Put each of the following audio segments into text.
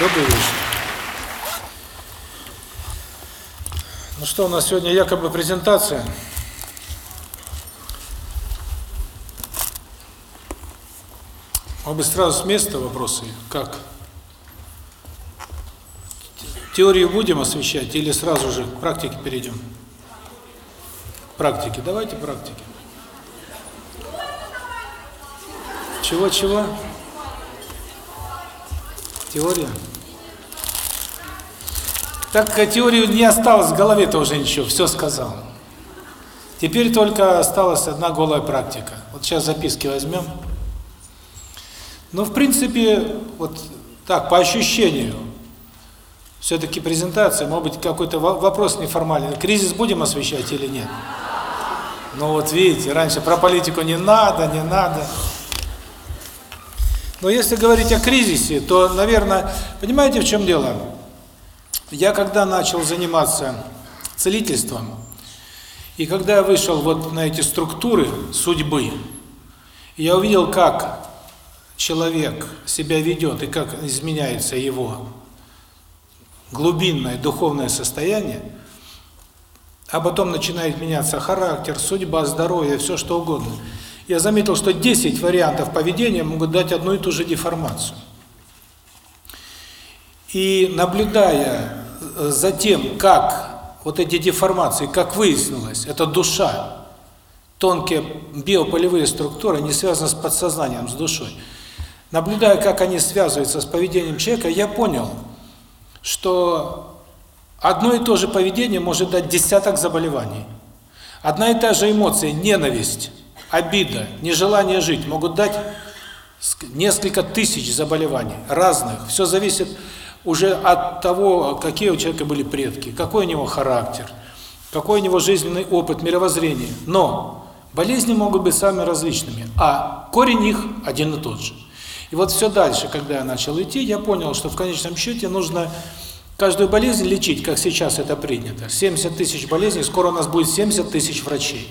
Добрый. Ну что, у нас сегодня якобы презентация. Может быть, сразу с места вопросы? Как? Теорию будем освещать или сразу же к практике перейдем? Практики. Давайте практики. Чего-чего? Теория? Так теорию не осталось в голове-то уже ничего, все сказал. Теперь только осталась одна голая практика. Вот сейчас записки возьмем. Ну, в принципе, вот так, по ощущению, все-таки презентация, может быть, какой-то вопрос неформальный. Кризис будем освещать или нет? Ну вот видите, раньше про политику не надо, не надо. Но если говорить о кризисе, то, наверное, понимаете, в чем дело? Я когда начал заниматься целительством, и когда я вышел вот на эти структуры судьбы, я увидел, как человек себя ведет и как изменяется его глубинное духовное состояние, а потом начинает меняться характер, судьба, здоровье, все что угодно – я заметил, что 10 вариантов поведения могут дать одну и ту же деформацию. И наблюдая э, за тем, как вот эти деформации, как выяснилось, это душа, тонкие биополевые структуры, они связаны с подсознанием, с душой. Наблюдая, как они связываются с поведением человека, я понял, что одно и то же поведение может дать десяток заболеваний. Одна и та же эмоция, ненависть, обида, нежелание жить могут дать несколько тысяч заболеваний, разных. Все зависит уже от того, какие у человека были предки, какой у него характер, какой у него жизненный опыт, мировоззрение. Но болезни могут быть самыми различными, а корень их один и тот же. И вот все дальше, когда я начал идти, я понял, что в конечном счете нужно каждую болезнь лечить, как сейчас это принято. 70 тысяч болезней, скоро у нас будет 70 тысяч врачей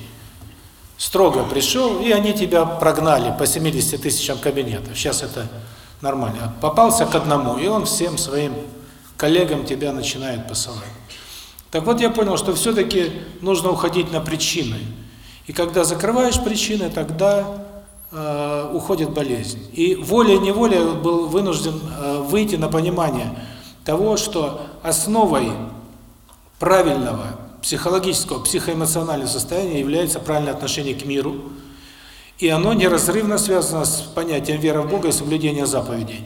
строго пришел, и они тебя прогнали по 70 тысячам кабинетов. Сейчас это нормально. Попался к одному, и он всем своим коллегам тебя начинает посылать. Так вот, я понял, что все-таки нужно уходить на причины. И когда закрываешь причины, тогда э, уходит болезнь. И волей-неволей был вынужден э, выйти на понимание того, что основой правильного психологического, психоэмоционального состояния является правильное отношение к миру, и оно неразрывно связано с понятием веры в Бога и соблюдения заповедей.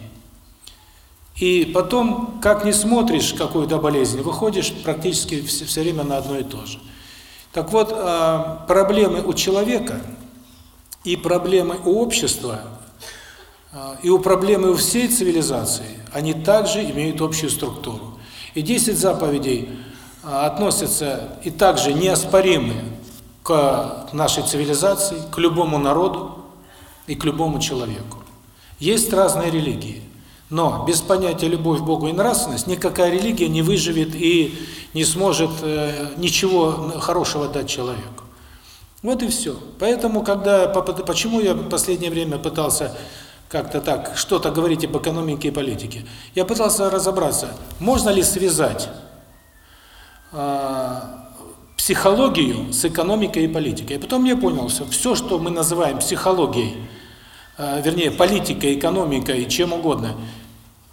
И потом, как не смотришь какую-то болезнь, выходишь практически все, время на одно и то же. Так вот, а, проблемы у человека и проблемы у общества, а, и у проблемы у всей цивилизации, они также имеют общую структуру. И 10 заповедей – относятся и также неоспоримы к нашей цивилизации, к любому народу и к любому человеку. Есть разные религии, но без понятия любовь к Богу и нравственность никакая религия не выживет и не сможет э, ничего хорошего дать человеку. Вот и все. Поэтому, когда почему я в последнее время пытался как-то так что-то говорить об экономике и политике, я пытался разобраться, можно ли связать психологию с экономикой и политикой. И потом я понял, что все, что мы называем психологией, вернее, политикой, экономикой, чем угодно,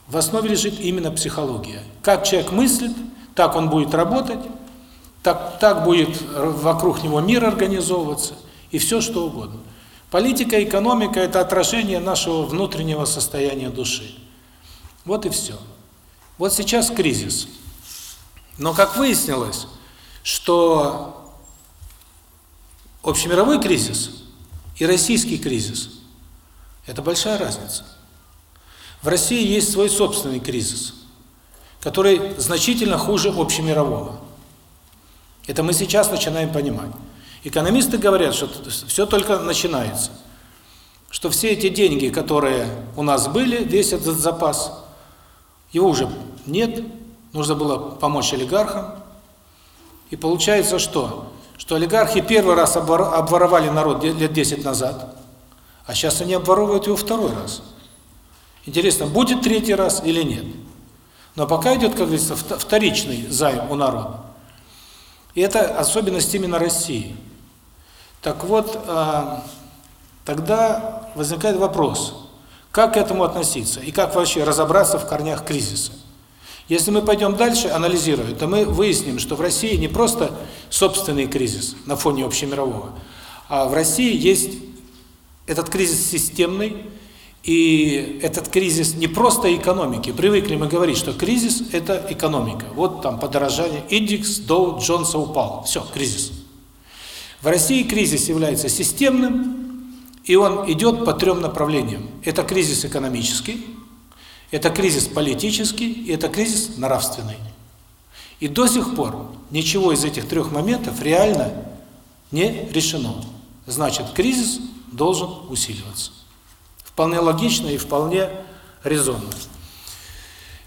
в основе лежит именно психология. Как человек мыслит, так он будет работать, так, так будет вокруг него мир организовываться, и все что угодно. Политика экономика – это отражение нашего внутреннего состояния души. Вот и все. Вот сейчас кризис. Но как выяснилось, что общемировой кризис и российский кризис – это большая разница. В России есть свой собственный кризис, который значительно хуже общемирового. Это мы сейчас начинаем понимать. Экономисты говорят, что все только начинается. Что все эти деньги, которые у нас были, весь этот запас, его уже нет, Нужно было помочь олигархам. И получается что? Что олигархи первый раз обворовали народ лет 10 назад, а сейчас они обворовывают его второй раз. Интересно, будет третий раз или нет? Но пока идет, как говорится, вторичный займ у народа. И это особенность именно России. Так вот, а, тогда возникает вопрос, как к этому относиться и как вообще разобраться в корнях кризиса. Если мы пойдем дальше, анализируя, то мы выясним, что в России не просто собственный кризис на фоне общемирового, а в России есть этот кризис системный, и этот кризис не просто экономики. Привыкли мы говорить, что кризис – это экономика. Вот там подорожание, индекс Доу Джонса упал. Все, кризис. В России кризис является системным, и он идет по трем направлениям. Это кризис экономический, это кризис политический, и это кризис нравственный. И до сих пор ничего из этих трех моментов реально не решено. Значит, кризис должен усиливаться. Вполне логично и вполне резонно.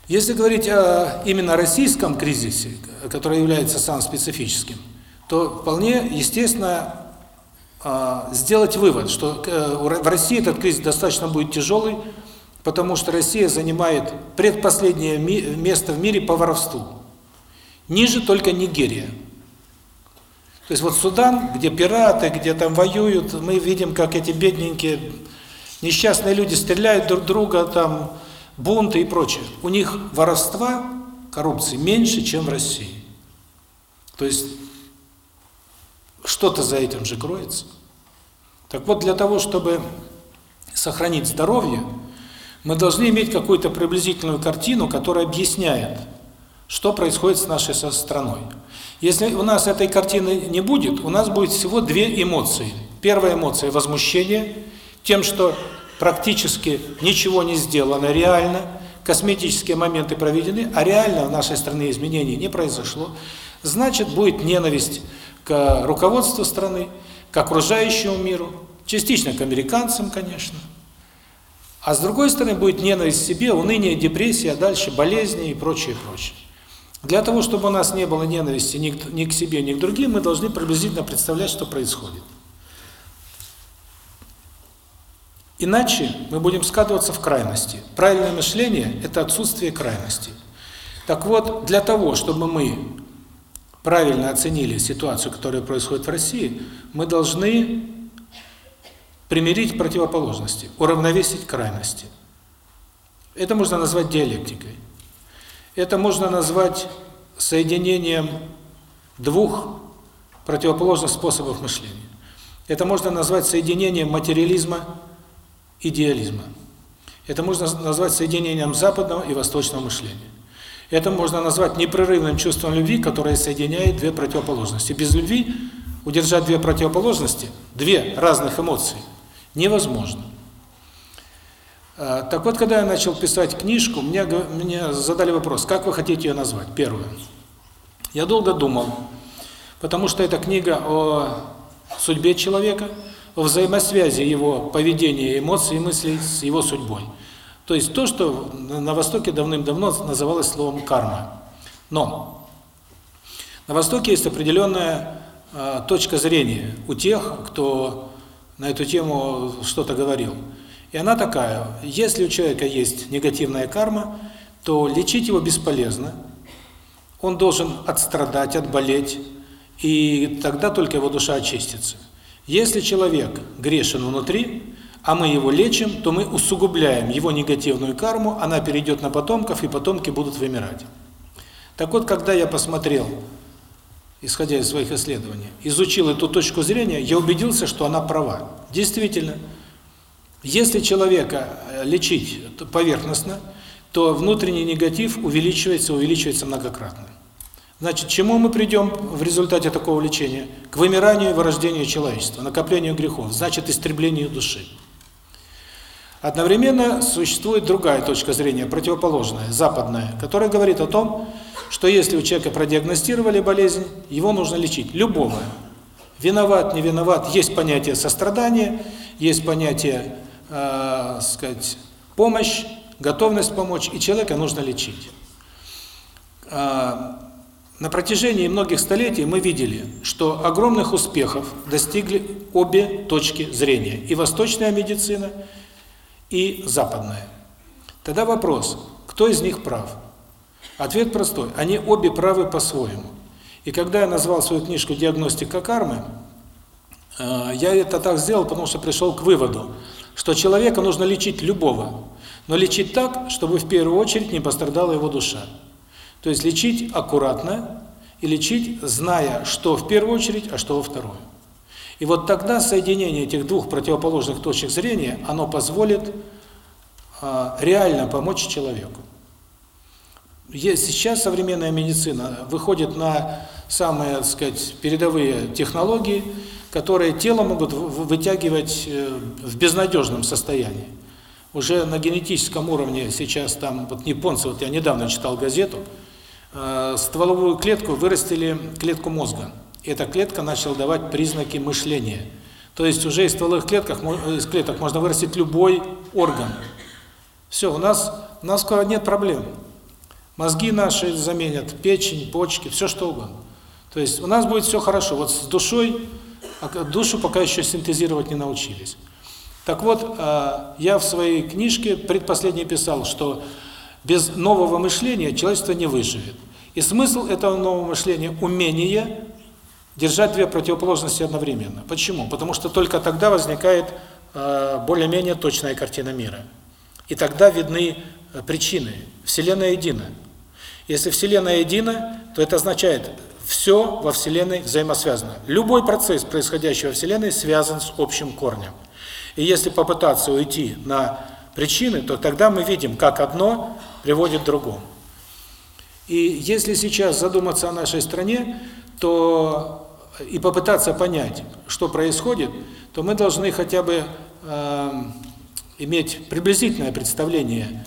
Если говорить о именно российском кризисе, который является самым специфическим, то вполне естественно а, сделать вывод, что э, в России этот кризис достаточно будет тяжелый, потому что Россия занимает предпоследнее место в мире по воровству. Ниже только Нигерия. То есть вот Судан, где пираты, где там воюют, мы видим, как эти бедненькие несчастные люди стреляют друг друга, там бунты и прочее. У них воровства, коррупции меньше, чем в России. То есть что-то за этим же кроется. Так вот, для того, чтобы сохранить здоровье, мы должны иметь какую-то приблизительную картину, которая объясняет, что происходит с нашей со страной. Если у нас этой картины не будет, у нас будет всего две эмоции. Первая эмоция – возмущение тем, что практически ничего не сделано реально, косметические моменты проведены, а реально в нашей стране изменений не произошло. Значит, будет ненависть к руководству страны, к окружающему миру, частично к американцам, конечно – а с другой стороны будет ненависть к себе, уныние, депрессия, а дальше болезни и прочее, прочее. Для того, чтобы у нас не было ненависти ни к, ни к себе, ни к другим, мы должны приблизительно представлять, что происходит. Иначе мы будем скатываться в крайности. Правильное мышление – это отсутствие крайности. Так вот, для того, чтобы мы правильно оценили ситуацию, которая происходит в России, мы должны примирить противоположности, уравновесить крайности. Это можно назвать диалектикой. Это можно назвать соединением двух противоположных способов мышления. Это можно назвать соединением материализма и идеализма. Это можно назвать соединением западного и восточного мышления. Это можно назвать непрерывным чувством любви, которое соединяет две противоположности. Без любви удержать две противоположности, две разных эмоции, Невозможно. А, так вот, когда я начал писать книжку, мне, мне задали вопрос, как вы хотите ее назвать, первую. Я долго думал, потому что это книга о судьбе человека, о взаимосвязи его поведения, эмоций и мыслей с его судьбой. То есть то, что на Востоке давным-давно называлось словом карма. Но на Востоке есть определенная э, точка зрения у тех, кто на эту тему что-то говорил. И она такая, если у человека есть негативная карма, то лечить его бесполезно. Он должен отстрадать, отболеть, и тогда только его душа очистится. Если человек грешен внутри, а мы его лечим, то мы усугубляем его негативную карму, она перейдет на потомков, и потомки будут вымирать. Так вот, когда я посмотрел исходя из своих исследований, изучил эту точку зрения, я убедился, что она права. Действительно, если человека э, лечить поверхностно, то внутренний негатив увеличивается, увеличивается многократно. Значит, чему мы придем в результате такого лечения? К вымиранию и вырождению человечества, накоплению грехов, значит, истреблению души. Одновременно существует другая точка зрения, противоположная, западная, которая говорит о том, что если у человека продиагностировали болезнь, его нужно лечить, любого. Виноват, не виноват, есть понятие сострадания, есть понятие, э, сказать, помощь, готовность помочь, и человека нужно лечить. Э, на протяжении многих столетий мы видели, что огромных успехов достигли обе точки зрения, и восточная медицина, и западная. Тогда вопрос, кто из них прав? Ответ простой. Они обе правы по-своему. И когда я назвал свою книжку «Диагностика кармы», э, я это так сделал, потому что пришел к выводу, что человека нужно лечить любого, но лечить так, чтобы в первую очередь не пострадала его душа. То есть лечить аккуратно и лечить, зная, что в первую очередь, а что во вторую. И вот тогда соединение этих двух противоположных точек зрения, оно позволит э, реально помочь человеку. Сейчас современная медицина выходит на самые, так сказать, передовые технологии, которые тело могут вытягивать э, в безнадежном состоянии. Уже на генетическом уровне сейчас там, вот японцы, вот я недавно читал газету, э, стволовую клетку вырастили клетку мозга. И эта клетка начала давать признаки мышления. То есть уже из стволовых клеток, из клеток можно вырастить любой орган. Все, у нас, у нас скоро нет проблем. Мозги наши заменят, печень, почки, все что угодно. То есть у нас будет все хорошо. Вот с душой, а душу пока еще синтезировать не научились. Так вот, а, я в своей книжке предпоследней писал, что без нового мышления человечество не выживет. И смысл этого нового мышления – умение держать две противоположности одновременно. Почему? Потому что только тогда возникает а, более-менее точная картина мира. И тогда видны причины. Вселенная едина. Если Вселенная едина, то это означает, все во Вселенной взаимосвязано. Любой процесс, происходящий во Вселенной, связан с общим корнем. И если попытаться уйти на причины, то тогда мы видим, как одно приводит к другому. И если сейчас задуматься о нашей стране, то и попытаться понять, что происходит, то мы должны хотя бы э, иметь приблизительное представление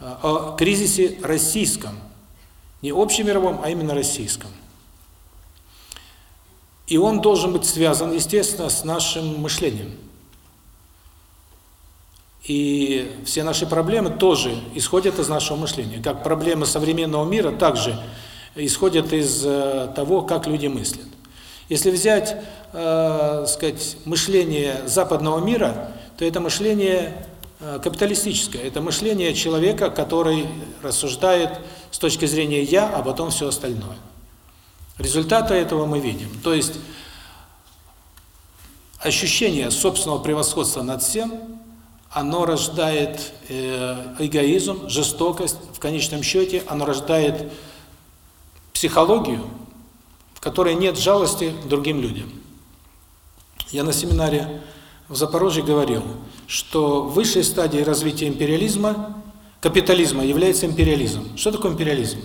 э, о кризисе российском, не общемировом, а именно российском. И он должен быть связан, естественно, с нашим мышлением. И все наши проблемы тоже исходят из нашего мышления. Как проблемы современного мира также исходят из э, того, как люди мыслят. Если взять, э, сказать, мышление западного мира, то это мышление э, капиталистическое, это мышление человека, который рассуждает с точки зрения «я», а потом все остальное. Результаты этого мы видим. То есть ощущение собственного превосходства над всем, оно рождает э, эгоизм, жестокость, в конечном счете оно рождает психологию, в которой нет жалости другим людям. Я на семинаре в Запорожье говорил, что высшей стадией развития империализма, капитализма является империализм. Что такое империализм?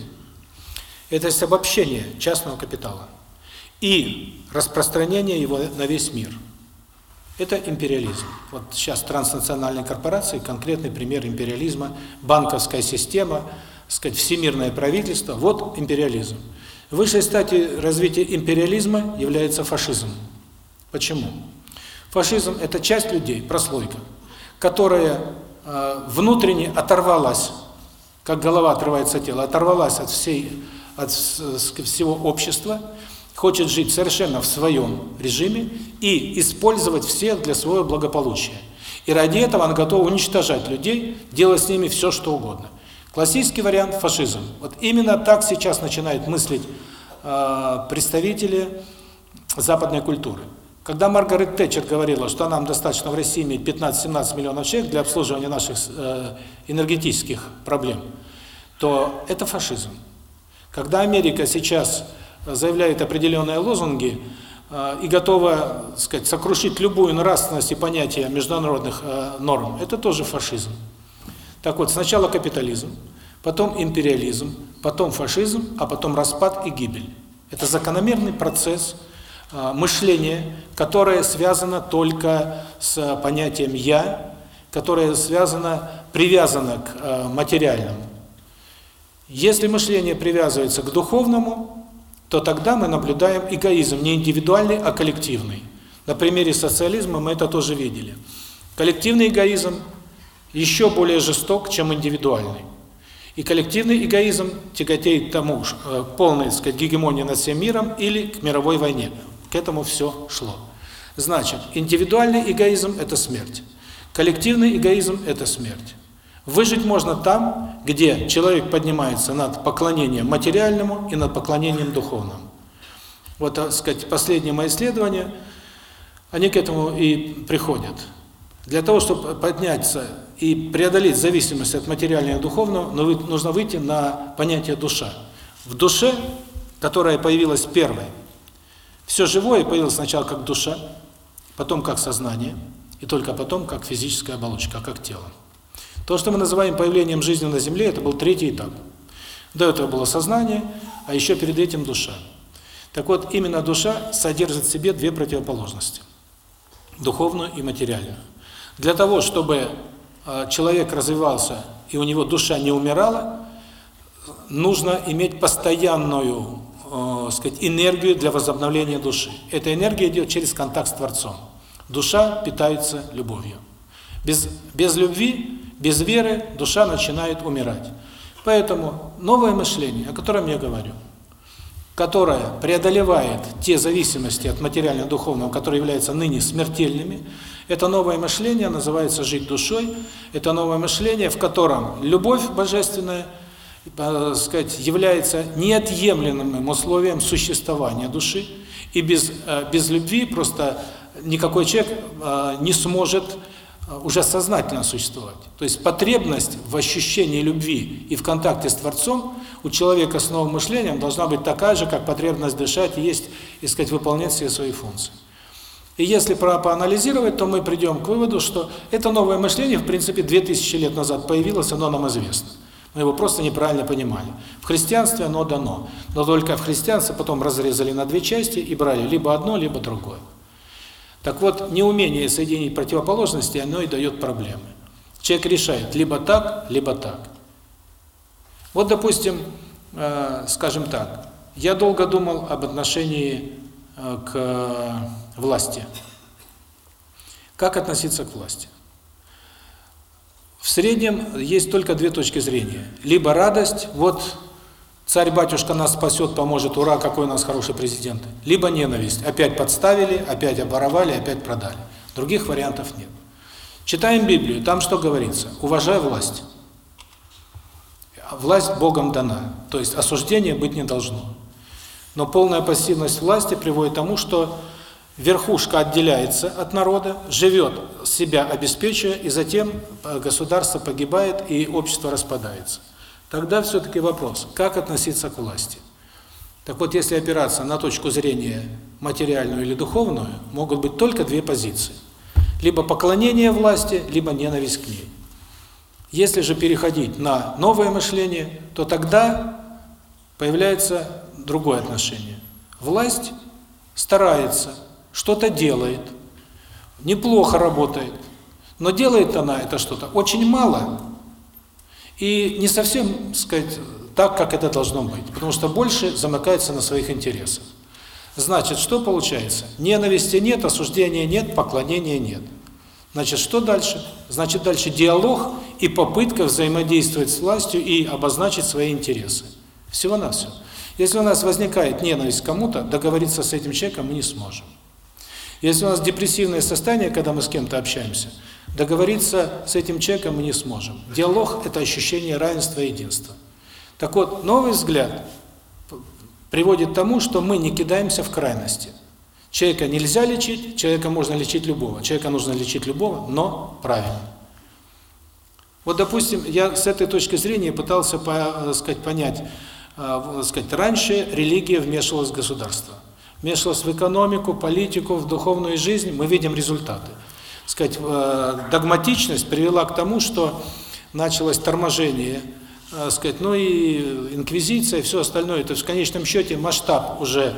Это есть обобщение частного капитала и распространение его на весь мир. Это империализм. Вот сейчас транснациональные корпорации, конкретный пример империализма, банковская система, сказать, всемирное правительство, вот империализм. Высшей стадией развития империализма является фашизм. Почему? Фашизм – это часть людей, прослойка, которая внутренне оторвалась, как голова отрывается от тела, оторвалась от всей от всего общества, хочет жить совершенно в своем режиме и использовать всех для своего благополучия. И ради этого он готов уничтожать людей, делать с ними все, что угодно. Классический вариант – фашизм. Вот именно так сейчас начинают мыслить э, представители западной культуры. Когда Маргарет Тэтчер говорила, что нам достаточно в России иметь 15-17 миллионов человек для обслуживания наших э, энергетических проблем, то это фашизм. Когда Америка сейчас заявляет определенные лозунги э, и готова, сказать, сокрушить любую нравственность и понятие международных э, норм, это тоже фашизм. Так вот, сначала капитализм, потом империализм, потом фашизм, а потом распад и гибель. Это закономерный процесс э, мышления, которое связано только с понятием «я», которое связано, привязано к материальному. Если мышление привязывается к духовному, то тогда мы наблюдаем эгоизм, не индивидуальный, а коллективный. На примере социализма мы это тоже видели. Коллективный эгоизм еще более жесток, чем индивидуальный. И коллективный эгоизм тяготеет к тому, э, к полной, так сказать, гегемонии над всем миром или к мировой войне. К этому все шло. Значит, индивидуальный эгоизм – это смерть. Коллективный эгоизм – это смерть. Выжить можно там, где человек поднимается над поклонением материальному и над поклонением духовному. Вот, так сказать, последние мои исследования, они к этому и приходят. Для того, чтобы подняться и преодолеть зависимость от материального и духовного, нужно выйти на понятие душа. В душе, которая появилась первой, все живое появилось сначала как душа, потом как сознание, и только потом как физическая оболочка, как тело. То, что мы называем появлением жизни на Земле, это был третий этап. До этого было сознание, а еще перед этим душа. Так вот, именно душа содержит в себе две противоположности – духовную и материальную. Для того, чтобы э, человек развивался и у него душа не умирала, нужно иметь постоянную, сказать, энергию для возобновления души. Эта энергия идет через контакт с Творцом. Душа питается любовью. Без без любви без веры душа начинает умирать. Поэтому новое мышление, о котором я говорю, которое преодолевает те зависимости от материально-духовного, которые являются ныне смертельными, это новое мышление называется «жить душой», это новое мышление, в котором любовь божественная, э, сказать, является неотъемлемым условием существования души, и без, э, без любви просто никакой человек э, не сможет уже сознательно существовать. То есть потребность в ощущении любви и в контакте с Творцом у человека с новым мышлением должна быть такая же, как потребность дышать, есть, и сказать, выполнять все свои функции. И если про поанализировать, то мы придем к выводу, что это новое мышление, в принципе, 2000 лет назад появилось, оно нам известно. Мы его просто неправильно понимали. В христианстве оно дано, но только в христианстве потом разрезали на две части и брали либо одно, либо другое. Так вот, неумение соединить противоположности, оно и дает проблемы. Человек решает либо так, либо так. Вот, допустим, э, скажем так, я долго думал об отношении э, к власти. Как относиться к власти? В среднем есть только две точки зрения. Либо радость, вот Царь-батюшка нас спасет, поможет, ура, какой у нас хороший президент. Либо ненависть. Опять подставили, опять оборовали, опять продали. Других вариантов нет. Читаем Библию, там что говорится? Уважай власть. Власть Богом дана, то есть осуждения быть не должно. Но полная пассивность власти приводит к тому, что верхушка отделяется от народа, живет, себя обеспечивая, и затем государство погибает и общество распадается. Тогда все-таки вопрос, как относиться к власти? Так вот, если опираться на точку зрения материальную или духовную, могут быть только две позиции. Либо поклонение власти, либо ненависть к ней. Если же переходить на новое мышление, то тогда появляется другое отношение. Власть старается, что-то делает, неплохо работает, но делает она это что-то очень мало, и не совсем, сказать, так, как это должно быть, потому что больше замыкается на своих интересах. Значит, что получается? Ненависти нет, осуждения нет, поклонения нет. Значит, что дальше? Значит, дальше диалог и попытка взаимодействовать с властью и обозначить свои интересы. Всего-навсего. Если у нас возникает ненависть к кому-то, договориться с этим человеком мы не сможем. Если у нас депрессивное состояние, когда мы с кем-то общаемся – Договориться с этим человеком мы не сможем. Диалог – это ощущение равенства и единства. Так вот, новый взгляд приводит к тому, что мы не кидаемся в крайности. Человека нельзя лечить, человека можно лечить любого. Человека нужно лечить любого, но правильно. Вот, допустим, я с этой точки зрения пытался, по, сказать, понять, э, сказать, раньше религия вмешивалась в государство. Вмешивалась в экономику, политику, в духовную жизнь, мы видим результаты сказать, э, догматичность привела к тому, что началось торможение, э, сказать, ну и инквизиция, и все остальное. То есть в конечном счете масштаб уже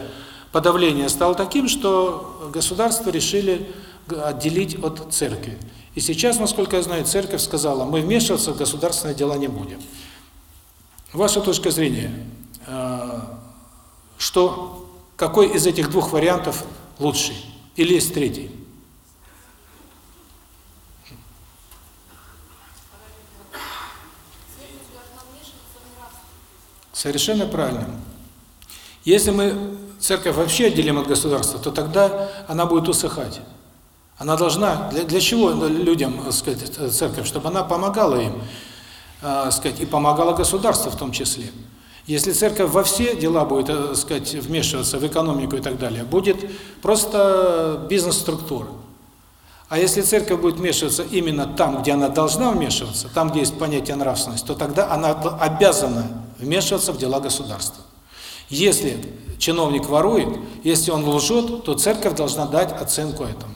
подавления стал таким, что государство решили отделить от церкви. И сейчас, насколько я знаю, церковь сказала, мы вмешиваться в государственные дела не будем. Ваша точка зрения, э, что какой из этих двух вариантов лучший? Или есть третий? Совершенно правильно. Если мы церковь вообще отделим от государства, то тогда она будет усыхать. Она должна, для, для чего людям, сказать, церковь, чтобы она помогала им. э, сказать, и помогала государству в том числе. Если церковь во все дела будет, так э, сказать, вмешиваться, в экономику и так далее, будет просто бизнес-структура. А если церковь будет вмешиваться именно там, где она должна вмешиваться, там, где есть понятие нравственности, то тогда она обязана вмешиваться в дела государства. Если чиновник ворует, если он лжет, то церковь должна дать оценку этому.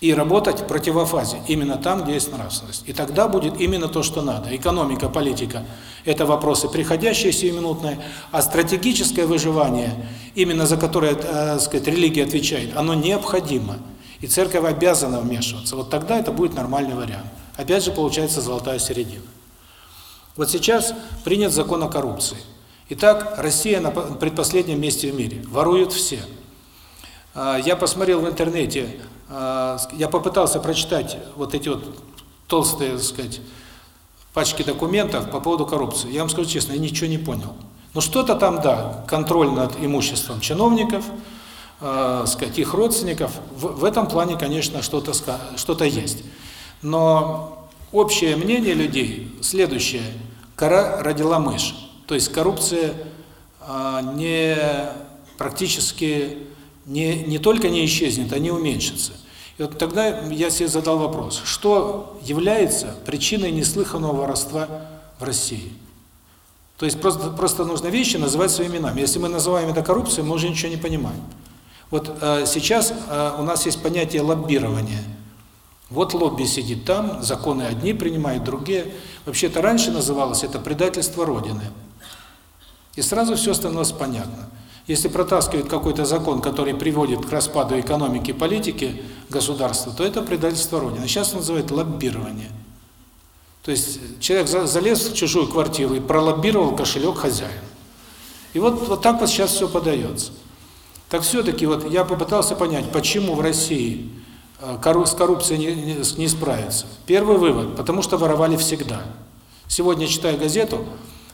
И работать в противофазе, именно там, где есть нравственность. И тогда будет именно то, что надо. Экономика, политика – это вопросы приходящие, сиюминутные, а стратегическое выживание, именно за которое, э, сказать, религия отвечает, оно необходимо. И церковь обязана вмешиваться. Вот тогда это будет нормальный вариант. Опять же, получается золотая середина. Вот сейчас принят закон о коррупции. Итак, Россия на предпоследнем месте в мире. Воруют все. А, я посмотрел в интернете, я попытался прочитать вот эти вот толстые, так сказать, пачки документов по поводу коррупции. Я вам скажу честно, я ничего не понял. Но что-то там, да, контроль над имуществом чиновников, э, сказать, их родственников. В, в этом плане, конечно, что-то что-то есть. Но общее мнение людей следующее: кора родила мышь. То есть коррупция э, не практически не не только не исчезнет, а не уменьшится. Тогда я себе задал вопрос: что является причиной неслыханного воровства в России? То есть просто просто нужно вещи называть своими именами. Если мы называем это коррупцией, мы уже ничего не понимаем. Вот э, сейчас э, у нас есть понятие лоббирования. Вот лобби сидит там, законы одни принимают, другие. Вообще-то раньше называлось это предательство Родины. И сразу все становилось понятно. Если протаскивают какой-то закон, который приводит к распаду экономики и политики государства, то это предательство Родины. Сейчас называют лоббирование. То есть человек залез в чужую квартиру и пролоббировал кошелек хозяина. И вот, вот так вот сейчас все подается. Так все-таки вот я попытался понять, почему в России э, с коррупцией не, не, не справиться. Первый вывод, потому что воровали всегда. Сегодня читаю газету,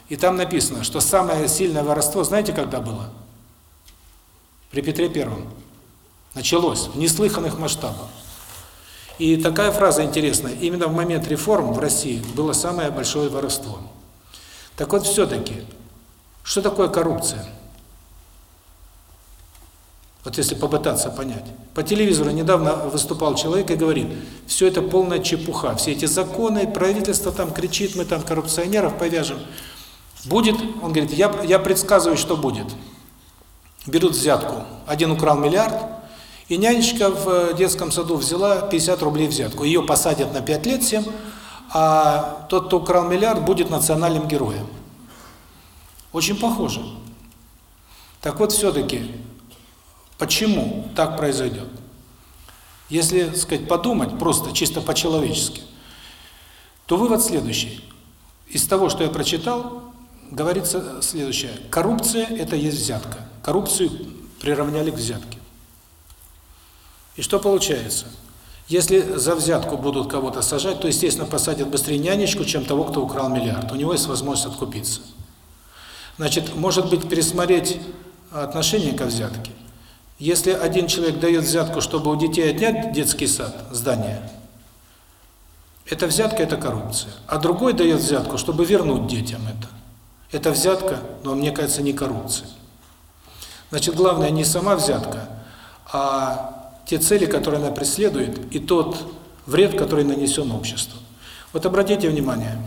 и там написано, что самое сильное воровство, знаете, когда было? При Петре Первом. Началось в неслыханных масштабах. И такая фраза интересная. Именно в момент реформ в России было самое большое воровство. Так вот, все-таки, что такое коррупция? Вот если попытаться понять. По телевизору недавно выступал человек и говорит, все это полная чепуха, все эти законы, правительство там кричит, мы там коррупционеров повяжем. Будет, он говорит, я, я предсказываю, что будет. Берут взятку, один украл миллиард, и нянечка в детском саду взяла 50 рублей взятку. Ее посадят на 5 лет всем, а тот, кто украл миллиард, будет национальным героем. Очень похоже. Так вот, все-таки Почему так произойдет? Если, сказать, подумать просто чисто по-человечески, то вывод следующий. Из того, что я прочитал, говорится следующее: коррупция это есть взятка. Коррупцию приравняли к взятке. И что получается? Если за взятку будут кого-то сажать, то, естественно, посадят быстрее нянечку, чем того, кто украл миллиард. У него есть возможность откупиться. Значит, может быть, пересмотреть отношение к взятке. Если один человек дает взятку, чтобы у детей отнять детский сад, здание, это взятка, это коррупция. А другой дает взятку, чтобы вернуть детям это. Это взятка, но мне кажется, не коррупция. Значит, главное не сама взятка, а те цели, которые она преследует, и тот вред, который нанесен обществу. Вот обратите внимание,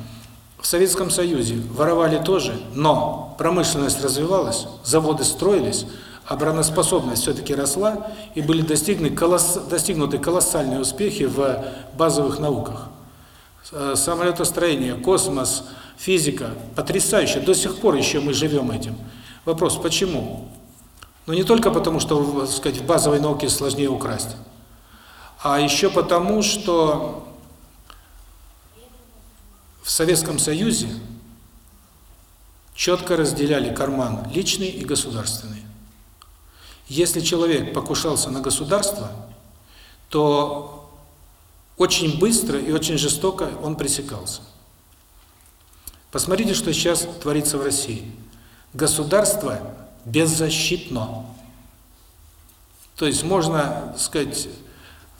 в Советском Союзе воровали тоже, но промышленность развивалась, заводы строились, обороноспособность все-таки росла, и были достигнуты, колосс, достигнуты колоссальные успехи в базовых науках. Э, самолетостроение, космос, физика, потрясающе, до сих пор еще мы живем этим. Вопрос, почему? Ну не только потому, что, так сказать, в базовой науке сложнее украсть, а еще потому, что в Советском Союзе четко разделяли карман личный и государственный. Если человек покушался на государство, то очень быстро и очень жестоко он пресекался. Посмотрите, что сейчас творится в России. Государство беззащитно. То есть можно сказать,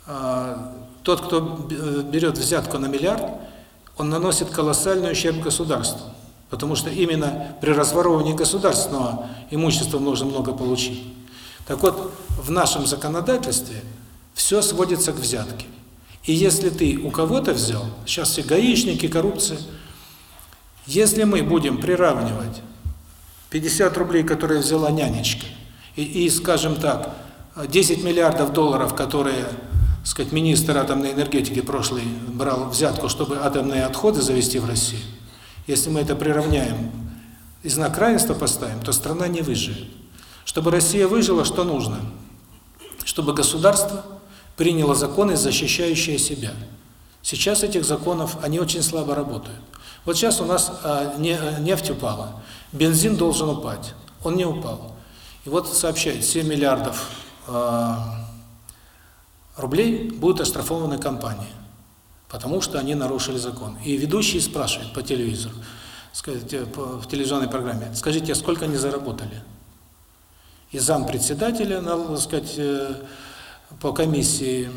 а, тот, кто берет взятку на миллиард, он наносит колоссальный ущерб государству. Потому что именно при разворовывании государственного имущества нужно много получить. Так вот, в нашем законодательстве все сводится к взятке. И если ты у кого-то взял, сейчас все гаишники, коррупция, если мы будем приравнивать 50 рублей, которые взяла нянечка, и, и скажем так, 10 миллиардов долларов, которые, сказать, министр атомной энергетики прошлый брал взятку, чтобы атомные отходы завести в Россию, если мы это приравняем и знак равенства поставим, то страна не выживет. Чтобы Россия выжила, что нужно? Чтобы государство приняло законы, защищающие себя. Сейчас этих законов, они очень слабо работают. Вот сейчас у нас а, не, нефть упала, бензин должен упасть, он не упал. И вот сообщает, 7 миллиардов а, рублей будут оштрафованы компании потому что они нарушили закон. И ведущий спрашивает по телевизору, скажите, в телевизионной программе, скажите, сколько они заработали? И зам председателя, так сказать, э, по комиссии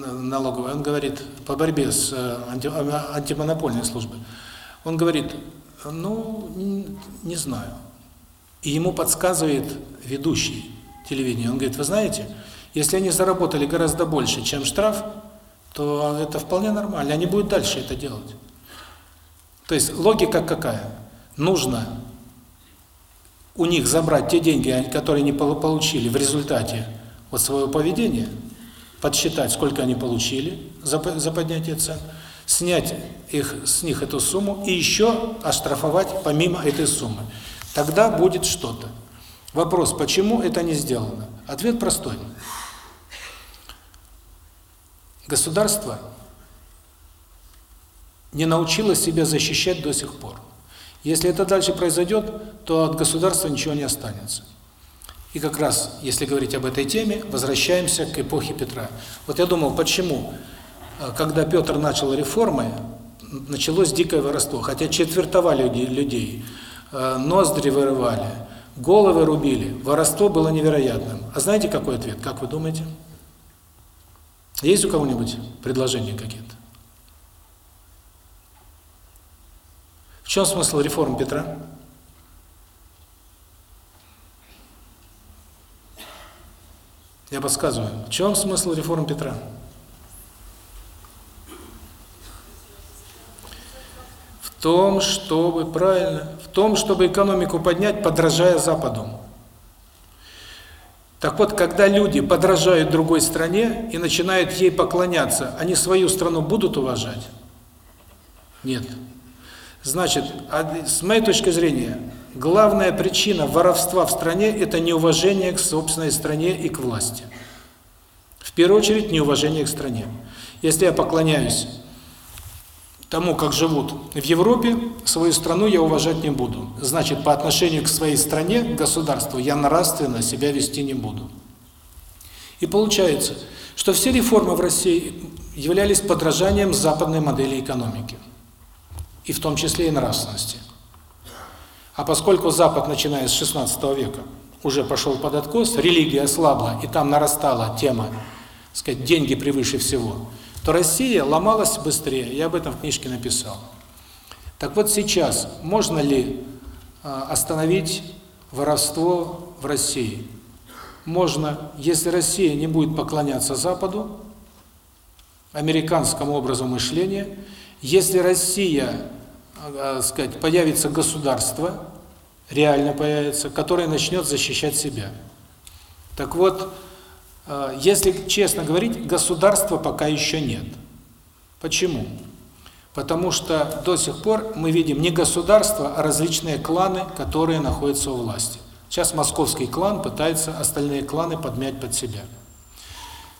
налоговой, он говорит, по борьбе с э, анти, а, антимонопольной службой, он говорит, ну, не знаю. И ему подсказывает ведущий телевидения, он говорит, вы знаете, если они заработали гораздо больше, чем штраф, то это вполне нормально, они будут дальше это делать. То есть логика какая? Нужно у них забрать те деньги, которые они получили в результате вот своего поведения, подсчитать, сколько они получили за, за поднятие цен, снять их с них эту сумму и еще оштрафовать помимо этой суммы. Тогда будет что-то. Вопрос, почему это не сделано? Ответ простой. Государство не научилось себя защищать до сих пор. Если это дальше произойдет, то от государства ничего не останется. И как раз, если говорить об этой теме, возвращаемся к эпохе Петра. Вот я думал, почему, э, когда Петр начал реформы, началось дикое воровство, хотя четвертовали людей, э, ноздри вырывали, головы рубили, воровство было невероятным. А знаете, какой ответ, как вы думаете? Есть у кого-нибудь предложения какие-то? В чем смысл реформ Петра? Я подсказываю. В чем смысл реформ Петра? В том, чтобы, правильно, в том, чтобы экономику поднять, подражая Западу. Так вот, когда люди подражают другой стране и начинают ей поклоняться, они свою страну будут уважать? Нет. Значит, с моей точки зрения, главная причина воровства в стране – это неуважение к собственной стране и к власти. В первую очередь, неуважение к стране. Если я поклоняюсь тому, как живут в Европе, свою страну я уважать не буду. Значит, по отношению к своей стране, к государству, я нравственно себя вести не буду. И получается, что все реформы в России являлись подражанием западной модели экономики. И в том числе и нравственности. А поскольку Запад, начиная с 16 века, уже пошел под откос, религия ослабла, и там нарастала тема, сказать, деньги превыше всего – то Россия ломалась быстрее. Я об этом в книжке написал. Так вот сейчас, можно ли а, остановить воровство в России? Можно, если Россия не будет поклоняться Западу, американскому образу мышления, если Россия, сказать, появится государство, реально появится, которое начнет защищать себя. Так вот, Э, если честно говорить, государства пока еще нет. Почему? Потому что до сих пор мы видим не государство, а различные кланы, которые находятся у власти. Сейчас московский клан пытается остальные кланы подмять под себя.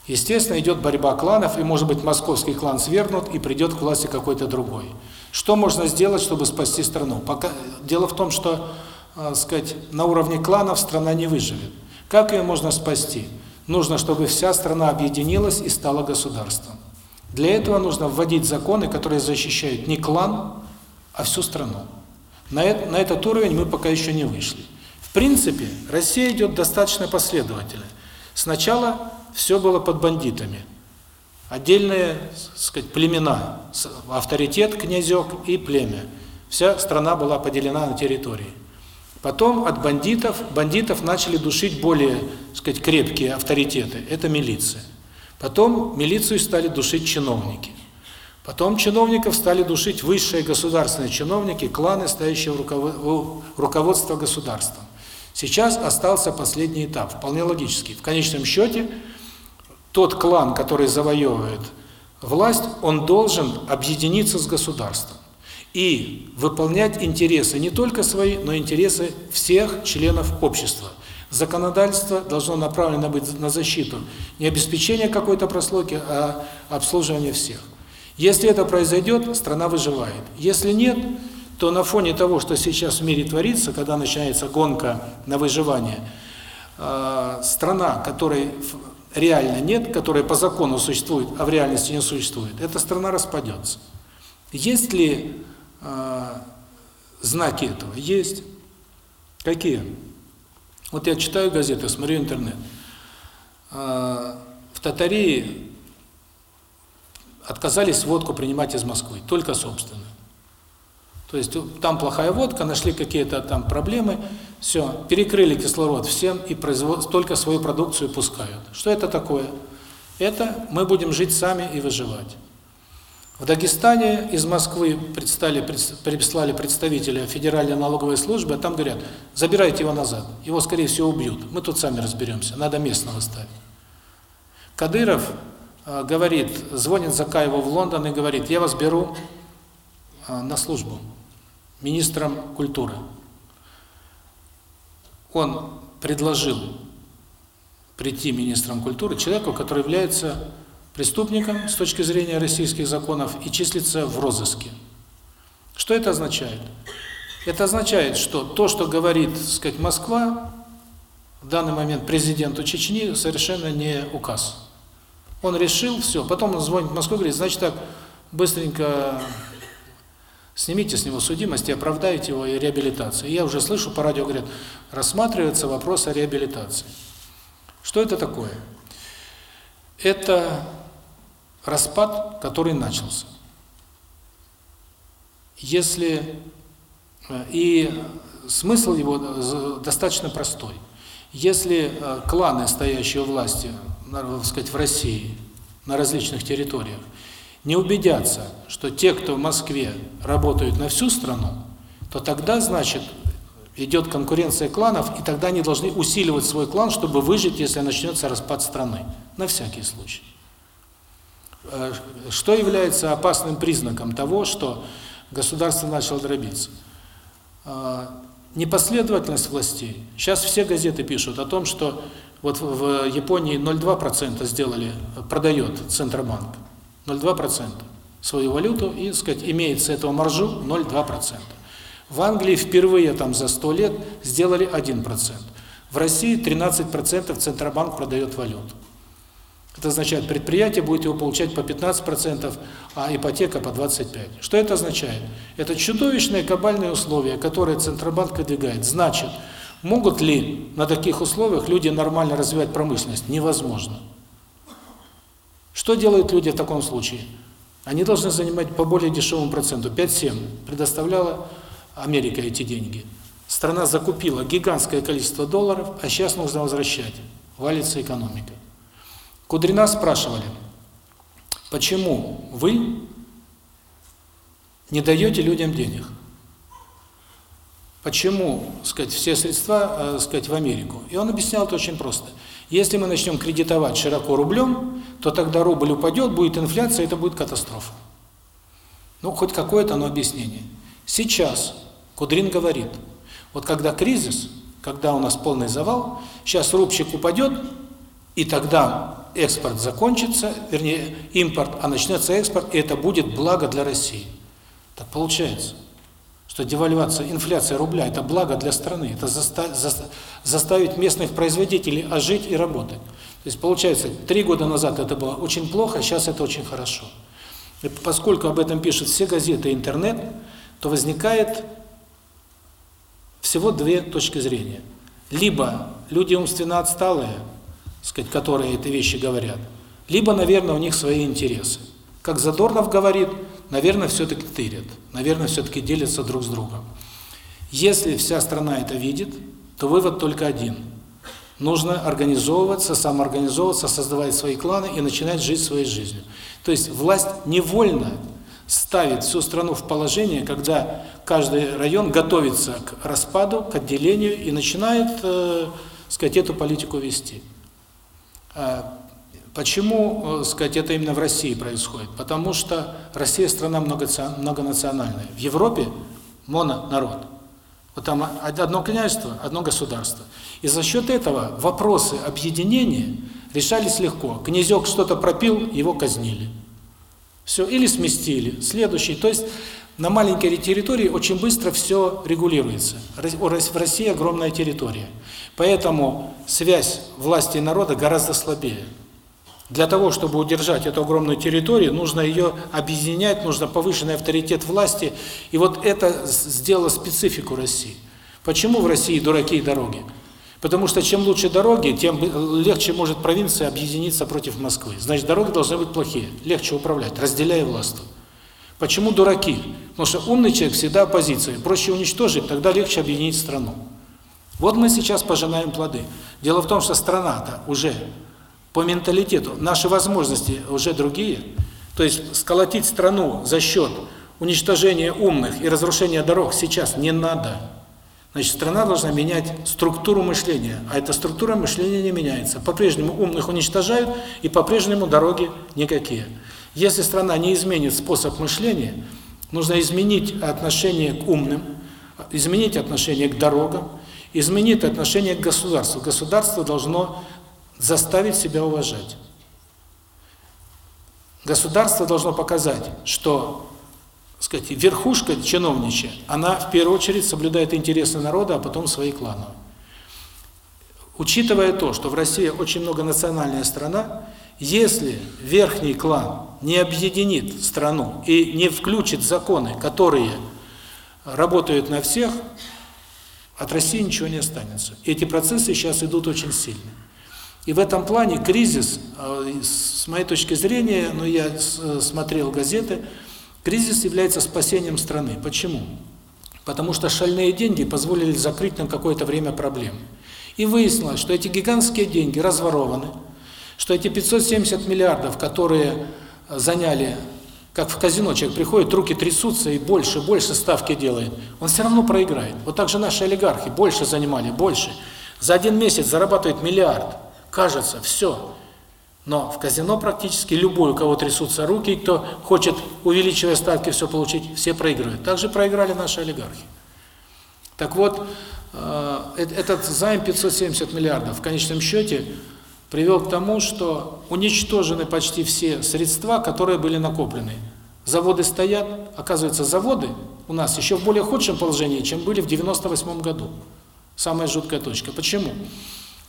Естественно, идет борьба кланов, и, может быть, московский клан свергнут, и придет к власти какой-то другой. Что можно сделать, чтобы спасти страну? Пока... Дело в том, что, э, сказать, на уровне кланов страна не выживет. Как ее можно спасти? Нужно, чтобы вся страна объединилась и стала государством. Для этого нужно вводить законы, которые защищают не клан, а всю страну. На, это, на этот уровень мы пока еще не вышли. В принципе, Россия идет достаточно последовательно. Сначала все было под бандитами. Отдельные, сказать, племена, авторитет, князек и племя. Вся страна была поделена на территории. Потом от бандитов, бандитов начали душить более, сказать, крепкие авторитеты. Это милиция. Потом милицию стали душить чиновники. Потом чиновников стали душить высшие государственные чиновники, кланы, стоящие в руководство государством. Сейчас остался последний этап, вполне логический. В конечном счете, тот клан, который завоевывает власть, он должен объединиться с государством и выполнять интересы не только свои, но интересы всех членов общества. Законодательство должно направлено быть на защиту не обеспечения какой-то прослойки, а обслуживания всех. Если это произойдет, страна выживает. Если нет, то на фоне того, что сейчас в мире творится, когда начинается гонка на выживание, э, страна, которой реально нет, которая по закону существует, а в реальности не существует, эта страна распадется. Есть ли э, знаки этого? Есть. Какие? Вот я читаю газеты, смотрю интернет. Э, в Татарии отказались водку принимать из Москвы, только собственную. То есть там плохая водка, нашли какие-то там проблемы, все, перекрыли кислород всем и только свою продукцию пускают. Что это такое? Это мы будем жить сами и выживать. В Дагестане из Москвы представили, прислали представителя Федеральной налоговой службы, а там говорят, забирайте его назад, его, скорее всего, убьют, мы тут сами разберемся, надо местного ставить. Кадыров э, говорит, звонит Закаеву в Лондон и говорит, я вас беру э, на службу министром культуры. Он предложил прийти министром культуры человеку, который является преступником с точки зрения российских законов и числится в розыске. Что это означает? Это означает, что то, что говорит, так сказать, Москва, в данный момент президенту Чечни, совершенно не указ. Он решил, все, потом он звонит в Москву говорит, значит так, быстренько Снимите с него судимость и оправдайте его и реабилитацию. И я уже слышу по радио, говорят, рассматривается вопрос о реабилитации. Что это такое? Это распад, который начался. Если э, и смысл его достаточно простой. Если э, кланы, стоящие у власти, так сказать, в России, на различных территориях, не убедятся, что те, кто в Москве работают на всю страну, то тогда, значит, идет конкуренция кланов, и тогда они должны усиливать свой клан, чтобы выжить, если начнется распад страны. На всякий случай. Э, что является опасным признаком того, что государство начало дробиться? Э, непоследовательность властей. Сейчас все газеты пишут о том, что вот в Японии 0,2% сделали, продает Центробанк. 0,2% свою валюту и, сказать, имеет с этого маржу 0,2%. В Англии впервые там за 100 лет сделали 1%. В России 13% Центробанк продает валюту. Это означает, предприятие будет его получать по 15%, а ипотека по 25%. Что это означает? Это чудовищные кабальные условия, которые Центробанк выдвигает. Значит, могут ли на таких условиях люди нормально развивать промышленность? Невозможно. Что делают люди в таком случае? Они должны занимать по более дешевому проценту, 5-7. Предоставляла Америка эти деньги. Страна закупила гигантское количество долларов, а сейчас нужно возвращать. Валится экономика. Кудрина спрашивали, почему вы не даете людям денег? Почему, сказать, все средства, э, сказать, в Америку? И он объяснял это очень просто. Если мы начнем кредитовать широко рублем, то тогда рубль упадет, будет инфляция, это будет катастрофа. Ну, хоть какое-то оно объяснение. Сейчас Кудрин говорит, вот когда кризис, когда у нас полный завал, сейчас рубчик упадет, и тогда экспорт закончится, вернее, импорт, а начнется экспорт, и это будет благо для России. Так получается что девальвация, инфляция рубля – это благо для страны, это заставить местных производителей ожить и работать. То есть, получается, три года назад это было очень плохо, сейчас это очень хорошо. И поскольку об этом пишут все газеты и интернет, то возникает всего две точки зрения. Либо люди умственно отсталые, сказать, которые эти вещи говорят, либо, наверное, у них свои интересы. Как Задорнов говорит, наверное, все-таки тырят, наверное, все-таки делятся друг с другом. Если вся страна это видит, то вывод только один. Нужно организовываться, самоорганизовываться, создавать свои кланы и начинать жить своей жизнью. То есть власть невольно ставит всю страну в положение, когда каждый район готовится к распаду, к отделению и начинает, э, сказать, эту политику вести. Почему, э, сказать, это именно в России происходит? Потому что Россия страна многонациональная. В Европе мононарод. Вот там одно княжество, одно государство. И за счет этого вопросы объединения решались легко. Князек что-то пропил, его казнили. Все, или сместили. Следующий. То есть на маленькой территории очень быстро все регулируется. В России огромная территория. Поэтому связь власти и народа гораздо слабее. Для того, чтобы удержать эту огромную территорию, нужно ее объединять, нужно повышенный авторитет власти. И вот это сделало специфику России. Почему в России дураки и дороги? Потому что чем лучше дороги, тем легче может провинция объединиться против Москвы. Значит, дороги должны быть плохие, легче управлять, разделяя власть. Почему дураки? Потому что умный человек всегда оппозиция. Проще уничтожить, тогда легче объединить страну. Вот мы сейчас пожинаем плоды. Дело в том, что страна-то уже по менталитету, наши возможности уже другие. То есть сколотить страну за счет уничтожения умных и разрушения дорог сейчас не надо. Значит, страна должна менять структуру мышления, а эта структура мышления не меняется. По-прежнему умных уничтожают, и по-прежнему дороги никакие. Если страна не изменит способ мышления, нужно изменить отношение к умным, изменить отношение к дорогам, изменить отношение к государству. Государство должно заставить себя уважать. Государство должно показать, что сказать, верхушка чиновничья, она в первую очередь соблюдает интересы народа, а потом свои кланы. Учитывая то, что в России очень многонациональная страна, если верхний клан не объединит страну и не включит законы, которые работают на всех, от России ничего не останется. Эти процессы сейчас идут очень сильно. И в этом плане кризис, э, с моей точки зрения, ну я смотрел газеты, Кризис является спасением страны. Почему? Потому что шальные деньги позволили закрыть на какое-то время проблемы. И выяснилось, что эти гигантские деньги разворованы, что эти 570 миллиардов, которые заняли, как в казино человек приходит, руки трясутся и больше, больше ставки делает, он все равно проиграет. Вот так же наши олигархи больше занимали, больше. За один месяц зарабатывает миллиард. Кажется, все. Но в казино практически любой, у кого трясутся руки, кто хочет, увеличивая ставки, все получить, все проигрывают. Также проиграли наши олигархи. Так вот, э, этот займ 570 миллиардов в конечном счете привел к тому, что уничтожены почти все средства, которые были накоплены. Заводы стоят, оказывается, заводы у нас еще в более худшем положении, чем были в 98 году. Самая жуткая точка. Почему?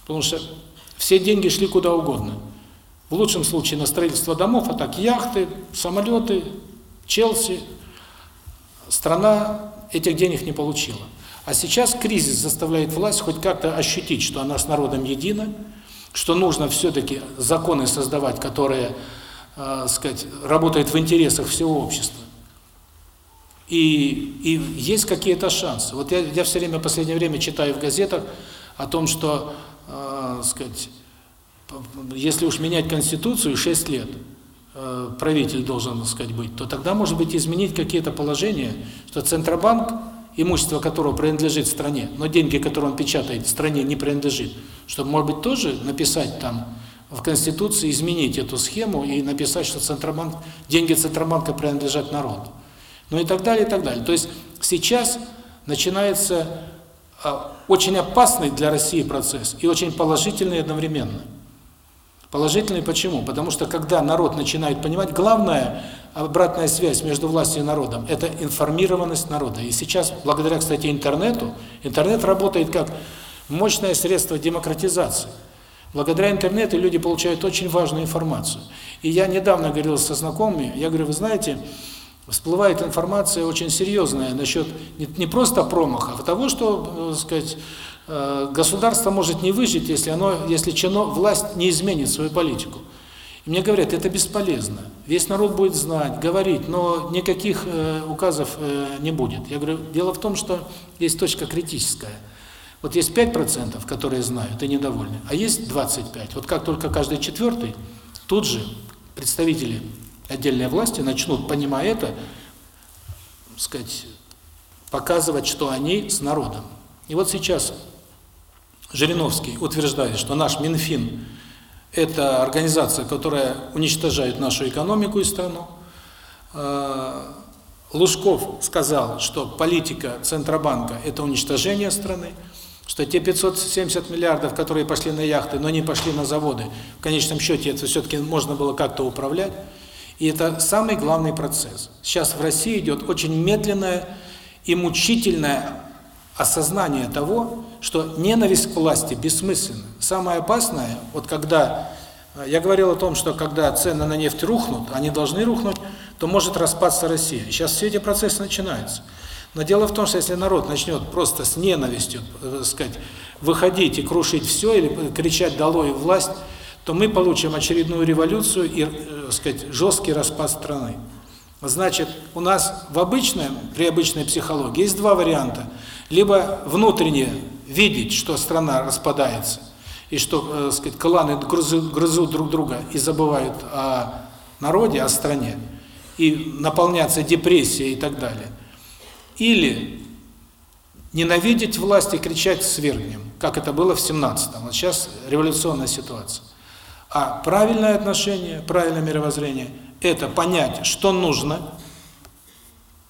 Потому что все деньги шли куда угодно. В лучшем случае на строительство домов, а так яхты, самолеты, Челси. Страна этих денег не получила. А сейчас кризис заставляет власть хоть как-то ощутить, что она с народом едина, что нужно все-таки законы создавать, которые, э, сказать, работают в интересах всего общества. И, и есть какие-то шансы. Вот я, я все время, последнее время читаю в газетах о том, что, э, сказать, если уж менять Конституцию 6 лет, э, правитель должен, сказать, быть, то тогда, может быть, изменить какие-то положения, что Центробанк, имущество которого принадлежит стране, но деньги, которые он печатает, стране не принадлежит, чтобы, может быть, тоже написать там в Конституции, изменить эту схему и написать, что Центробанк, деньги Центробанка принадлежат народу. Ну и так далее, и так далее. То есть сейчас начинается очень опасный для России процесс и очень положительный одновременно. Положительный почему? Потому что когда народ начинает понимать, главная обратная связь между властью и народом – это информированность народа. И сейчас, благодаря, кстати, интернету, интернет работает как мощное средство демократизации. Благодаря интернету люди получают очень важную информацию. И я недавно говорил со знакомыми, я говорю, вы знаете, всплывает информация очень серьезная насчет не, не просто промахов, а того, что, так сказать, Э, государство может не выжить, если оно, если чино, власть не изменит свою политику. И мне говорят, это бесполезно. Весь народ будет знать, говорить, но никаких э, указов э, не будет. Я говорю, дело в том, что есть точка критическая. Вот есть 5%, которые знают и недовольны, а есть 25%. Вот как только каждый четвертый, тут же представители отдельной власти начнут, понимая это, сказать, показывать, что они с народом. И вот сейчас Жириновский утверждает, что наш Минфин – это организация, которая уничтожает нашу экономику и страну. А, Лужков сказал, что политика Центробанка – это уничтожение страны, что те 570 миллиардов, которые пошли на яхты, но не пошли на заводы, в конечном счете это все-таки можно было как-то управлять. И это самый главный процесс. Сейчас в России идет очень медленное и мучительное осознание того, что ненависть к власти бессмысленна. Самое опасное, вот когда я говорил о том, что когда цены на нефть рухнут, они должны рухнуть, то может распасться Россия. Сейчас все эти процессы начинаются. Но дело в том, что если народ начнет просто с ненавистью, так э, сказать, выходить и крушить все или кричать «долой власть», то мы получим очередную революцию и, э, сказать, жесткий распад страны. Значит, у нас в обычном, при обычной психологии есть два варианта. Либо внутренне видеть, что страна распадается, и что, э, сказать, кланы грызут, грызут друг друга и забывают о народе, о стране, и наполняться депрессией и так далее. Или ненавидеть власть и кричать «свергнем», как это было в 17-м. Вот сейчас революционная ситуация. А правильное отношение, правильное мировоззрение – это понять, что нужно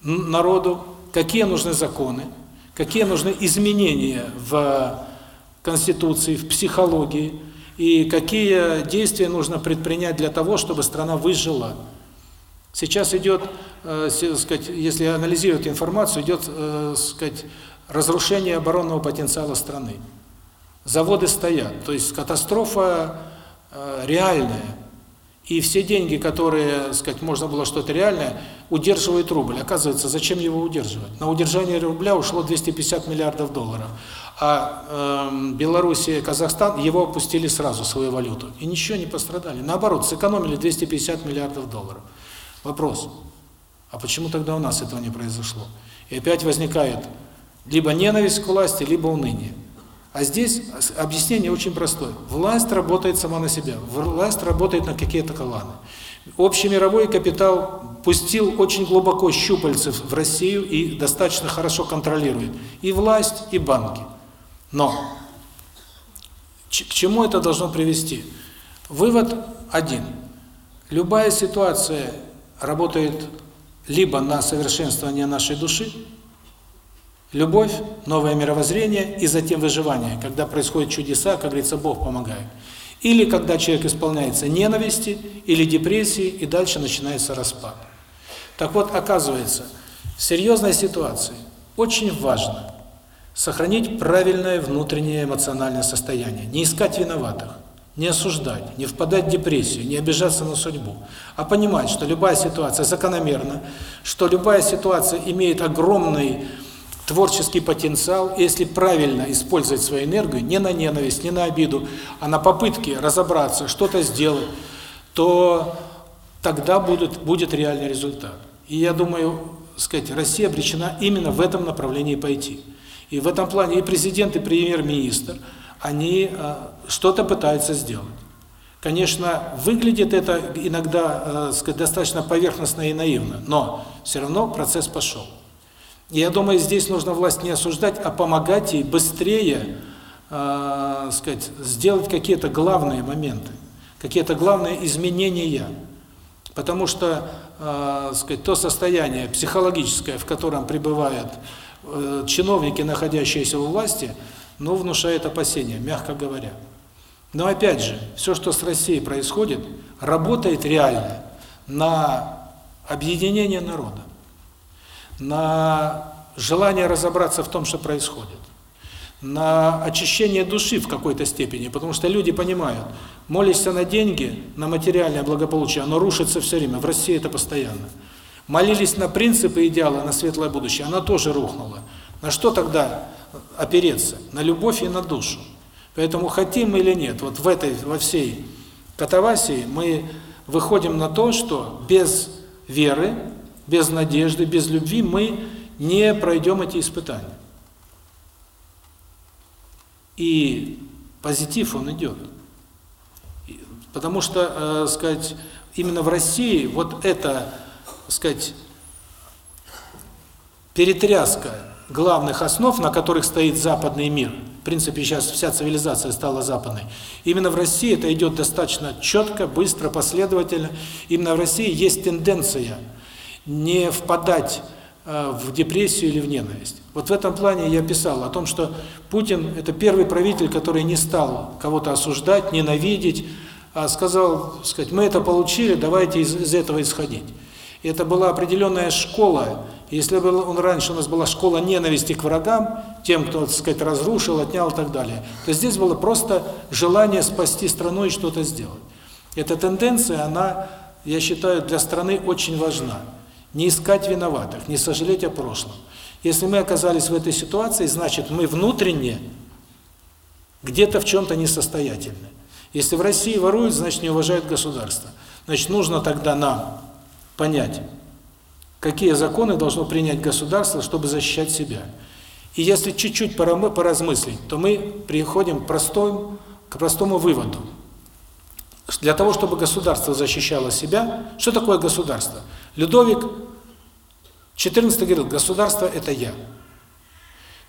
народу, какие нужны законы, какие нужны изменения в Конституции, в психологии, и какие действия нужно предпринять для того, чтобы страна выжила. Сейчас идет, э, сказать, если анализировать информацию, идет, э, сказать, разрушение оборонного потенциала страны. Заводы стоят, то есть катастрофа э, реальная. И все деньги, которые, сказать, можно было что-то реальное, удерживают рубль. Оказывается, зачем его удерживать? На удержание рубля ушло 250 миллиардов долларов. А э, Белоруссия и Казахстан его опустили сразу, свою валюту. И ничего не пострадали. Наоборот, сэкономили 250 миллиардов долларов. Вопрос, а почему тогда у нас этого не произошло? И опять возникает либо ненависть к власти, либо уныние. А здесь объяснение очень простое. Власть работает сама на себя. Власть работает на какие-то кланы. Общемировой капитал пустил очень глубоко щупальцы в Россию и достаточно хорошо контролирует и власть, и банки. Но к чему это должно привести? Вывод один. Любая ситуация работает либо на совершенствование нашей души, любовь, новое мировоззрение и затем выживание, когда происходят чудеса, как говорится, Бог помогает. Или когда человек исполняется ненависти или депрессии, и дальше начинается распад. Так вот, оказывается, в серьезной ситуации очень важно сохранить правильное внутреннее эмоциональное состояние, не искать виноватых не осуждать, не впадать в депрессию, не обижаться на судьбу, а понимать, что любая ситуация закономерна, что любая ситуация имеет огромный творческий потенциал, если правильно использовать свою энергию, не на ненависть, не на обиду, а на попытки разобраться, что-то сделать, то тогда будет, будет реальный результат. И я думаю, сказать, Россия обречена именно в этом направлении пойти. И в этом плане и президент, и премьер-министр – они э, что-то пытаются сделать. Конечно, выглядит это иногда э, сказать, достаточно поверхностно и наивно, но все равно процесс пошел. Я думаю, здесь нужно власть не осуждать, а помогать ей быстрее э, сказать, сделать какие-то главные моменты, какие-то главные изменения. Потому что э, сказать, то состояние психологическое, в котором пребывают э, чиновники, находящиеся у власти – но внушает опасения, мягко говоря. Но опять же, все, что с Россией происходит, работает реально на объединение народа, на желание разобраться в том, что происходит, на очищение души в какой-то степени, потому что люди понимают, молишься на деньги, на материальное благополучие, оно рушится все время, в России это постоянно. Молились на принципы идеала, на светлое будущее, оно тоже рухнуло. На что тогда опереться? На любовь и на душу. Поэтому хотим мы или нет, вот в этой, во всей катавасии мы выходим на то, что без веры, без надежды, без любви мы не пройдем эти испытания. И позитив он идет. Потому что, э, сказать, именно в России вот это, сказать, перетряска главных основ, на которых стоит западный мир, в принципе, сейчас вся цивилизация стала западной, именно в России это идет достаточно четко, быстро, последовательно. Именно в России есть тенденция не впадать э, в депрессию или в ненависть. Вот в этом плане я писал о том, что Путин – это первый правитель, который не стал кого-то осуждать, ненавидеть, а сказал, сказать, мы это получили, давайте из, из этого исходить. И это была определенная школа. Если бы он раньше у нас была школа ненависти к врагам, тем, кто, так сказать, разрушил, отнял и так далее, то здесь было просто желание спасти страну и что-то сделать. Эта тенденция, она, я считаю, для страны очень важна. Не искать виноватых, не сожалеть о прошлом. Если мы оказались в этой ситуации, значит, мы внутренне где-то в чем-то несостоятельны. Если в России воруют, значит, не уважают государство. Значит, нужно тогда нам понять, какие законы должно принять государство, чтобы защищать себя. И если чуть-чуть поразмыслить, то мы приходим к простому, к простому выводу. Для того, чтобы государство защищало себя, что такое государство? Людовик XIV говорил, государство – это я.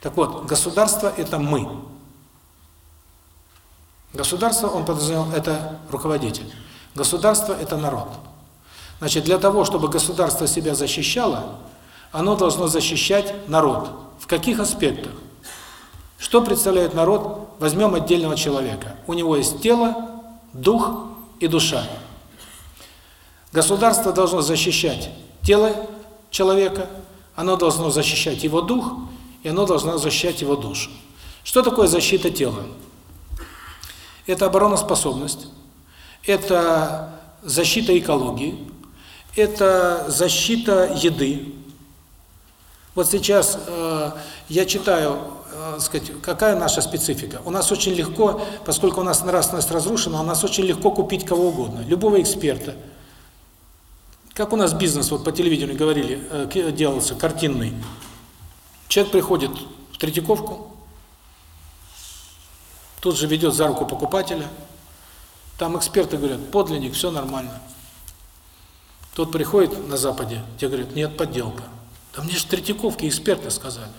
Так вот, государство – это мы. Государство, он подразумевал, это руководитель. Государство – это народ. Значит, для того, чтобы государство себя защищало, оно должно защищать народ. В каких аспектах? Что представляет народ? Возьмем отдельного человека. У него есть тело, дух и душа. Государство должно защищать тело человека, оно должно защищать его дух, и оно должно защищать его душу. Что такое защита тела? Это обороноспособность, это защита экологии, это защита еды. Вот сейчас э, я читаю, э, сказать, какая наша специфика. У нас очень легко, поскольку у нас нравственность разрушена, у нас очень легко купить кого угодно, любого эксперта. Как у нас бизнес, вот по телевидению говорили, э, делался, картинный. Человек приходит в Третьяковку, тут же ведет за руку покупателя, там эксперты говорят, подлинник, все нормально. Тот приходит на Западе, те говорят, нет, подделка. Да мне же Третьяковки эксперты сказали.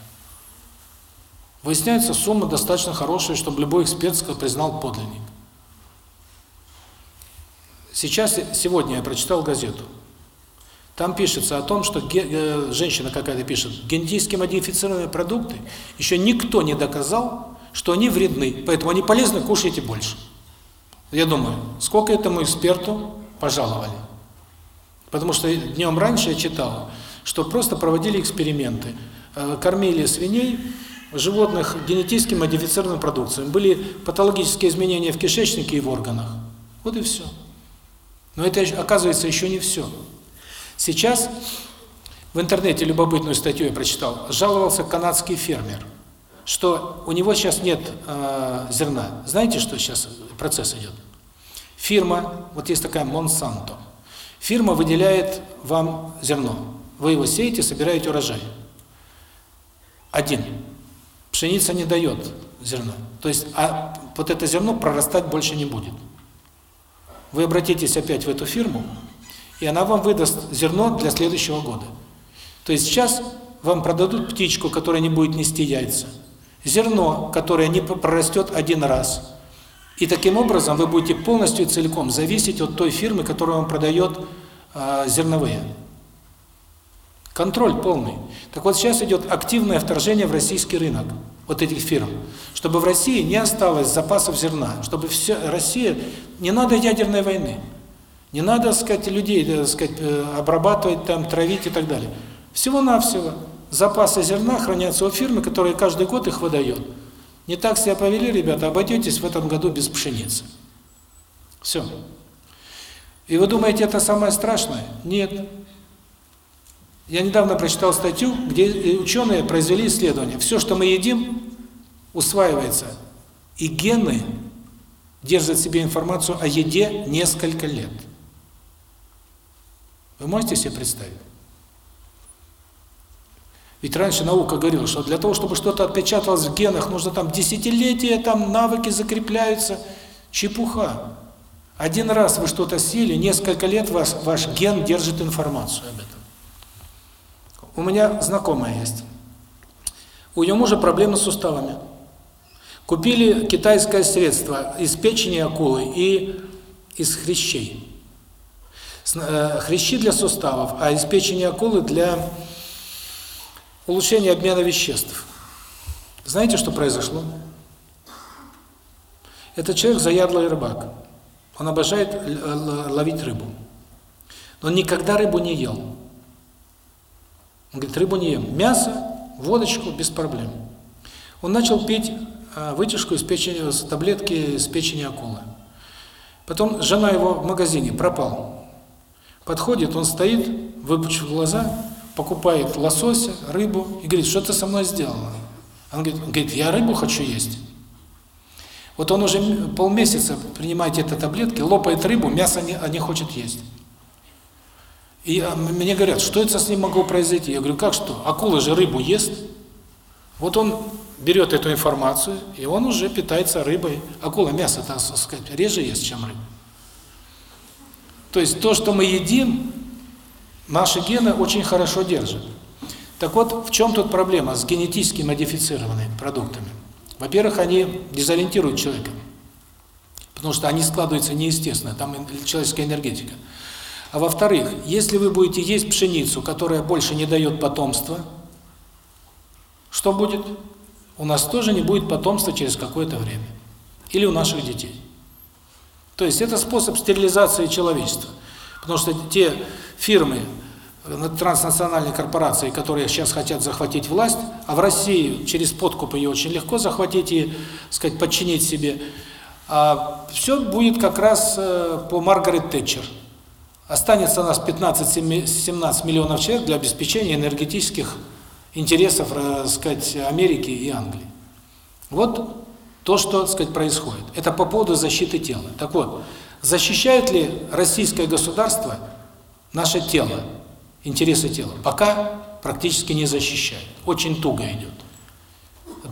Выясняется, сумма достаточно хорошая, чтобы любой эксперт признал подлинник. Сейчас, сегодня я прочитал газету. Там пишется о том, что э, женщина какая-то пишет, генетически модифицированные продукты еще никто не доказал, что они вредны, поэтому они полезны, кушайте больше. Я думаю, сколько этому эксперту пожаловали. Потому что днем раньше я читал, что просто проводили эксперименты. Э, кормили свиней, животных генетически модифицированной продукцией. Были патологические изменения в кишечнике и в органах. Вот и все. Но это, оказывается, еще не все. Сейчас в интернете любопытную статью я прочитал. Жаловался канадский фермер, что у него сейчас нет э, зерна. Знаете, что сейчас процесс идет? Фирма, вот есть такая Monsanto, Фирма выделяет вам зерно. Вы его сеете, собираете урожай. Один. Пшеница не дает зерна. То есть, а вот это зерно прорастать больше не будет. Вы обратитесь опять в эту фирму, и она вам выдаст зерно для следующего года. То есть сейчас вам продадут птичку, которая не будет нести яйца. Зерно, которое не прорастет один раз. И таким образом вы будете полностью и целиком зависеть от той фирмы, которая вам продает э, зерновые. Контроль полный. Так вот сейчас идет активное вторжение в российский рынок вот этих фирм, чтобы в России не осталось запасов зерна, чтобы все Россия не надо ядерной войны. Не надо, сказать, людей, так сказать, э, обрабатывать там, травить и так далее. Всего-навсего запасы зерна хранятся у фирмы, которая каждый год их выдает. Не так себя повели, ребята, обойдетесь в этом году без пшеницы. Все. И вы думаете, это самое страшное? Нет. Я недавно прочитал статью, где ученые произвели исследование. Все, что мы едим, усваивается. И гены держит в себе информацию о еде несколько лет. Вы можете себе представить? Ведь раньше наука говорила, что для того, чтобы что-то отпечаталось в генах, нужно там десятилетия, там навыки закрепляются. Чепуха. Один раз вы что-то съели, несколько лет вас, ваш ген держит информацию об этом. У меня знакомая есть. У ее мужа проблемы с суставами. Купили китайское средство из печени акулы и из хрящей. Э, хрящи для суставов, а из печени акулы для улучшения обмена веществ. Знаете, что произошло? Этот человек заядлый рыбак. Он обожает ловить рыбу. Но он никогда рыбу не ел. Он говорит, рыбу не ем. Мясо, водочку без проблем. Он начал пить а, вытяжку из печени, таблетки из печени акулы. Потом жена его в магазине пропал. Подходит, он стоит, выпучив глаза, покупает лосося, рыбу и говорит, что ты со мной сделала? Он говорит, говорит, я рыбу хочу есть. Вот он уже полмесяца принимает эти таблетки, лопает рыбу, мясо не, не хочет есть. И а, мне говорят, что это с ним могло произойти? Я говорю, как что? Акула же рыбу ест. Вот он берет эту информацию, и он уже питается рыбой. Акула мясо, так сказать, реже ест, чем рыба. То есть то, что мы едим, наши гены очень хорошо держат. Так вот, в чем тут проблема с генетически модифицированными продуктами? Во-первых, они дезориентируют человека, потому что они складываются неестественно, там человеческая энергетика. А во-вторых, если вы будете есть пшеницу, которая больше не дает потомства, что будет? У нас тоже не будет потомства через какое-то время. Или у наших детей. То есть это способ стерилизации человечества. Потому что те фирмы, транснациональные корпорации, которые сейчас хотят захватить власть, а в России через подкуп ее очень легко захватить и, сказать, подчинить себе, а все будет как раз э, по Маргарет Тэтчер. Останется у нас 15-17 миллионов человек для обеспечения энергетических интересов, так сказать, Америки и Англии. Вот то, что, так сказать, происходит. Это по поводу защиты тела. Так вот, защищает ли российское государство наше тело? интересы тела. Пока практически не защищает. Очень туго идет.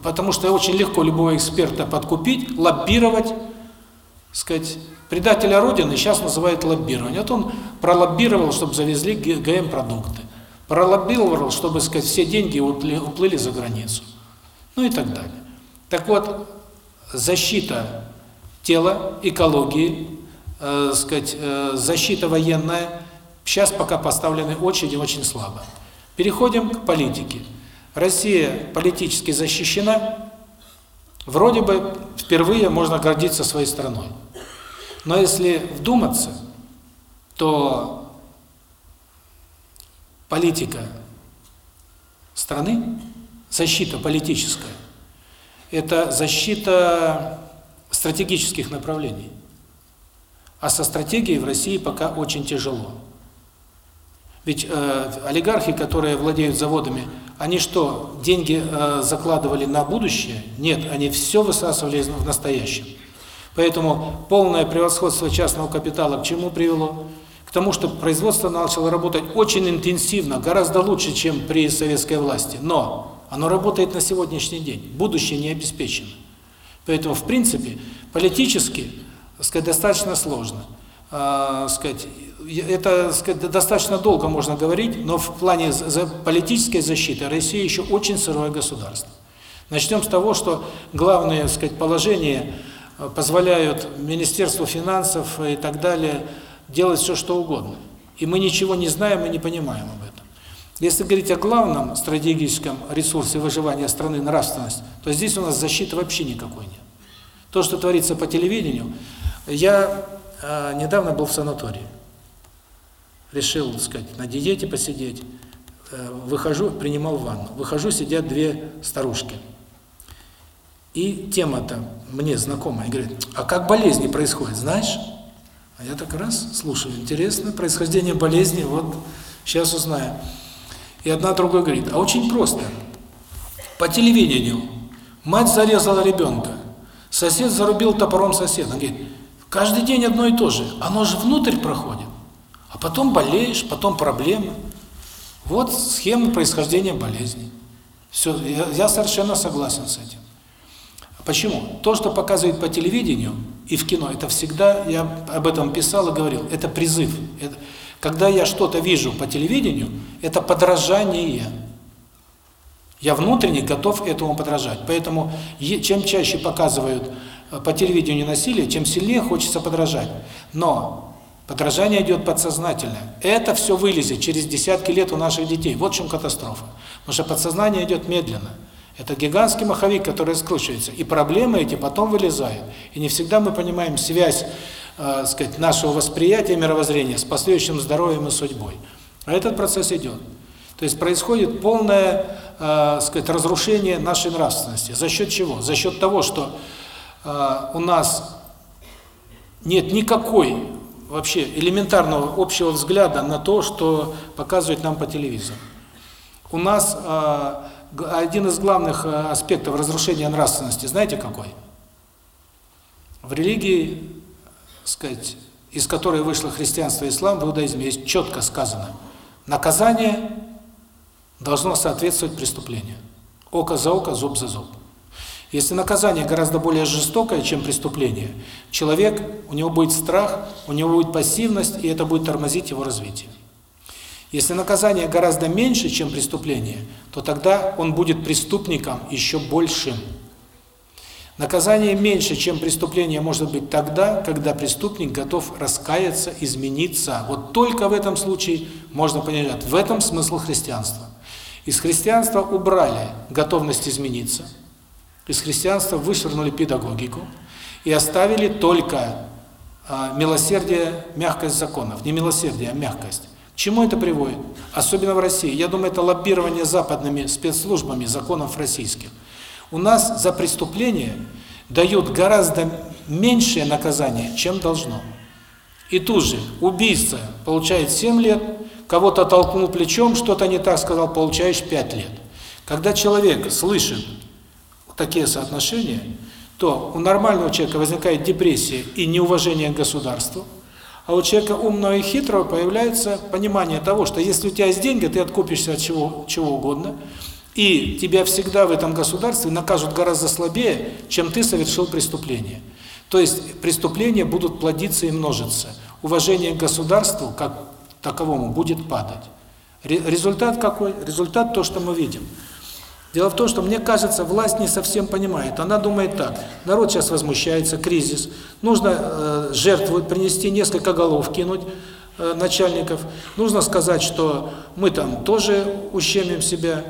Потому что очень легко любого эксперта подкупить, лоббировать, сказать, предателя Родины сейчас называют лоббирование. Вот он пролоббировал, чтобы завезли ГМ-продукты. Пролоббировал, чтобы, сказать, все деньги уплыли за границу. Ну и так далее. Так вот, защита тела, экологии, э, сказать, э, защита военная – Сейчас пока поставлены очень и очень слабо. Переходим к политике. Россия политически защищена. Вроде бы впервые можно гордиться своей страной. Но если вдуматься, то политика страны, защита политическая, это защита стратегических направлений. А со стратегией в России пока очень тяжело. Ведь э, олигархи, которые владеют заводами, они что, деньги э, закладывали на будущее? Нет, они все высасывали в настоящем. Поэтому полное превосходство частного капитала к чему привело? К тому, что производство начало работать очень интенсивно, гораздо лучше, чем при советской власти. Но оно работает на сегодняшний день. Будущее не обеспечено. Поэтому, в принципе, политически, сказать, достаточно сложно. Э, сказать, это сказать, достаточно долго можно говорить, но в плане политической защиты Россия еще очень сырое государство. Начнем с того, что главные сказать, положения э, позволяют Министерству финансов и так далее делать все, что угодно. И мы ничего не знаем и не понимаем. Если говорить о главном стратегическом ресурсе выживания страны – нравственность, то здесь у нас защиты вообще никакой нет. То, что творится по телевидению, я э, недавно был в санатории решил, так сказать, на диете посидеть, э, выхожу, принимал ванну. Выхожу, сидят две старушки. И тема-то мне знакомая. Говорит, а как болезни происходят, знаешь? А я так раз слушаю, интересно, происхождение болезни, вот сейчас узнаю. И одна другая говорит, а очень просто. По телевидению мать зарезала ребенка, Сосед зарубил топором соседа. Он говорит, каждый день одно и то же. Оно же внутрь проходит. А потом болеешь, потом проблемы. Вот схема происхождения болезней. Все, я, я совершенно согласен с этим. Почему? То, что показывают по телевидению и в кино, это всегда, я об этом писал и говорил, это призыв. Это, когда я что-то вижу по телевидению, это подражание. Я внутренне готов этому подражать. Поэтому чем чаще показывают э, по телевидению насилие, тем сильнее хочется подражать. Но подражание идет подсознательно. Это все вылезет через десятки лет у наших детей. Вот в чем катастрофа. Потому что подсознание идет медленно. Это гигантский маховик, который скручивается. И проблемы эти потом вылезают. И не всегда мы понимаем связь, э, сказать, нашего восприятия мировоззрения с последующим здоровьем и судьбой. А этот процесс идет. То есть происходит полное, э, сказать, разрушение нашей нравственности. За счет чего? За счет того, что э, у нас нет никакой вообще элементарного общего взгляда на то, что показывают нам по телевизору. У нас э, один из главных э, аспектов разрушения нравственности, знаете какой? В религии, сказать, из которой вышло христианство и ислам, в иудаизме есть четко сказано, наказание должно соответствовать преступлению. Око за око, зуб за зуб. Если наказание гораздо более жестокое, чем преступление, человек, у него будет страх, у него будет пассивность, и это будет тормозить его развитие. Если наказание гораздо меньше, чем преступление, то тогда он будет преступником еще большим. Наказание меньше, чем преступление, может быть тогда, когда преступник готов раскаяться, измениться. Вот только в этом случае можно понять, в этом смысл христианства. Из христианства убрали готовность измениться, из христианства вышвырнули педагогику и оставили только а, милосердие, мягкость законов. Не милосердие, а мягкость чему это приводит? Особенно в России. Я думаю, это лоббирование западными спецслужбами законов российских. У нас за преступление дают гораздо меньшее наказание, чем должно. И тут же убийца получает 7 лет, кого-то толкнул плечом, что-то не так сказал, получаешь 5 лет. Когда человек слышит такие соотношения, то у нормального человека возникает депрессия и неуважение к государству, а у человека умного и хитрого появляется понимание того, что если у тебя есть деньги, ты откупишься от чего, чего угодно, и тебя всегда в этом государстве накажут гораздо слабее, чем ты совершил преступление. То есть преступления будут плодиться и множиться. Уважение к государству, как таковому, будет падать. Результат какой? Результат то, что мы видим. Дело в том, что мне кажется, власть не совсем понимает. Она думает так: народ сейчас возмущается, кризис, нужно э, жертву принести, несколько голов кинуть э, начальников, нужно сказать, что мы там тоже ущемим себя,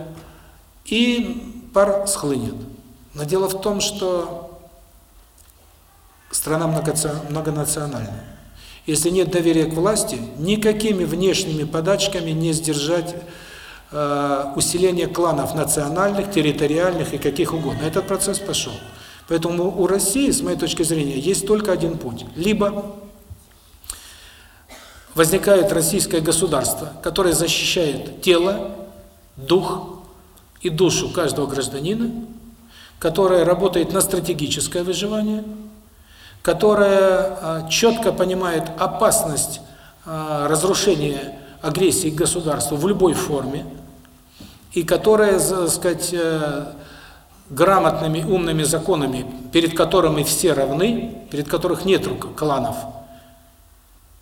и пар схлынет. Но дело в том, что страна многонациональная. Если нет доверия к власти, никакими внешними подачками не сдержать Э, усиление кланов национальных, территориальных и каких угодно. Этот процесс пошел. Поэтому у России, с моей точки зрения, есть только один путь. Либо возникает российское государство, которое защищает тело, дух и душу каждого гражданина, которое работает на стратегическое выживание, которое э, четко понимает опасность э, разрушения агрессии к государству в любой форме, и которая, так сказать, э, грамотными, умными законами, перед которыми все равны, перед которых нет кланов.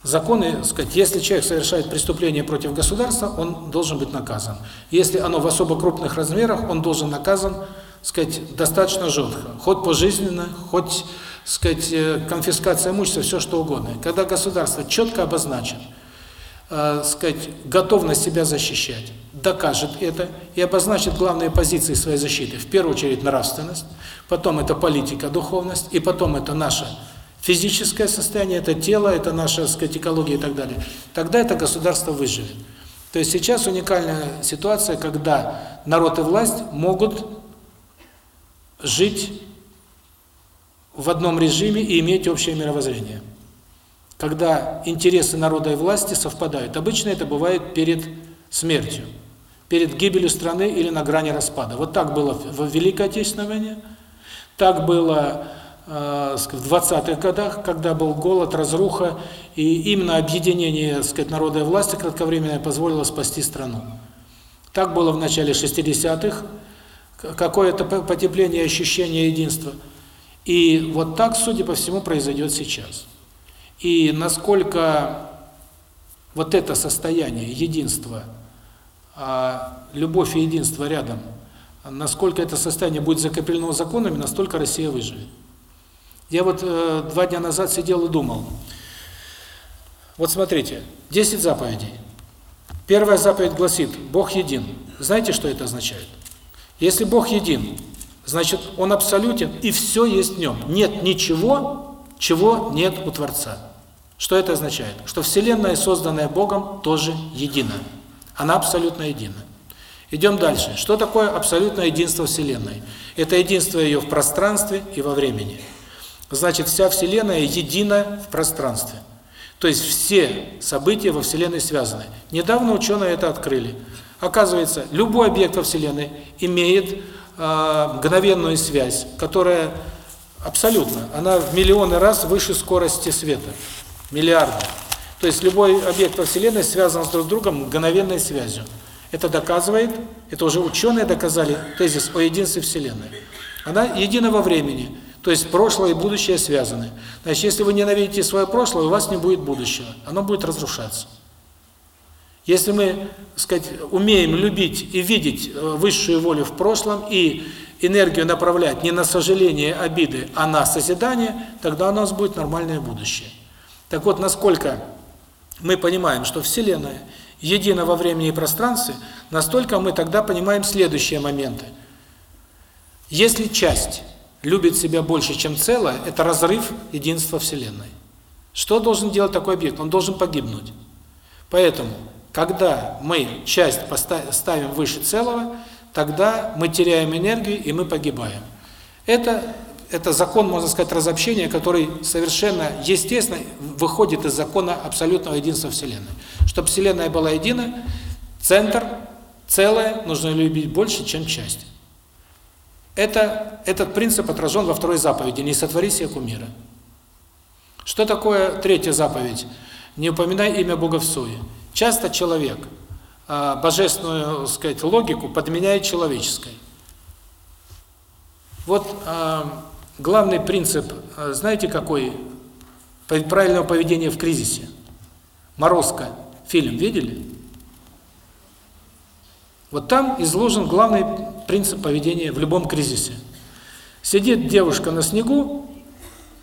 Законы, сказать, если человек совершает преступление против государства, он должен быть наказан. Если оно в особо крупных размерах, он должен наказан, сказать, достаточно жестко, хоть пожизненно, хоть, сказать, э, конфискация имущества, все что угодно. Когда государство четко обозначит, э, сказать, готовность себя защищать, докажет это и обозначит главные позиции своей защиты. В первую очередь нравственность, потом это политика, духовность, и потом это наше физическое состояние, это тело, это наша, сказать, экология и так далее. Тогда это государство выживет. То есть сейчас уникальная ситуация, когда народ и власть могут жить в одном режиме и иметь общее мировоззрение когда интересы народа и власти совпадают. Обычно это бывает перед смертью, перед гибелью страны или на грани распада. Вот так было в Великой Отечественной войне, так было в 20-х годах, когда был голод, разруха, и именно объединение, сказать, народа и власти кратковременное позволило спасти страну. Так было в начале 60-х, какое-то потепление ощущение единства. И вот так, судя по всему, произойдет сейчас. И насколько вот это состояние единства, а любовь и единство рядом, насколько это состояние будет закреплено законами, настолько Россия выживет. Я вот э, два дня назад сидел и думал. Вот смотрите, 10 заповедей. Первая заповедь гласит «Бог един». Знаете, что это означает? Если Бог един, значит, Он абсолютен, и все есть в Нем. Нет ничего, чего нет у Творца. Что это означает? Что Вселенная, созданная Богом, тоже едина. Она абсолютно едина. Идем дальше. Что такое абсолютное единство Вселенной? Это единство ее в пространстве и во времени. Значит, вся Вселенная едина в пространстве. То есть все события во Вселенной связаны. Недавно ученые это открыли. Оказывается, любой объект во Вселенной имеет э, мгновенную связь, которая абсолютно, она в миллионы раз выше скорости света, миллиарды. То есть любой объект во Вселенной связан с друг другом мгновенной связью. Это доказывает, это уже ученые доказали, тезис о единстве Вселенной. Она едина во времени, то есть прошлое и будущее связаны. Значит, если вы ненавидите свое прошлое, у вас не будет будущего, оно будет разрушаться. Если мы, сказать, умеем любить и видеть э, высшую волю в прошлом и энергию направлять не на сожаление, обиды, а на созидание, тогда у нас будет нормальное будущее. Так вот, насколько мы понимаем, что Вселенная едина во времени и пространстве, настолько мы тогда понимаем следующие моменты. Если часть любит себя больше, чем целое, это разрыв единства Вселенной. Что должен делать такой объект? Он должен погибнуть. Поэтому когда мы часть ставим выше целого, тогда мы теряем энергию и мы погибаем. Это это закон, можно сказать, разобщения, который совершенно естественно выходит из закона абсолютного единства Вселенной. Чтобы Вселенная была едина, центр, целое нужно любить больше, чем часть. Это, этот принцип отражен во второй заповеди «Не сотвори себе кумира». Что такое третья заповедь? Не упоминай имя Бога в суе. Часто человек а, божественную, сказать, логику подменяет человеческой. Вот а, главный принцип, а, знаете какой? Правильного поведения в кризисе. Морозко. Фильм видели? Вот там изложен главный принцип поведения в любом кризисе. Сидит девушка на снегу,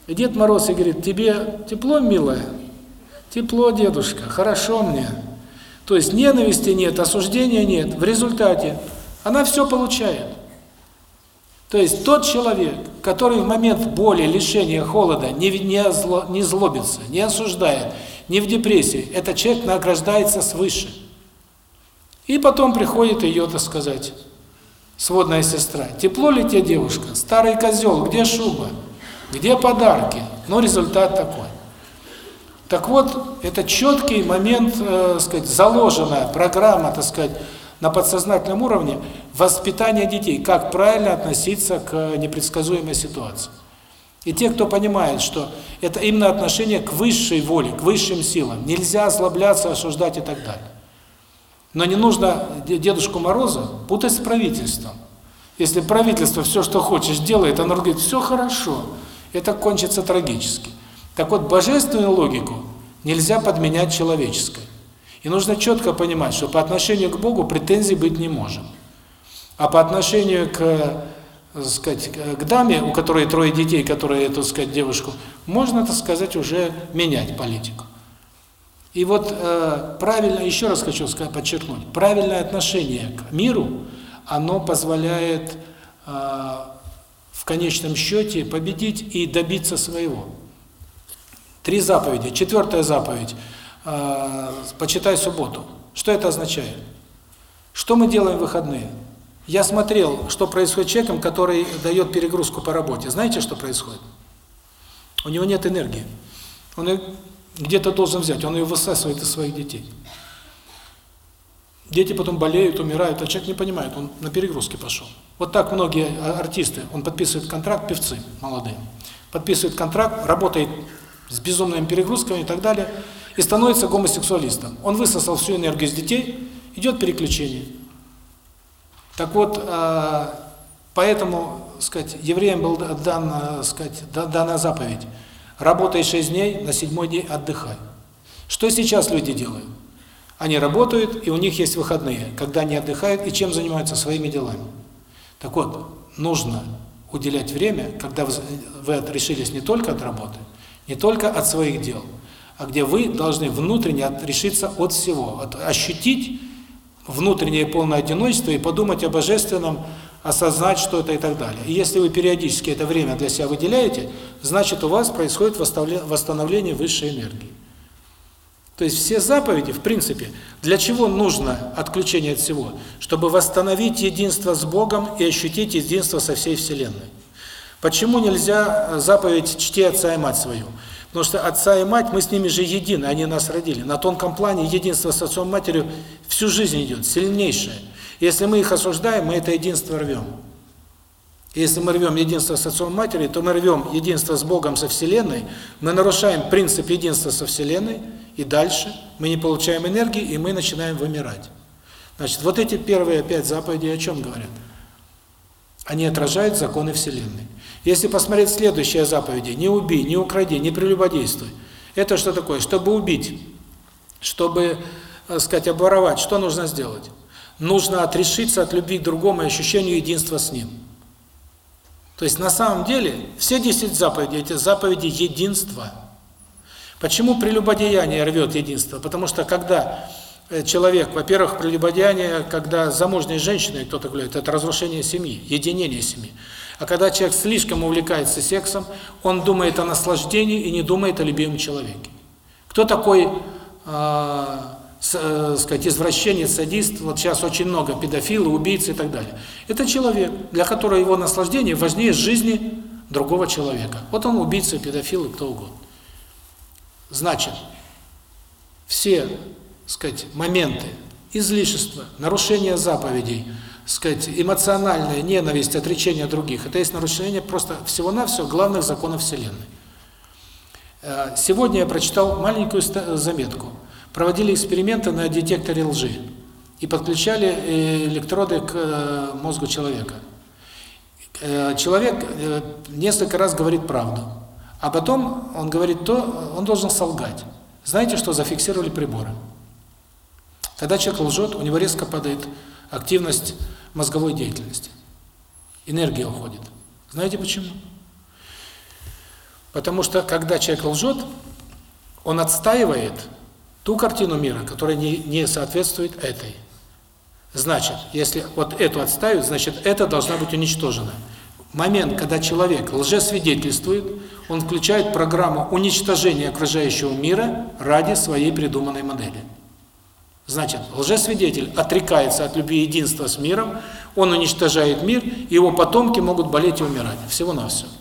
и Дед Мороз и говорит, тебе тепло, милая? Тепло, дедушка, хорошо мне. То есть ненависти нет, осуждения нет. В результате она все получает. То есть тот человек, который в момент боли, лишения, холода не, не, зло, не злобится, не осуждает, не в депрессии, этот человек награждается свыше. И потом приходит ее, так сказать, сводная сестра. Тепло ли тебе, девушка? Старый козел, где шуба? Где подарки? Но результат такой. Так вот, это четкий момент, э, сказать, заложенная программа, так сказать, на подсознательном уровне воспитания детей, как правильно относиться к непредсказуемой ситуации. И те, кто понимает, что это именно отношение к высшей воле, к высшим силам, нельзя озлобляться, осуждать и так далее. Но не нужно Дедушку Мороза путать с правительством. Если правительство все, что хочешь, делает, оно говорит, все хорошо, это кончится трагически. Так вот, божественную логику нельзя подменять человеческой. И нужно четко понимать, что по отношению к Богу претензий быть не может. А по отношению к, сказать, к даме, у которой трое детей, которая, так сказать, девушку, можно, так сказать, уже менять политику. И вот э, правильно, еще раз хочу сказать, подчеркнуть, правильное отношение к миру, оно позволяет э, в конечном счете победить и добиться своего. Три заповеди. Четвертая заповедь э, почитай субботу. Что это означает? Что мы делаем в выходные? Я смотрел, что происходит с человеком, который дает перегрузку по работе. Знаете, что происходит? У него нет энергии. Он где-то должен взять, он ее высасывает из своих детей. Дети потом болеют, умирают, а человек не понимает, он на перегрузке пошел. Вот так многие артисты, он подписывает контракт, певцы молодые, подписывает контракт, работает с безумными перегрузками и так далее, и становится гомосексуалистом. Он высосал всю энергию из детей, идет переключение. Так вот, э, поэтому, сказать, евреям был дан, сказать, дана заповедь: работай 6 дней, на седьмой день отдыхай. Что сейчас люди делают? Они работают, и у них есть выходные, когда они отдыхают и чем занимаются своими делами. Так вот, нужно уделять время, когда вы отрешились не только от работы, не только от своих дел, а где вы должны внутренне отрешиться от всего, от, ощутить внутреннее полное одиночество и подумать о божественном, осознать что-то и так далее. И если вы периодически это время для себя выделяете, значит у вас происходит восстановление высшей энергии. То есть все заповеди, в принципе, для чего нужно отключение от всего? Чтобы восстановить единство с Богом и ощутить единство со всей Вселенной. Почему нельзя заповедь «чти отца и мать свою»? Потому что отца и мать, мы с ними же едины, они нас родили. На тонком плане единство с отцом и матерью всю жизнь идет, сильнейшее. Если мы их осуждаем, мы это единство рвем. Если мы рвем единство с отцом и матерью, то мы рвем единство с Богом, со Вселенной, мы нарушаем принцип единства со Вселенной, и дальше мы не получаем энергии, и мы начинаем вымирать. Значит, вот эти первые пять заповедей о чем говорят? Они отражают законы Вселенной. Если посмотреть следующие заповеди, не убей, не укради, не прелюбодействуй. Это что такое? Чтобы убить, чтобы, так сказать, обворовать, что нужно сделать? Нужно отрешиться от любви к другому и ощущению единства с ним. То есть на самом деле все 10 заповедей эти заповеди единства. Почему прелюбодеяние рвет единство? Потому что когда Э, человек, во-первых, прелюбодеяние, когда замужней женщиной кто-то гуляет, это разрушение семьи, единение семьи. А когда человек слишком увлекается сексом, он думает о наслаждении и не думает о любимом человеке. Кто такой, э, сказать, извращенец, садист, вот сейчас очень много педофилы, убийцы и так далее. Это человек, для которого его наслаждение важнее жизни другого человека. Вот он убийца, педофил и кто угодно. Значит, все сказать, моменты излишества, нарушения заповедей, сказать, эмоциональная ненависть, отречение от других. Это есть нарушение просто всего-навсего главных законов Вселенной. Э, сегодня я прочитал маленькую заметку. Проводили эксперименты на детекторе лжи и подключали э, электроды к э, мозгу человека. Человек несколько раз говорит правду, а потом он говорит то, он должен солгать. Знаете, что зафиксировали приборы? Когда человек лжет, у него резко падает активность мозговой деятельности. Энергия уходит. Знаете почему? Потому что, когда человек лжет, он отстаивает ту картину мира, которая не, не соответствует этой. Значит, если вот эту отставить, значит, это должна быть уничтожена. Момент, когда человек лжесвидетельствует, он включает программу уничтожения окружающего мира ради своей придуманной модели. Значит, лжесвидетель отрекается от любви единства с миром, он уничтожает мир, и его потомки могут болеть и умирать. Всего-навсего.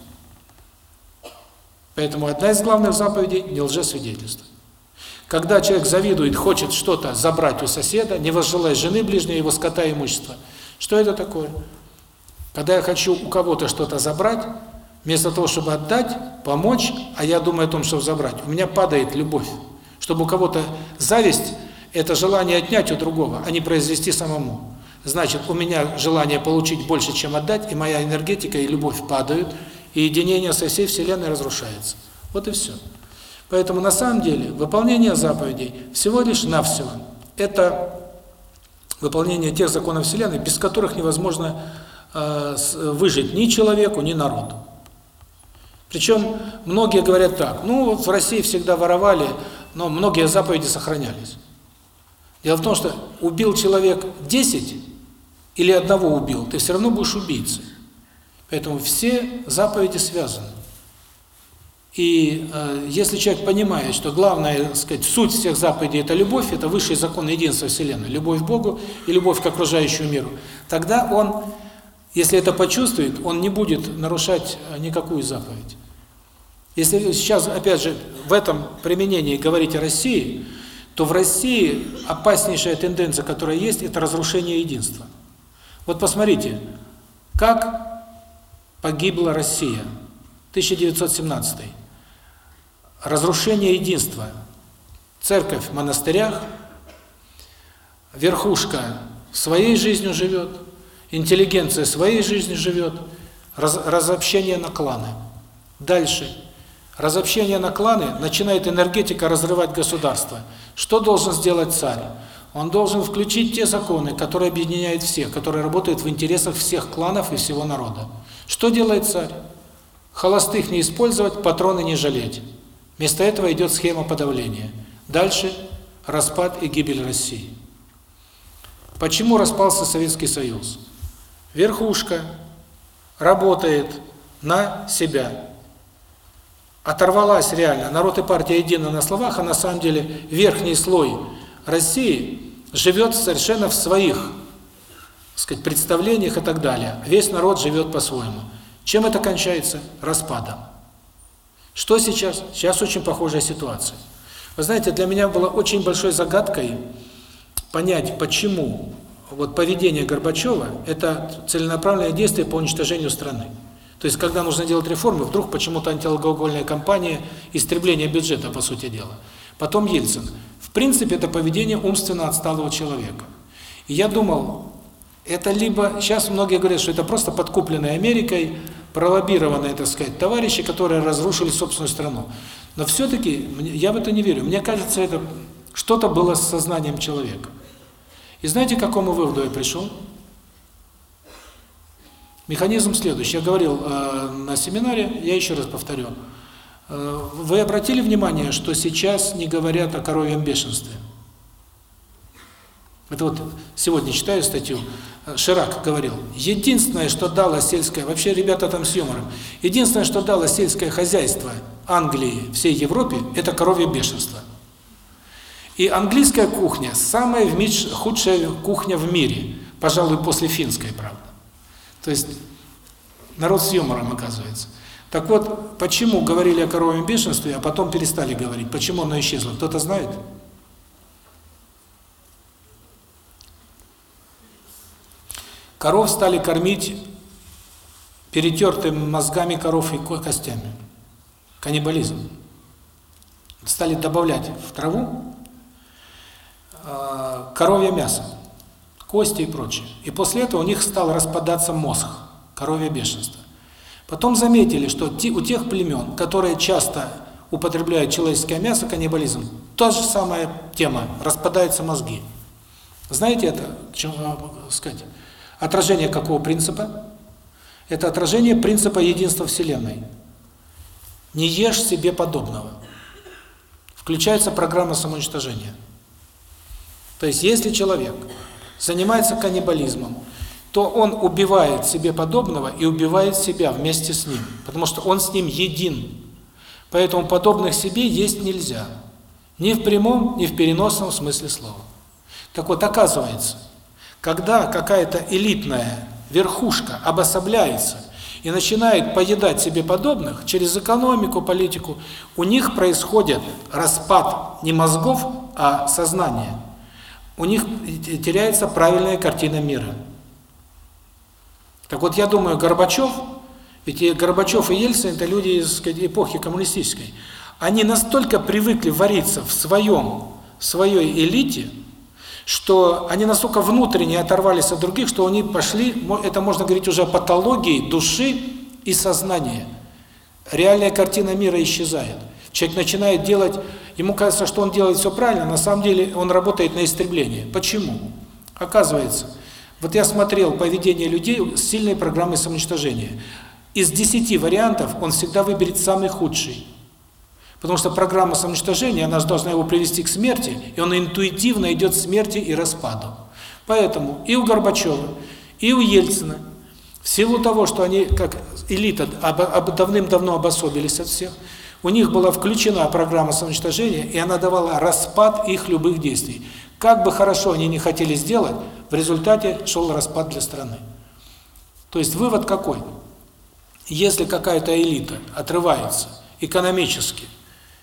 Поэтому одна из главных заповедей – не лжесвидетельство. Когда человек завидует, хочет что-то забрать у соседа, не возжелая жены ближней, его скота и имущества, что это такое? Когда я хочу у кого-то что-то забрать, вместо того, чтобы отдать, помочь, а я думаю о том, чтобы забрать, у меня падает любовь. Чтобы у кого-то зависть это желание отнять у другого, а не произвести самому. Значит, у меня желание получить больше, чем отдать, и моя энергетика и любовь падают, и единение со всей Вселенной разрушается. Вот и все. Поэтому на самом деле выполнение заповедей всего лишь навсего это выполнение тех законов Вселенной, без которых невозможно э, выжить ни человеку, ни народу. Причем многие говорят так, ну вот в России всегда воровали, но многие заповеди сохранялись. Дело в том, что убил человек 10 или одного убил, ты все равно будешь убийцей. Поэтому все заповеди связаны. И э, если человек понимает, что главная, так сказать, суть всех заповедей – это любовь, это высший закон единства Вселенной, любовь к Богу и любовь к окружающему миру, тогда он, если это почувствует, он не будет нарушать э, никакую заповедь. Если сейчас, опять же, в этом применении говорить о России – то в России опаснейшая тенденция, которая есть, это разрушение единства. Вот посмотрите, как погибла Россия. 1917. Разрушение единства. Церковь в монастырях, верхушка своей жизнью живет, интеллигенция своей жизнью живет, раз, разобщение на кланы. Дальше. Разобщение на кланы начинает энергетика разрывать государство. Что должен сделать царь? Он должен включить те законы, которые объединяют всех, которые работают в интересах всех кланов и всего народа. Что делает царь? Холостых не использовать, патроны не жалеть. Вместо этого идет схема подавления. Дальше распад и гибель России. Почему распался Советский Союз? Верхушка работает на себя. Оторвалась реально. Народ и партия едины на словах, а на самом деле верхний слой России живет совершенно в своих сказать, представлениях и так далее. Весь народ живет по-своему. Чем это кончается? Распадом. Что сейчас? Сейчас очень похожая ситуация. Вы знаете, для меня было очень большой загадкой понять, почему вот поведение Горбачева – это целенаправленное действие по уничтожению страны. То есть, когда нужно делать реформы, вдруг почему-то антиалкогольная кампания, истребление бюджета, по сути дела. Потом Ельцин. В принципе, это поведение умственно отсталого человека. И я думал, это либо, сейчас многие говорят, что это просто подкупленные Америкой, пролоббированные, так сказать, товарищи, которые разрушили собственную страну. Но все-таки я в это не верю. Мне кажется, это что-то было с сознанием человека. И знаете, к какому выводу я пришел? Механизм следующий. Я говорил э, на семинаре, я еще раз повторю. Э, вы обратили внимание, что сейчас не говорят о коровьем бешенстве? Это вот сегодня читаю статью, Ширак говорил, единственное, что дало сельское, вообще ребята там с юмором, единственное, что дало сельское хозяйство Англии, всей Европе, это коровье бешенство. И английская кухня самая в мир, худшая кухня в мире, пожалуй, после финской, правда. То есть народ с юмором оказывается. Так вот, почему говорили о коровьем бешенстве, а потом перестали говорить? Почему оно исчезло? Кто-то знает? Коров стали кормить перетертыми мозгами коров и костями. Каннибализм. Стали добавлять в траву э, коровье мясо, кости и прочее. И после этого у них стал распадаться мозг, коровье бешенство. Потом заметили, что у тех племен, которые часто употребляют человеческое мясо, каннибализм, та же самая тема, распадаются мозги. Знаете это, чем, сказать, отражение какого принципа? Это отражение принципа единства Вселенной. Не ешь себе подобного. Включается программа самоуничтожения. То есть, если человек занимается каннибализмом, то он убивает себе подобного и убивает себя вместе с ним, потому что он с ним един. Поэтому подобных себе есть нельзя. Ни в прямом, ни в переносном смысле слова. Так вот, оказывается, когда какая-то элитная верхушка обособляется и начинает поедать себе подобных через экономику, политику, у них происходит распад не мозгов, а сознания. У них теряется правильная картина мира. Так вот, я думаю, Горбачев, ведь и Горбачев и Ельцин – это люди из эпохи коммунистической, они настолько привыкли вариться в своем, в своей элите, что они настолько внутренне оторвались от других, что они пошли, это можно говорить уже о патологии души и сознания. Реальная картина мира исчезает. Человек начинает делать, ему кажется, что он делает все правильно, на самом деле он работает на истребление. Почему? Оказывается, вот я смотрел поведение людей с сильной программой самоуничтожения. Из 10 вариантов он всегда выберет самый худший. Потому что программа самоуничтожения, она же должна его привести к смерти, и он интуитивно идет к смерти и распаду. Поэтому и у Горбачева, и у Ельцина, в силу того, что они, как элита, давным-давно обособились от всех, у них была включена программа самоуничтожения, и она давала распад их любых действий. Как бы хорошо они не хотели сделать, в результате шел распад для страны. То есть вывод какой? Если какая-то элита отрывается экономически,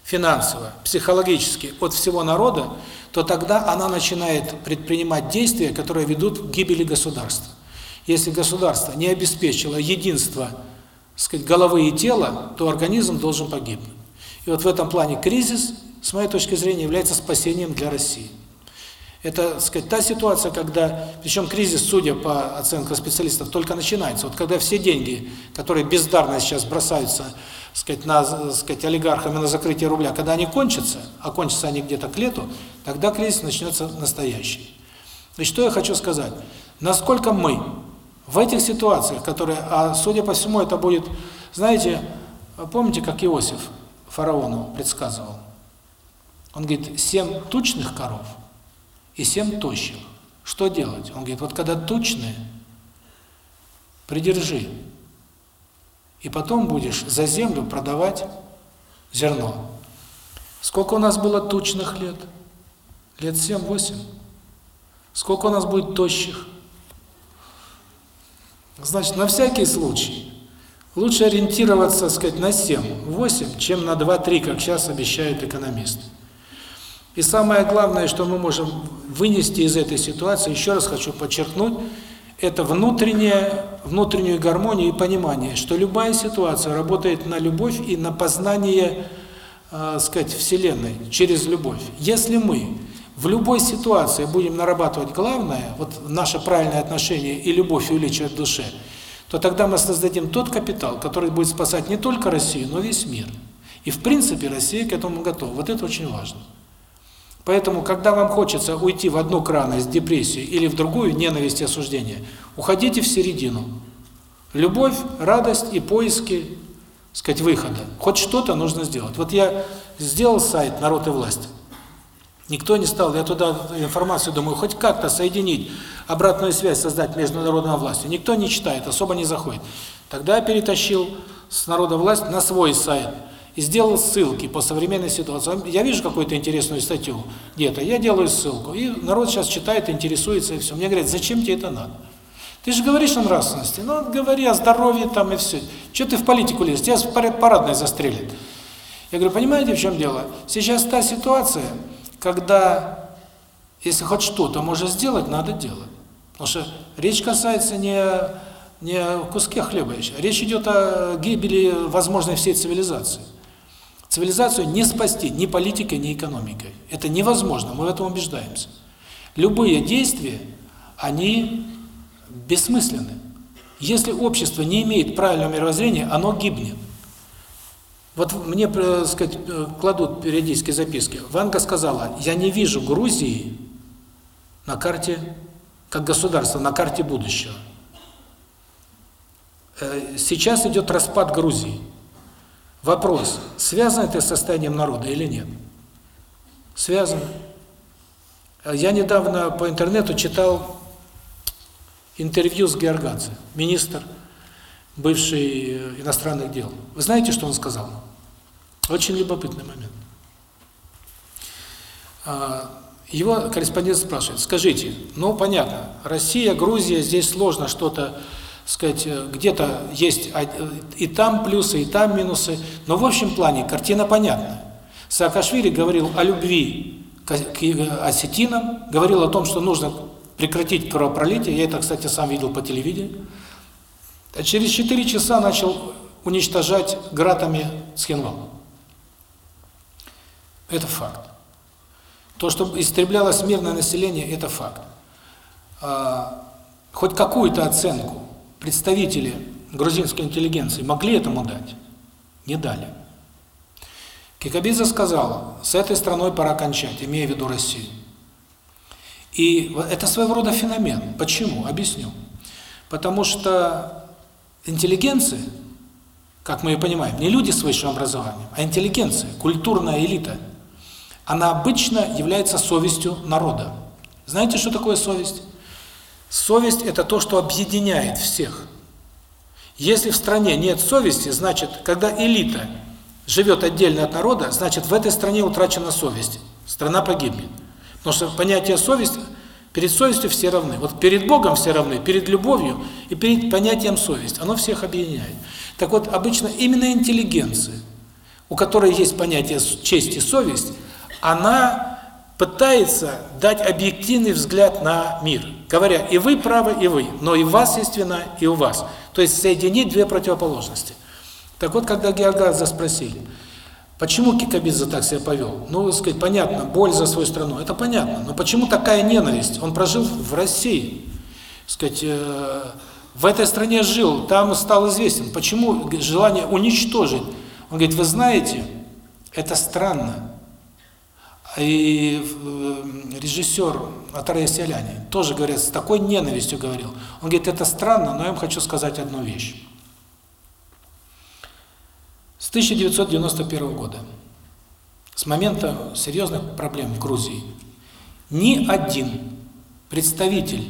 финансово, психологически от всего народа, то тогда она начинает предпринимать действия, которые ведут к гибели государства. Если государство не обеспечило единство сказать, головы и тела, то организм должен погибнуть. И вот в этом плане кризис, с моей точки зрения, является спасением для России. Это, сказать, та ситуация, когда, причем кризис, судя по оценкам специалистов, только начинается. Вот когда все деньги, которые бездарно сейчас бросаются, сказать, на, сказать, олигархами на закрытие рубля, когда они кончатся, а кончатся они где-то к лету, тогда кризис начнется настоящий. И что я хочу сказать? Насколько мы в этих ситуациях, которые, а судя по всему, это будет, знаете, помните, как Иосиф фараону предсказывал? Он говорит, семь тучных коров – и семь тощих. Что делать? Он говорит, вот когда тучные, придержи, и потом будешь за землю продавать зерно. Сколько у нас было тучных лет? Лет семь-восемь. Сколько у нас будет тощих? Значит, на всякий случай лучше ориентироваться, сказать, на 7-8, чем на 2-3, как сейчас обещают экономисты. И самое главное, что мы можем вынести из этой ситуации, еще раз хочу подчеркнуть, это внутреннее, внутреннюю гармонию и понимание, что любая ситуация работает на любовь и на познание, э, сказать, Вселенной через любовь. Если мы в любой ситуации будем нарабатывать главное, вот наше правильное отношение и любовь увеличивать в душе, то тогда мы создадим тот капитал, который будет спасать не только Россию, но весь мир. И в принципе Россия к этому готова. Вот это очень важно. Поэтому, когда вам хочется уйти в одну крайность, депрессию, или в другую, ненависть и осуждение, уходите в середину. Любовь, радость и поиски, сказать, выхода. Хоть что-то нужно сделать. Вот я сделал сайт «Народ и власть». Никто не стал, я туда информацию думаю, хоть как-то соединить, обратную связь создать между народом властью. Никто не читает, особо не заходит. Тогда я перетащил с народа власть на свой сайт – и сделал ссылки по современной ситуации. Я вижу какую-то интересную статью где-то, я делаю ссылку, и народ сейчас читает, интересуется, и все. Мне говорят, зачем тебе это надо? Ты же говоришь о нравственности, ну, говори о здоровье там и все. Что ты в политику лезешь? Тебя парадной застрелят. Я говорю, понимаете, в чем дело? Сейчас та ситуация, когда, если хоть что-то можно сделать, надо делать. Потому что речь касается не не куске хлеба, речь идет о гибели возможной всей цивилизации. Цивилизацию не спасти ни политикой, ни экономикой. Это невозможно, мы в этом убеждаемся. Любые действия, они бессмысленны. Если общество не имеет правильного мировоззрения, оно гибнет. Вот мне, э, сказать, э, кладут периодически записки. Ванга сказала, я не вижу Грузии на карте, как государства, на карте будущего. Э, сейчас идет распад Грузии. Вопрос, связано это с состоянием народа или нет? Связано. Я недавно по интернету читал интервью с Георгадзе, министр, бывший э, иностранных дел. Вы знаете, что он сказал? Очень любопытный момент. А, его корреспондент спрашивает, скажите, ну понятно, Россия, Грузия, здесь сложно что-то сказать, э, где-то есть э, и там плюсы, и там минусы, но в общем плане картина понятна. Саакашвили говорил о любви к осетинам, говорил о том, что нужно прекратить кровопролитие, я это, кстати, сам видел по телевидению, а через 4 часа начал уничтожать гратами Схенвал. Это факт. То, что истреблялось мирное население, это факт. А, хоть какую-то оценку представители грузинской интеллигенции могли этому дать? Не дали. Кикабидзе сказал, с этой страной пора кончать, имея в виду Россию. И это своего рода феномен. Почему? Объясню. Потому что интеллигенция, как мы ее понимаем, не люди с высшим образованием, а интеллигенция, культурная элита, она обычно является совестью народа. Знаете, что такое совесть? Совесть – это то, что объединяет всех. Если в стране нет совести, значит, когда элита живет отдельно от народа, значит, в этой стране утрачена совесть. Страна погибнет. Потому что понятие совесть, перед совестью все равны. Вот перед Богом все равны, перед любовью и перед понятием совесть. Оно всех объединяет. Так вот, обычно именно интеллигенция, у которой есть понятие честь и совесть, она пытается дать объективный взгляд на мир, говоря, и вы правы, и вы, но и у вас есть вина, и у вас. То есть соединить две противоположности – Так вот, когда Георгадзе спросили, почему Кикабидзе так себя повел? Ну, сказать, понятно, боль за свою страну, это понятно. Но почему такая ненависть? Он прожил в России, сказать, э, в этой стране жил, там стал известен. Почему желание уничтожить? Он говорит, вы знаете, это странно. И э, режиссер Атария Селяни тоже, говорит, с такой ненавистью говорил. Он говорит, это странно, но я вам хочу сказать одну вещь. С 1991 года, с момента серьезных проблем в Грузии, ни один представитель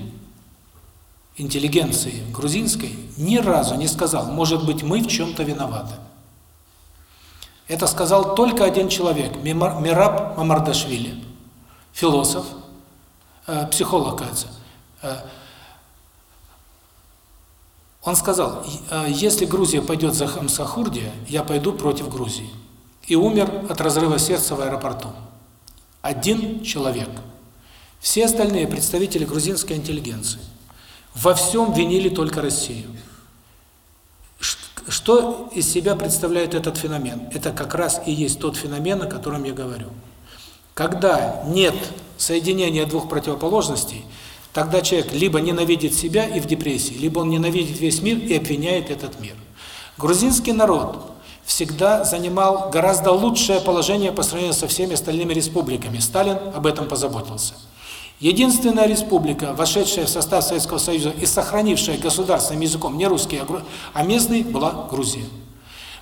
интеллигенции грузинской ни разу не сказал, может быть, мы в чем-то виноваты. Это сказал только один человек, Мираб Мамардашвили, философ, э, психолог, кажется. Э, он сказал, э, если Грузия пойдет за Хамсахурдия, я пойду против Грузии. И умер от разрыва сердца в аэропорту. Один человек. Все остальные представители грузинской интеллигенции во всем винили только Россию. Что из себя представляет этот феномен? Это как раз и есть тот феномен, о котором я говорю. Когда нет соединения двух противоположностей, тогда человек либо ненавидит себя и в депрессии, либо он ненавидит весь мир и обвиняет этот мир. Грузинский народ всегда занимал гораздо лучшее положение по сравнению со всеми остальными республиками. Сталин об этом позаботился. Единственная республика, вошедшая в состав Советского Союза и сохранившая государственным языком не русский, а, а местный, была Грузия.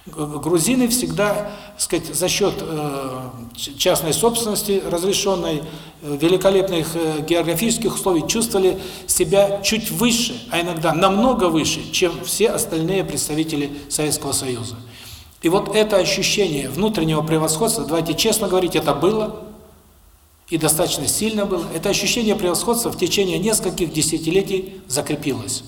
Грузины всегда, сказать, за счет э, частной собственности, разрешенной, э, великолепных э, географических условий, чувствовали себя чуть выше, а иногда намного выше, чем все остальные представители Советского Союза. И вот это ощущение внутреннего превосходства, давайте честно говорить, это было, и достаточно сильно было, это ощущение превосходства в течение нескольких десятилетий закрепилось.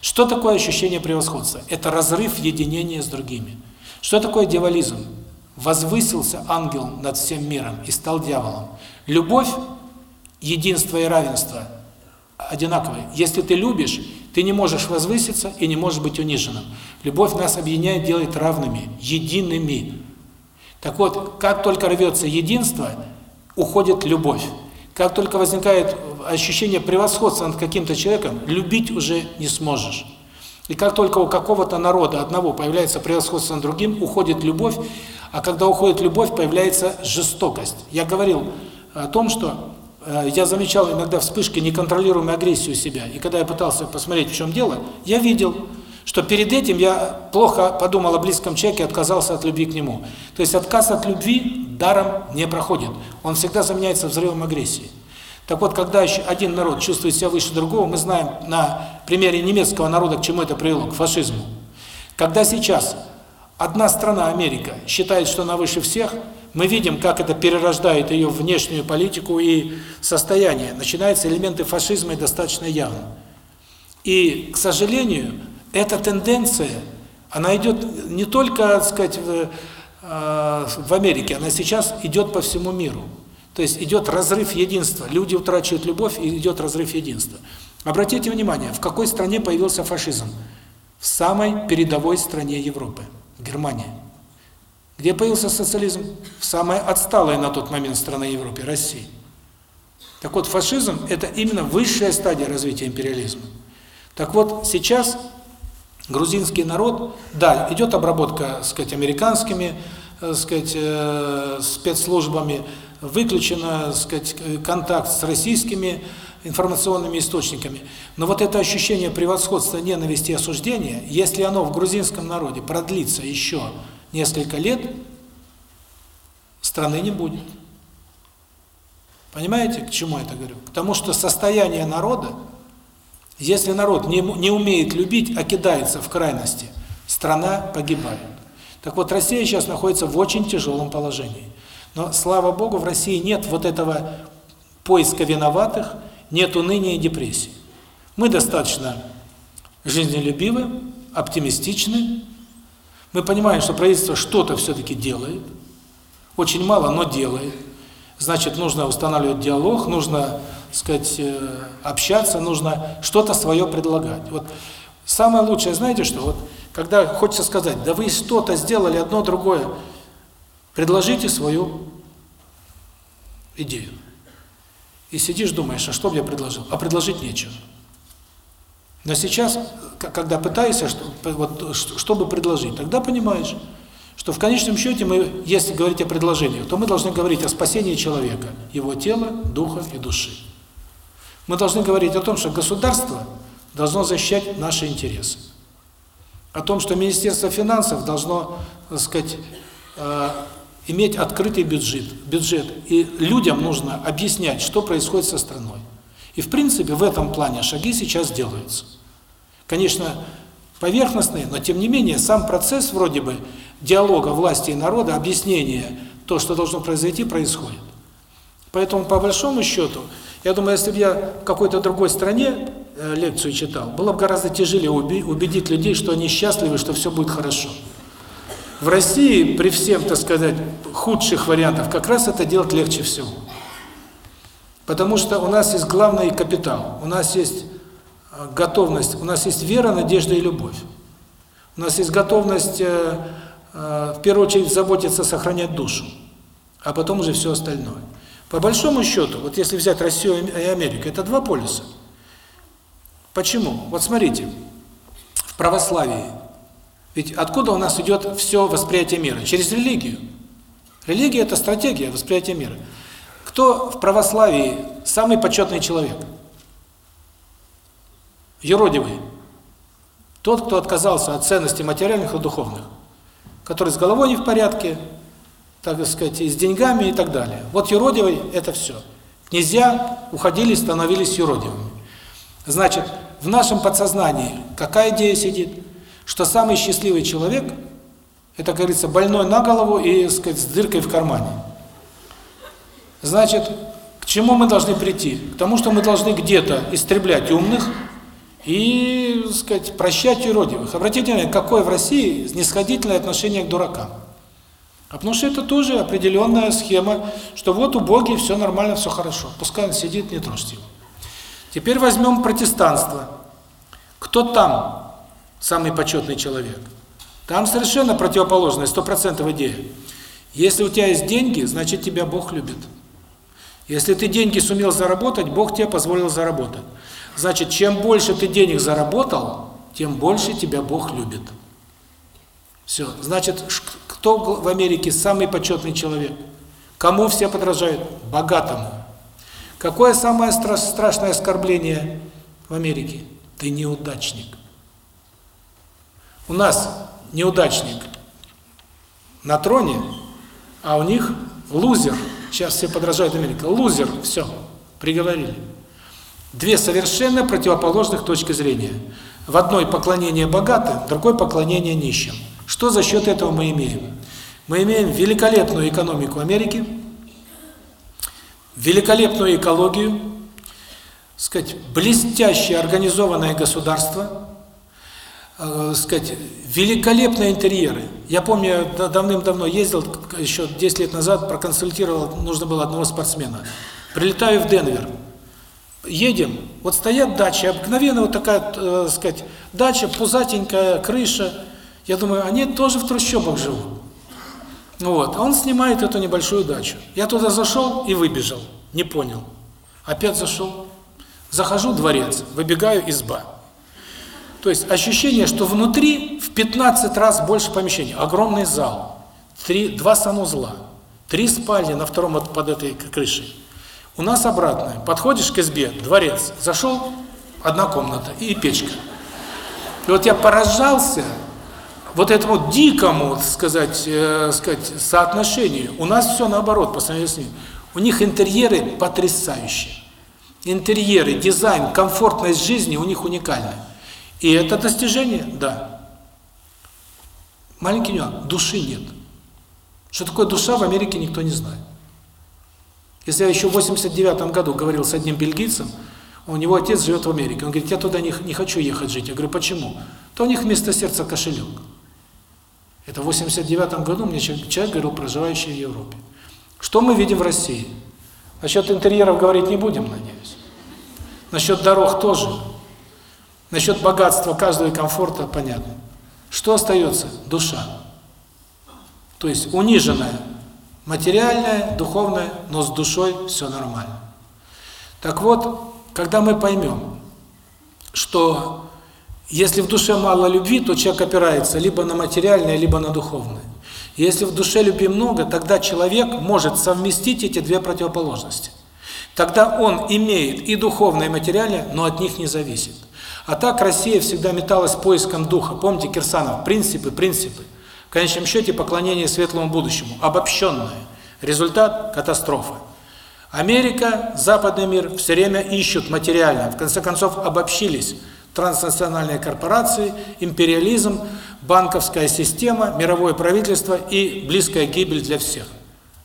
Что такое ощущение превосходства? Это разрыв единения с другими. Что такое дьяволизм? Возвысился ангел над всем миром и стал дьяволом. Любовь, единство и равенство одинаковые. Если ты любишь, ты не можешь возвыситься и не можешь быть униженным. Любовь нас объединяет, делает равными, едиными. Так вот, как только рвется единство, уходит любовь. Как только возникает ощущение превосходства над каким-то человеком, любить уже не сможешь. И как только у какого-то народа одного появляется превосходство над другим, уходит любовь, а когда уходит любовь, появляется жестокость. Я говорил о том, что э, я замечал иногда вспышки неконтролируемой агрессии у себя. И когда я пытался посмотреть, в чем дело, я видел, что перед этим я плохо подумал о близком человеке, отказался от любви к нему. То есть отказ от любви даром не проходит. Он всегда заменяется взрывом агрессии. Так вот, когда один народ чувствует себя выше другого, мы знаем на примере немецкого народа, к чему это привело, к фашизму. Когда сейчас одна страна, Америка, считает, что она выше всех, мы видим, как это перерождает ее внешнюю политику и состояние. Начинаются элементы фашизма и достаточно явно. И, к сожалению, эта тенденция, она идет не только, так сказать, в, э, в Америке, она сейчас идет по всему миру. То есть идет разрыв единства. Люди утрачивают любовь, и идет разрыв единства. Обратите внимание, в какой стране появился фашизм? В самой передовой стране Европы, Германии. Где появился социализм? В самой отсталой на тот момент стране Европы, России. Так вот, фашизм – это именно высшая стадия развития империализма. Так вот, сейчас грузинский народ, да, идет обработка, так сказать, американскими, так э, сказать, э, спецслужбами, выключено, так сказать, контакт с российскими информационными источниками. Но вот это ощущение превосходства, ненависти и осуждения, если оно в грузинском народе продлится еще несколько лет, страны не будет. Понимаете, к чему я это говорю? К тому, что состояние народа если народ не, не умеет любить, а кидается в крайности, страна погибает. Так вот, Россия сейчас находится в очень тяжелом положении. Но, слава Богу, в России нет вот этого поиска виноватых, нет уныния и депрессии. Мы достаточно жизнелюбивы, оптимистичны. Мы понимаем, что правительство что-то все-таки делает. Очень мало, но делает. Значит, нужно устанавливать диалог, нужно сказать, э, общаться, нужно что-то свое предлагать. Вот самое лучшее, знаете что? Вот Когда хочется сказать, да вы что-то сделали, одно другое, предложите свою идею. И сидишь, думаешь, а что бы я предложил? А предложить нечего. Но сейчас, когда пытаешься, вот, чтобы предложить, тогда понимаешь, что в конечном счете мы, если говорить о предложении, то мы должны говорить о спасении человека, его тела, духа и души. Мы должны говорить о том, что государство должно защищать наши интересы. О том, что Министерство финансов должно, так сказать, э, иметь открытый бюджет, бюджет, и людям нужно объяснять, что происходит со страной. И в принципе в этом плане шаги сейчас делаются. Конечно, поверхностные, но тем не менее сам процесс вроде бы диалога власти и народа, объяснения, то, что должно произойти, происходит. Поэтому по большому счету, я думаю, если бы я в какой-то другой стране э, лекцию читал, было бы гораздо тяжелее убедить людей, что они счастливы, что все будет хорошо. В России при всем, так сказать, худших вариантах как раз это делать легче всего. Потому что у нас есть главный капитал, у нас есть э, готовность, у нас есть вера, надежда и любовь. У нас есть готовность э, в первую очередь заботиться, сохранять душу, а потом уже все остальное. По большому счету, вот если взять Россию и Америку, это два полюса. Почему? Вот смотрите, в православии, ведь откуда у нас идет все восприятие мира? Через религию. Религия – это стратегия восприятия мира. Кто в православии самый почетный человек? Еродивый. Тот, кто отказался от ценностей материальных и духовных. Который с головой не в порядке, так сказать, и с деньгами и так далее. Вот юродивый – это все. Князья уходили, становились юродивыми. Значит, в нашем подсознании какая идея сидит? Что самый счастливый человек – это, как говорится, больной на голову и, сказать, с дыркой в кармане. Значит, к чему мы должны прийти? К тому, что мы должны где-то истреблять умных и, сказать, прощать юродивых. Обратите внимание, какое в России снисходительное отношение к дуракам. А потому что это тоже определенная схема, что вот у Боги все нормально, все хорошо. Пускай он сидит, не трожьте его. Теперь возьмем протестанство. Кто там самый почетный человек? Там совершенно противоположная, стопроцентная идея. Если у тебя есть деньги, значит тебя Бог любит. Если ты деньги сумел заработать, Бог тебе позволил заработать. Значит, чем больше ты денег заработал, тем больше тебя Бог любит. Все. Значит, кто в Америке самый почетный человек? Кому все подражают? Богатому. Какое самое страшное оскорбление в Америке? Ты неудачник. У нас неудачник на троне, а у них лузер. Сейчас все подражают Америке. Лузер, все, приговорили. Две совершенно противоположных точки зрения. В одной поклонение богатым, в другой поклонение нищим. Что за счет этого мы имеем? Мы имеем великолепную экономику Америки, великолепную экологию, сказать, блестящее организованное государство, э, сказать, великолепные интерьеры. Я помню, давным-давно ездил, еще 10 лет назад, проконсультировал, нужно было одного спортсмена. Прилетаю в Денвер. Едем, вот стоят дачи, обыкновенная вот такая, э, сказать, дача, пузатенькая, крыша, я думаю, они тоже в трущобах живут. Вот, он снимает эту небольшую дачу. Я туда зашел и выбежал, не понял. Опять зашел. Захожу дворец, выбегаю изба. То есть ощущение, что внутри в 15 раз больше помещений. Огромный зал, три, два санузла, три спальни на втором под этой крышей. У нас обратное. Подходишь к избе, дворец, зашел, одна комната и печка. И вот я поражался, вот этому дикому, сказать, э, сказать, соотношению. У нас все наоборот по сравнению с ним. У них интерьеры потрясающие. Интерьеры, дизайн, комфортность жизни у них уникальная. И это достижение, да. Маленький нюанс, души нет. Что такое душа в Америке никто не знает. Если я еще в 89 году говорил с одним бельгийцем, у него отец живет в Америке. Он говорит, я туда не, не хочу ехать жить. Я говорю, почему? То у них вместо сердца кошелек. Это в 89 году мне человек, говорил, проживающий в Европе. Что мы видим в России? Насчет интерьеров говорить не будем, надеюсь. Насчет дорог тоже. Насчет богатства каждого и комфорта понятно. Что остается? Душа. То есть униженная, материальная, духовная, но с душой все нормально. Так вот, когда мы поймем, что если в душе мало любви, то человек опирается либо на материальное, либо на духовное. Если в душе любви много, тогда человек может совместить эти две противоположности. Тогда он имеет и духовное, и материальное, но от них не зависит. А так Россия всегда металась поиском духа. Помните Кирсанов? Принципы, принципы. В конечном счете поклонение светлому будущему. Обобщенное. Результат – катастрофа. Америка, западный мир все время ищут материально. В конце концов обобщились транснациональные корпорации, империализм, банковская система, мировое правительство и близкая гибель для всех.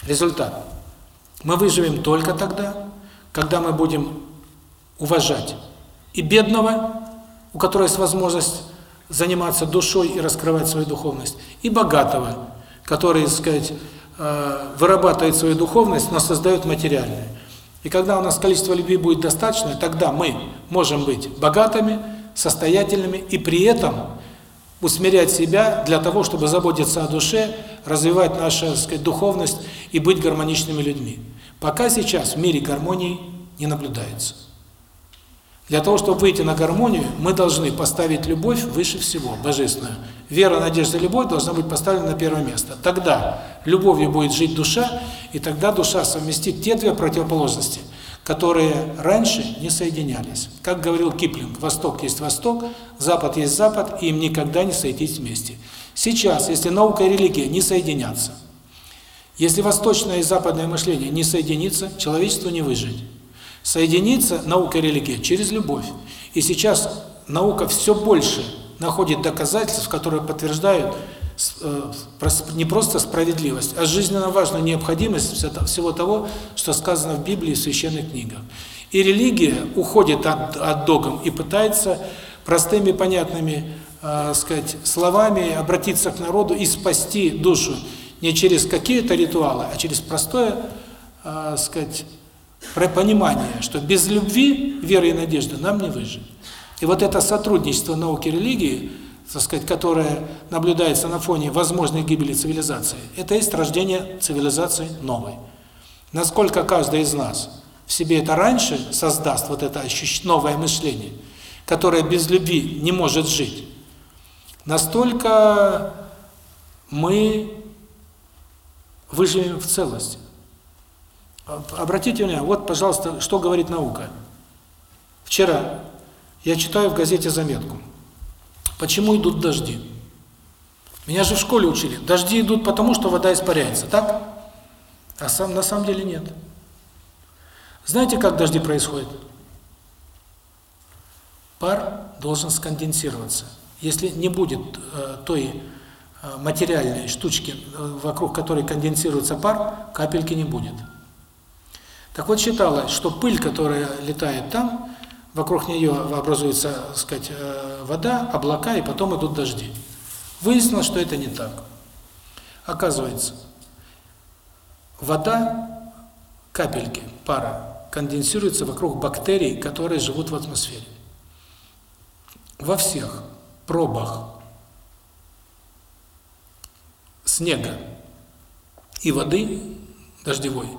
Результат. Мы выживем только тогда, когда мы будем уважать и бедного, у которого есть возможность заниматься душой и раскрывать свою духовность, и богатого, который, так сказать, э, вырабатывает свою духовность, но создает материальное. И когда у нас количество любви будет достаточно, тогда мы можем быть богатыми, состоятельными и при этом усмирять себя для того, чтобы заботиться о душе, развивать нашу, сказать, духовность и быть гармоничными людьми. Пока сейчас в мире гармонии не наблюдается. Для того, чтобы выйти на гармонию, мы должны поставить любовь выше всего, божественную. Вера, надежда, любовь должна быть поставлена на первое место. Тогда любовью будет жить душа, и тогда душа совместит те две противоположности, которые раньше не соединялись. Как говорил Киплинг, Восток есть Восток, Запад есть Запад, и им никогда не сойтись вместе. Сейчас, если наука и религия не соединятся, если восточное и западное мышление не соединится, человечеству не выжить. Соединится наука и религия через любовь. И сейчас наука все больше находит доказательств, которые подтверждают не просто справедливость, а жизненно важную необходимость всего того, что сказано в Библии и священных книгах. И религия уходит от, от догм и пытается простыми, понятными э, сказать, словами обратиться к народу и спасти душу не через какие-то ритуалы, а через простое, э, сказать, понимание, что без любви, веры и надежды нам не выжить. И вот это сотрудничество науки и религии, так сказать, которое наблюдается на фоне возможной гибели цивилизации, это есть рождение цивилизации новой. Насколько каждый из нас в себе это раньше создаст, вот это новое мышление, которое без любви не может жить, настолько мы выживем в целости. Обратите внимание, вот, пожалуйста, что говорит наука. Вчера я читаю в газете заметку. Почему идут дожди? Меня же в школе учили. Дожди идут потому, что вода испаряется, так? А сам на самом деле нет. Знаете, как дожди происходят? Пар должен сконденсироваться. Если не будет э, той э, материальной штучки, э, вокруг которой конденсируется пар, капельки не будет. Так вот считалось, что пыль, которая летает там, вокруг нее образуется, так сказать, э, вода, облака, и потом идут дожди. Выяснилось, что это не так. Оказывается, вода, капельки, пара, конденсируется вокруг бактерий, которые живут в атмосфере. Во всех пробах снега и воды дождевой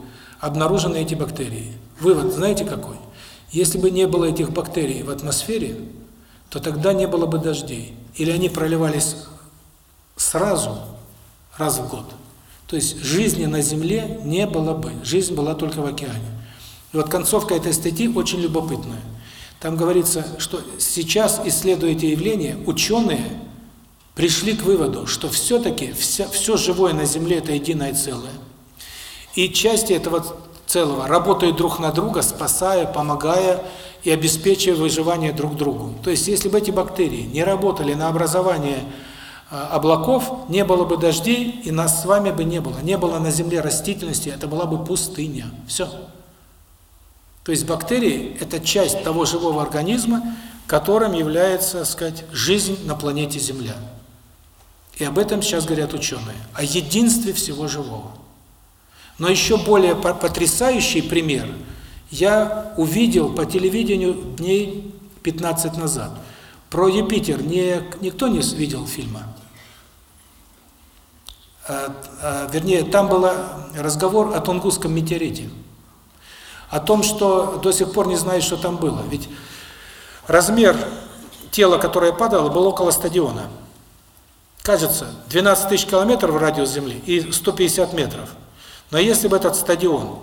обнаружены эти бактерии. Вывод знаете какой? Если бы не было этих бактерий в атмосфере, то тогда не было бы дождей. Или они проливались сразу, раз в год. То есть жизни на Земле не было бы. Жизнь была только в океане. И вот концовка этой статьи очень любопытная. Там говорится, что сейчас, исследуя эти явления, ученые пришли к выводу, что все-таки все живое на Земле – это единое целое. И части этого целого работают друг на друга, спасая, помогая и обеспечивая выживание друг другу. То есть, если бы эти бактерии не работали на образование а, облаков, не было бы дождей, и нас с вами бы не было. Не было на Земле растительности, это была бы пустыня. Все. То есть бактерии – это часть того живого организма, которым является, так сказать, жизнь на планете Земля. И об этом сейчас говорят ученые, о единстве всего живого. Но еще более потрясающий пример я увидел по телевидению дней 15 назад. Про Юпитер не, никто не видел фильма? вернее, там был разговор о Тунгусском метеорите. О том, что до сих пор не знают, что там было. Ведь размер тела, которое падало, был около стадиона. Кажется, 12 тысяч километров в радиус Земли и 150 метров. Но если бы этот стадион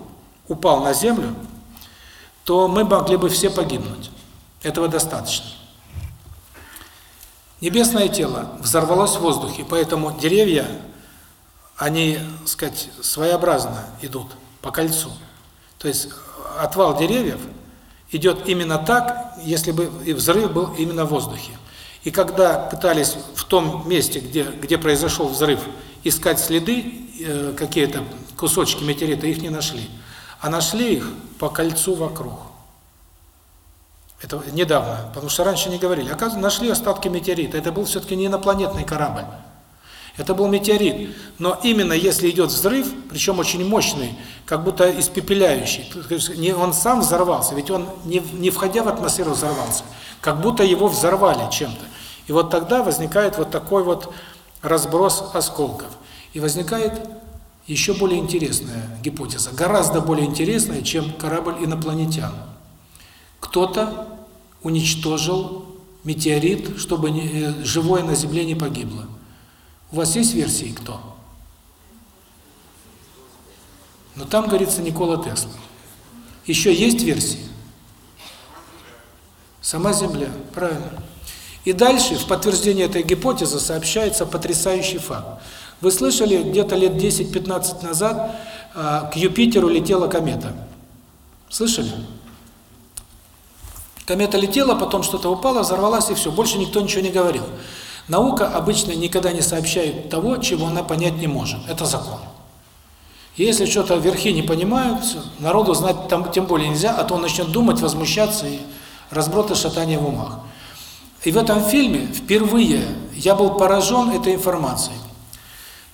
упал на Землю, то мы могли бы все погибнуть. Этого достаточно. Небесное тело взорвалось в воздухе, поэтому деревья, они, сказать, своеобразно идут по кольцу. То есть отвал деревьев идет именно так, если бы и взрыв был именно в воздухе. И когда пытались в том месте, где где произошел взрыв, искать следы, э, какие-то кусочки метеорита, их не нашли. А нашли их по кольцу вокруг. Это недавно, потому что раньше не говорили. Оказывается, нашли остатки метеорита. Это был все-таки не инопланетный корабль. Это был метеорит. Но именно если идет взрыв, причем очень мощный, как будто испепеляющий, он сам взорвался, ведь он не, не входя в атмосферу взорвался, как будто его взорвали чем-то. И вот тогда возникает вот такой вот разброс осколков. И возникает еще более интересная гипотеза, гораздо более интересная, чем корабль инопланетян. Кто-то уничтожил метеорит, чтобы э, живое на Земле не погибло. У вас есть версии кто? Но там говорится Никола Тесла. Еще есть версии? Сама Земля, правильно. И дальше, в подтверждение этой гипотезы, сообщается потрясающий факт. Вы слышали, где-то лет 10-15 назад э, к Юпитеру летела комета? Слышали? Комета летела, потом что-то упало, взорвалась и все. Больше никто ничего не говорил. Наука обычно никогда не сообщает того, чего она понять не может. Это закон. если что-то верхи не понимают, народу знать там тем более нельзя, а то он начнет думать, возмущаться и разброты шатания в умах. И в этом фильме впервые я был поражен этой информацией.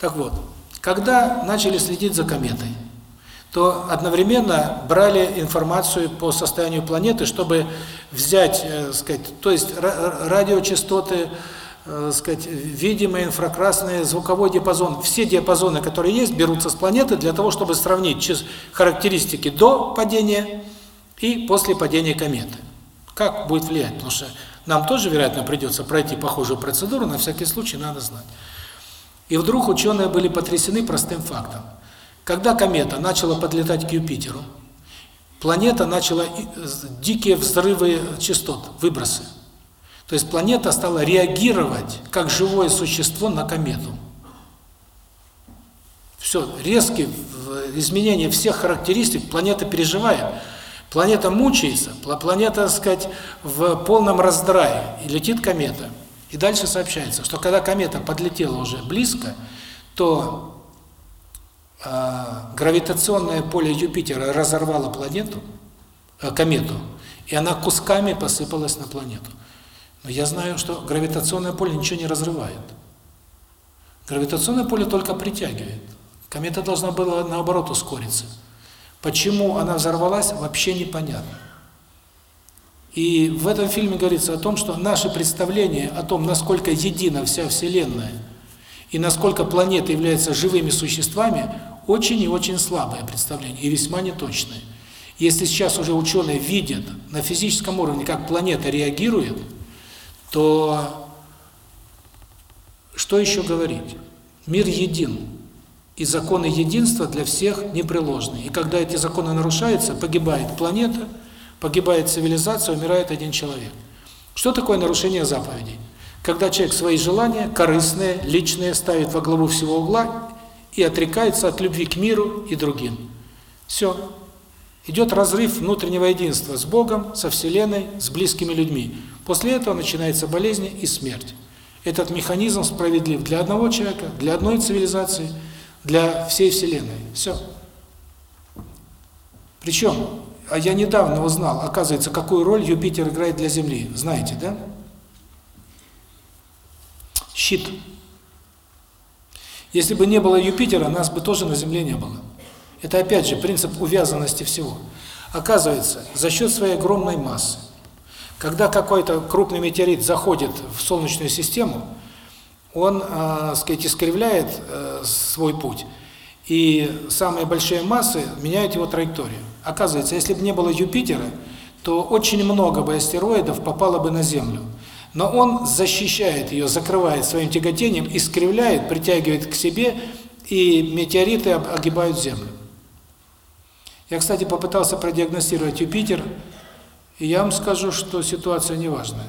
Так вот, когда начали следить за кометой, то одновременно брали информацию по состоянию планеты, чтобы взять, э, сказать, то есть радиочастоты, э, сказать, видимые, инфракрасные, звуковой диапазон, все диапазоны, которые есть, берутся с планеты для того, чтобы сравнить характеристики до падения и после падения кометы. Как будет влиять? Потому что нам тоже, вероятно, придется пройти похожую процедуру, на всякий случай надо знать. И вдруг ученые были потрясены простым фактом. Когда комета начала подлетать к Юпитеру, планета начала дикие взрывы частот, выбросы. То есть планета стала реагировать как живое существо на комету. Все, резкие изменения всех характеристик планета переживает. Планета мучается, планета, так сказать, в полном раздрае, и летит комета. И дальше сообщается, что когда комета подлетела уже близко, то э, гравитационное поле Юпитера разорвало планету, э, комету, и она кусками посыпалась на планету. Но я знаю, что гравитационное поле ничего не разрывает. Гравитационное поле только притягивает. Комета должна была, наоборот, ускориться. Почему она взорвалась, вообще непонятно. И в этом фильме говорится о том, что наше представление о том, насколько едина вся Вселенная и насколько планеты являются живыми существами, очень и очень слабое представление и весьма неточное. Если сейчас уже ученые видят на физическом уровне, как планета реагирует, то что еще говорить? Мир един. И законы единства для всех непреложны. И когда эти законы нарушаются, погибает планета, погибает цивилизация, умирает один человек. Что такое нарушение заповедей? Когда человек свои желания, корыстные, личные, ставит во главу всего угла и отрекается от любви к миру и другим. Все. Идет разрыв внутреннего единства с Богом, со Вселенной, с близкими людьми. После этого начинается болезнь и смерть. Этот механизм справедлив для одного человека, для одной цивилизации – для всей Вселенной. Все. Причем, а я недавно узнал, оказывается, какую роль Юпитер играет для Земли. Знаете, да? Щит. Если бы не было Юпитера, нас бы тоже на Земле не было. Это опять же принцип увязанности всего. Оказывается, за счет своей огромной массы, когда какой-то крупный метеорит заходит в Солнечную систему, он, э, сказать, искривляет э, свой путь, и самые большие массы меняют его траекторию. Оказывается, если бы не было Юпитера, то очень много бы астероидов попало бы на Землю. Но он защищает ее, закрывает своим тяготением, искривляет, притягивает к себе, и метеориты огибают Землю. Я, кстати, попытался продиагностировать Юпитер, и я вам скажу, что ситуация неважная.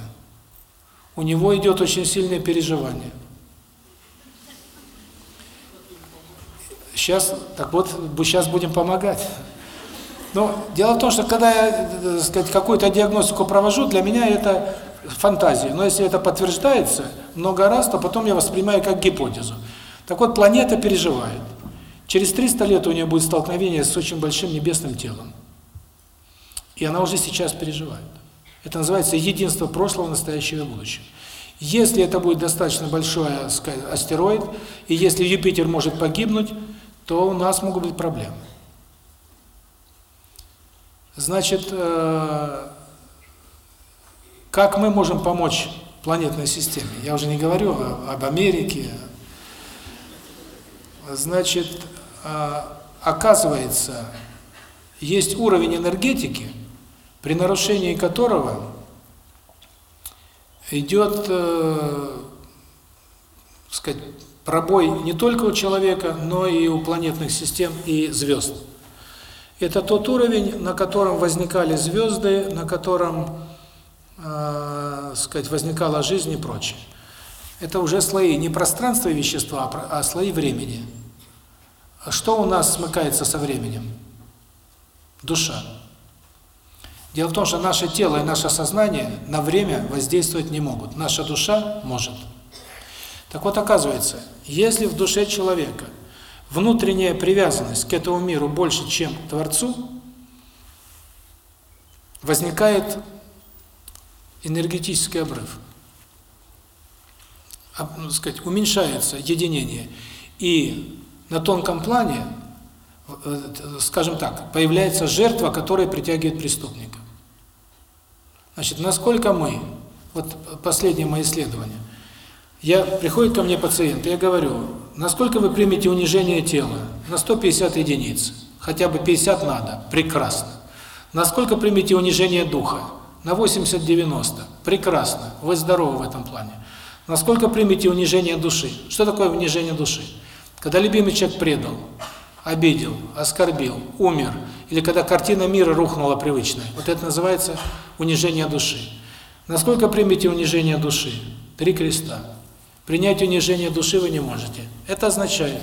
У него идет очень сильное переживание. Сейчас, так вот, сейчас будем помогать. Но дело в том, что когда я, так сказать, какую-то диагностику провожу, для меня это фантазия. Но если это подтверждается много раз, то потом я воспринимаю как гипотезу. Так вот, планета переживает. Через 300 лет у нее будет столкновение с очень большим небесным телом. И она уже сейчас переживает. Это называется единство прошлого, настоящего и будущего. Если это будет достаточно большой астероид, и если Юпитер может погибнуть, то у нас могут быть проблемы. Значит, э, как мы можем помочь планетной системе? Я уже не говорю об Америке. Значит, э, оказывается, есть уровень энергетики, при нарушении которого идет, э, сказать, пробой не только у человека, но и у планетных систем и звезд. Это тот уровень, на котором возникали звезды, на котором, э, сказать, возникала жизнь и прочее. Это уже слои не пространства и вещества, а слои времени. А что у нас смыкается со временем? Душа. Дело в том, что наше тело и наше сознание на время воздействовать не могут. Наша душа может. Так вот, оказывается, если в душе человека внутренняя привязанность к этому миру больше, чем к Творцу, возникает энергетический обрыв. Ну, сказать, уменьшается единение. И на тонком плане, э, скажем так, появляется жертва, которая притягивает преступника. Значит, насколько мы, вот последнее мое исследование, я приходит ко мне пациент, я говорю, насколько вы примете унижение тела? На 150 единиц. Хотя бы 50 надо. Прекрасно. Насколько примете унижение духа? На 80-90. Прекрасно. Вы здоровы в этом плане. Насколько примете унижение души? Что такое унижение души? Когда любимый человек предал, обидел, оскорбил, умер, или когда картина мира рухнула привычная. Вот это называется унижение души. Насколько примете унижение души? Три креста. Принять унижение души вы не можете. Это означает,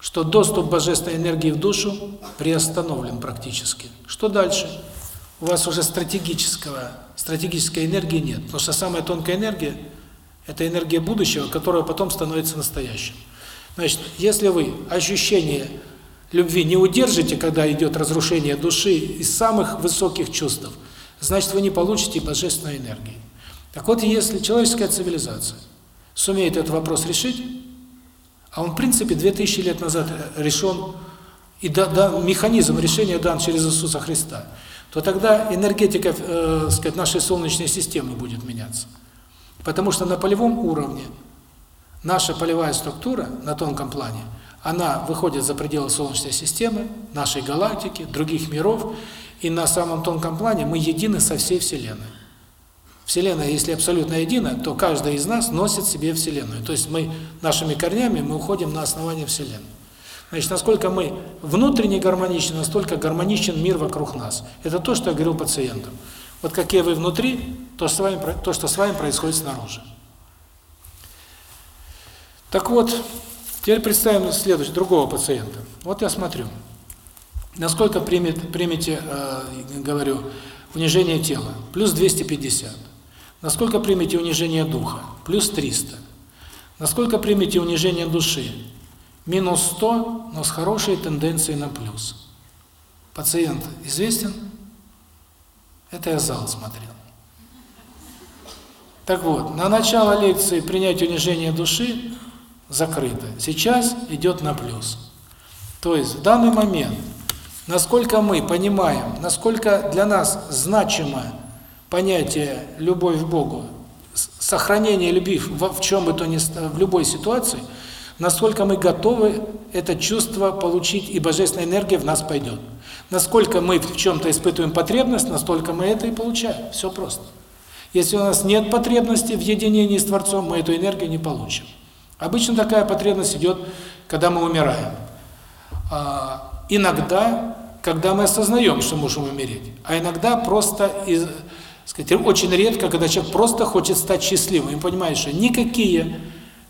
что доступ божественной энергии в душу приостановлен практически. Что дальше? У вас уже стратегического, стратегической энергии нет, потому что самая тонкая энергия – это энергия будущего, которая потом становится настоящим. Значит, если вы ощущение любви не удержите, когда идет разрушение души из самых высоких чувств, значит, вы не получите божественной энергии. Так вот, если человеческая цивилизация сумеет этот вопрос решить, а он, в принципе, 2000 лет назад решен, и да, да, механизм решения дан через Иисуса Христа, то тогда энергетика, э, сказать, нашей Солнечной системы будет меняться. Потому что на полевом уровне наша полевая структура на тонком плане, она выходит за пределы Солнечной системы, нашей галактики, других миров, и на самом тонком плане мы едины со всей Вселенной. Вселенная, если абсолютно едина, то каждый из нас носит себе Вселенную. То есть мы нашими корнями мы уходим на основание Вселенной. Значит, насколько мы внутренне гармоничны, настолько гармоничен мир вокруг нас. Это то, что я говорил пациентам. Вот какие вы внутри, то, с вами, то что с вами происходит снаружи. Так вот, теперь представим следующего, другого пациента. Вот я смотрю, насколько примет, примете, э, говорю, унижение тела, плюс 250. Насколько примете унижение духа, плюс 300. Насколько примете унижение души, минус 100, но с хорошей тенденцией на плюс. Пациент известен? Это я зал смотрел. Так вот, на начало лекции принять унижение души закрыто. Сейчас идет на плюс. То есть в данный момент, насколько мы понимаем, насколько для нас значимо понятие «любовь к Богу» сохранения любви в, чем бы то ни в любой ситуации, насколько мы готовы это чувство получить, и божественная энергия в нас пойдет. Насколько мы в чем-то испытываем потребность, настолько мы это и получаем. Все просто. Если у нас нет потребности в единении с Творцом, мы эту энергию не получим. Обычно такая потребность идет, когда мы умираем. А, иногда, когда мы осознаем, что можем умереть, а иногда просто, из, сказать, очень редко, когда человек просто хочет стать счастливым и понимает, что никакие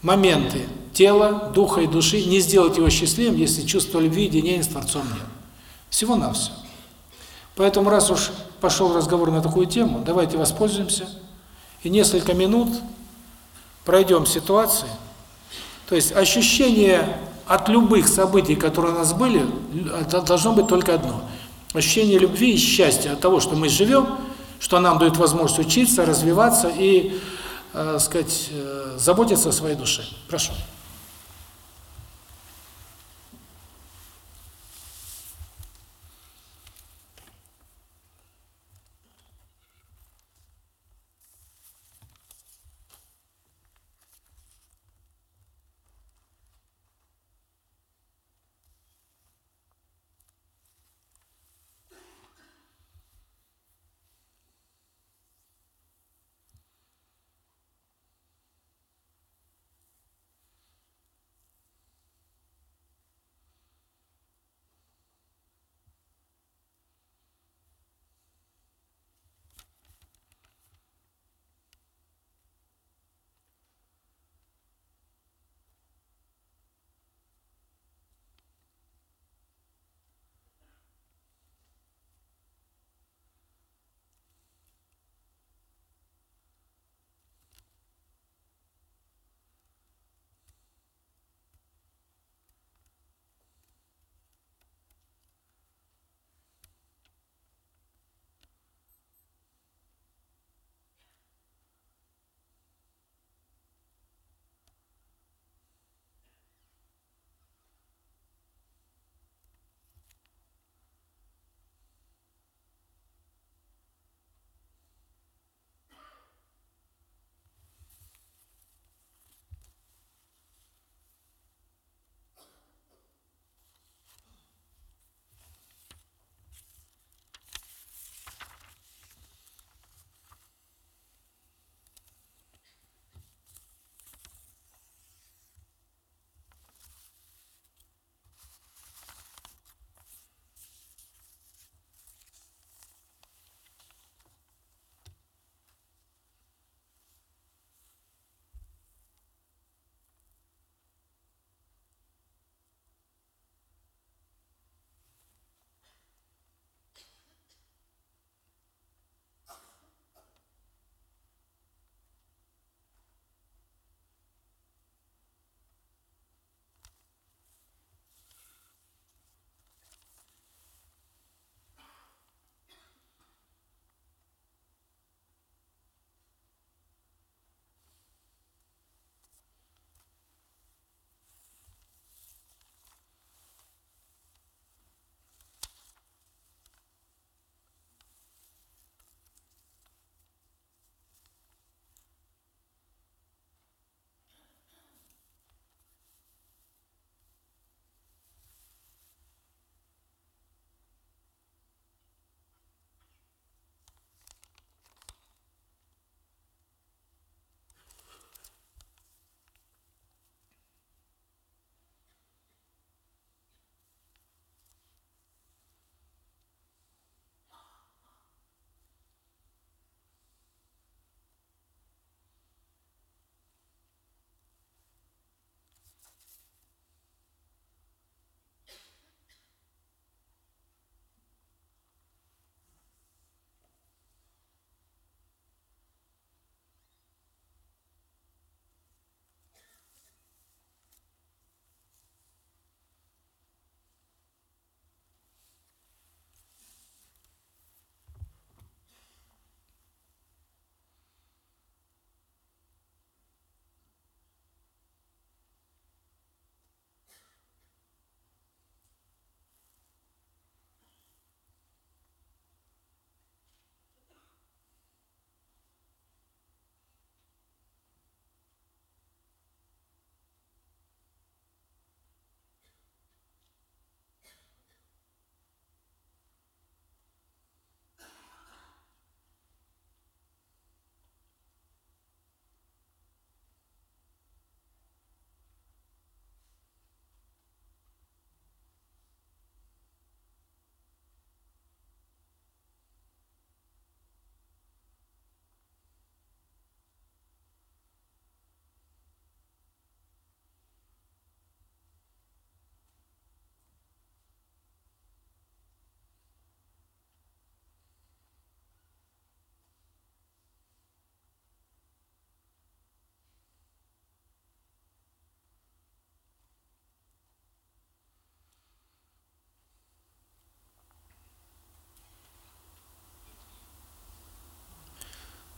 моменты тела, духа и души не сделать его счастливым, если чувство любви, единения с Творцом нет. Всего-навсего. Поэтому, раз уж пошел разговор на такую тему, давайте воспользуемся и несколько минут пройдем ситуации. То есть ощущение от любых событий, которые у нас были, должно быть только одно. Ощущение любви и счастья от того, что мы живем, что нам дает возможность учиться, развиваться и, э, сказать, э, заботиться о своей душе. Прошу.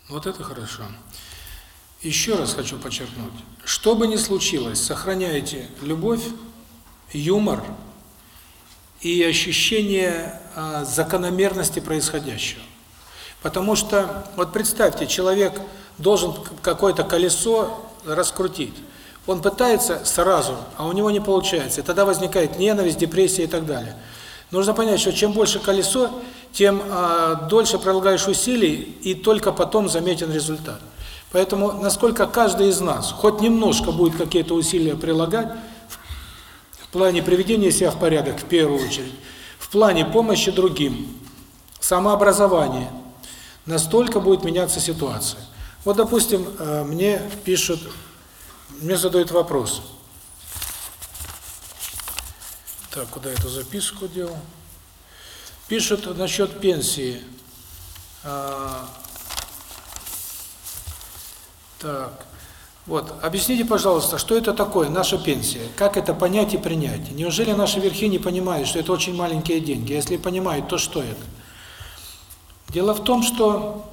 Вот это хорошо. Еще раз хочу подчеркнуть. Что бы ни случилось, сохраняйте любовь, юмор и ощущение э, закономерности происходящего. Потому что, вот представьте, человек должен какое-то колесо раскрутить. Он пытается сразу, а у него не получается. И тогда возникает ненависть, депрессия и так далее. Нужно понять, что чем больше колесо, тем э, дольше прилагаешь усилий, и только потом заметен результат. Поэтому, насколько каждый из нас хоть немножко будет какие-то усилия прилагать, в плане приведения себя в порядок, в первую очередь, в плане помощи другим, самообразования, настолько будет меняться ситуация. Вот, допустим, э, мне пишут, мне задают вопрос. Так, куда эту записку делал? Пишут насчет пенсии. А, так, вот, объясните, пожалуйста, что это такое, наша пенсия? Как это понять и принять? Неужели наши верхи не понимают, что это очень маленькие деньги? Если понимают, то что это? Дело в том, что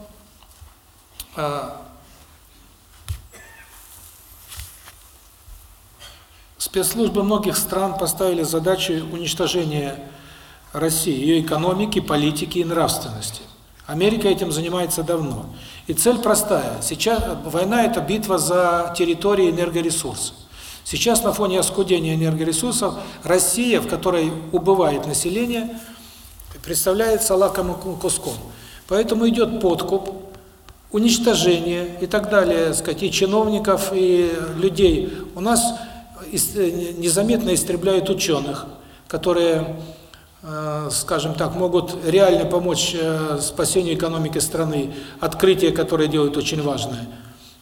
а, Спецслужбы многих стран поставили задачу уничтожения России, ее экономики, политики и нравственности. Америка этим занимается давно. И цель простая. Сейчас война – это битва за территории энергоресурсов. Сейчас на фоне оскудения энергоресурсов Россия, в которой убывает население, представляется лакомым куском. Поэтому идет подкуп, уничтожение и так далее, сказать, и чиновников, и людей. У нас незаметно истребляют ученых, которые, э, скажем так, могут реально помочь э, спасению экономики страны, открытия, которые делают очень важное.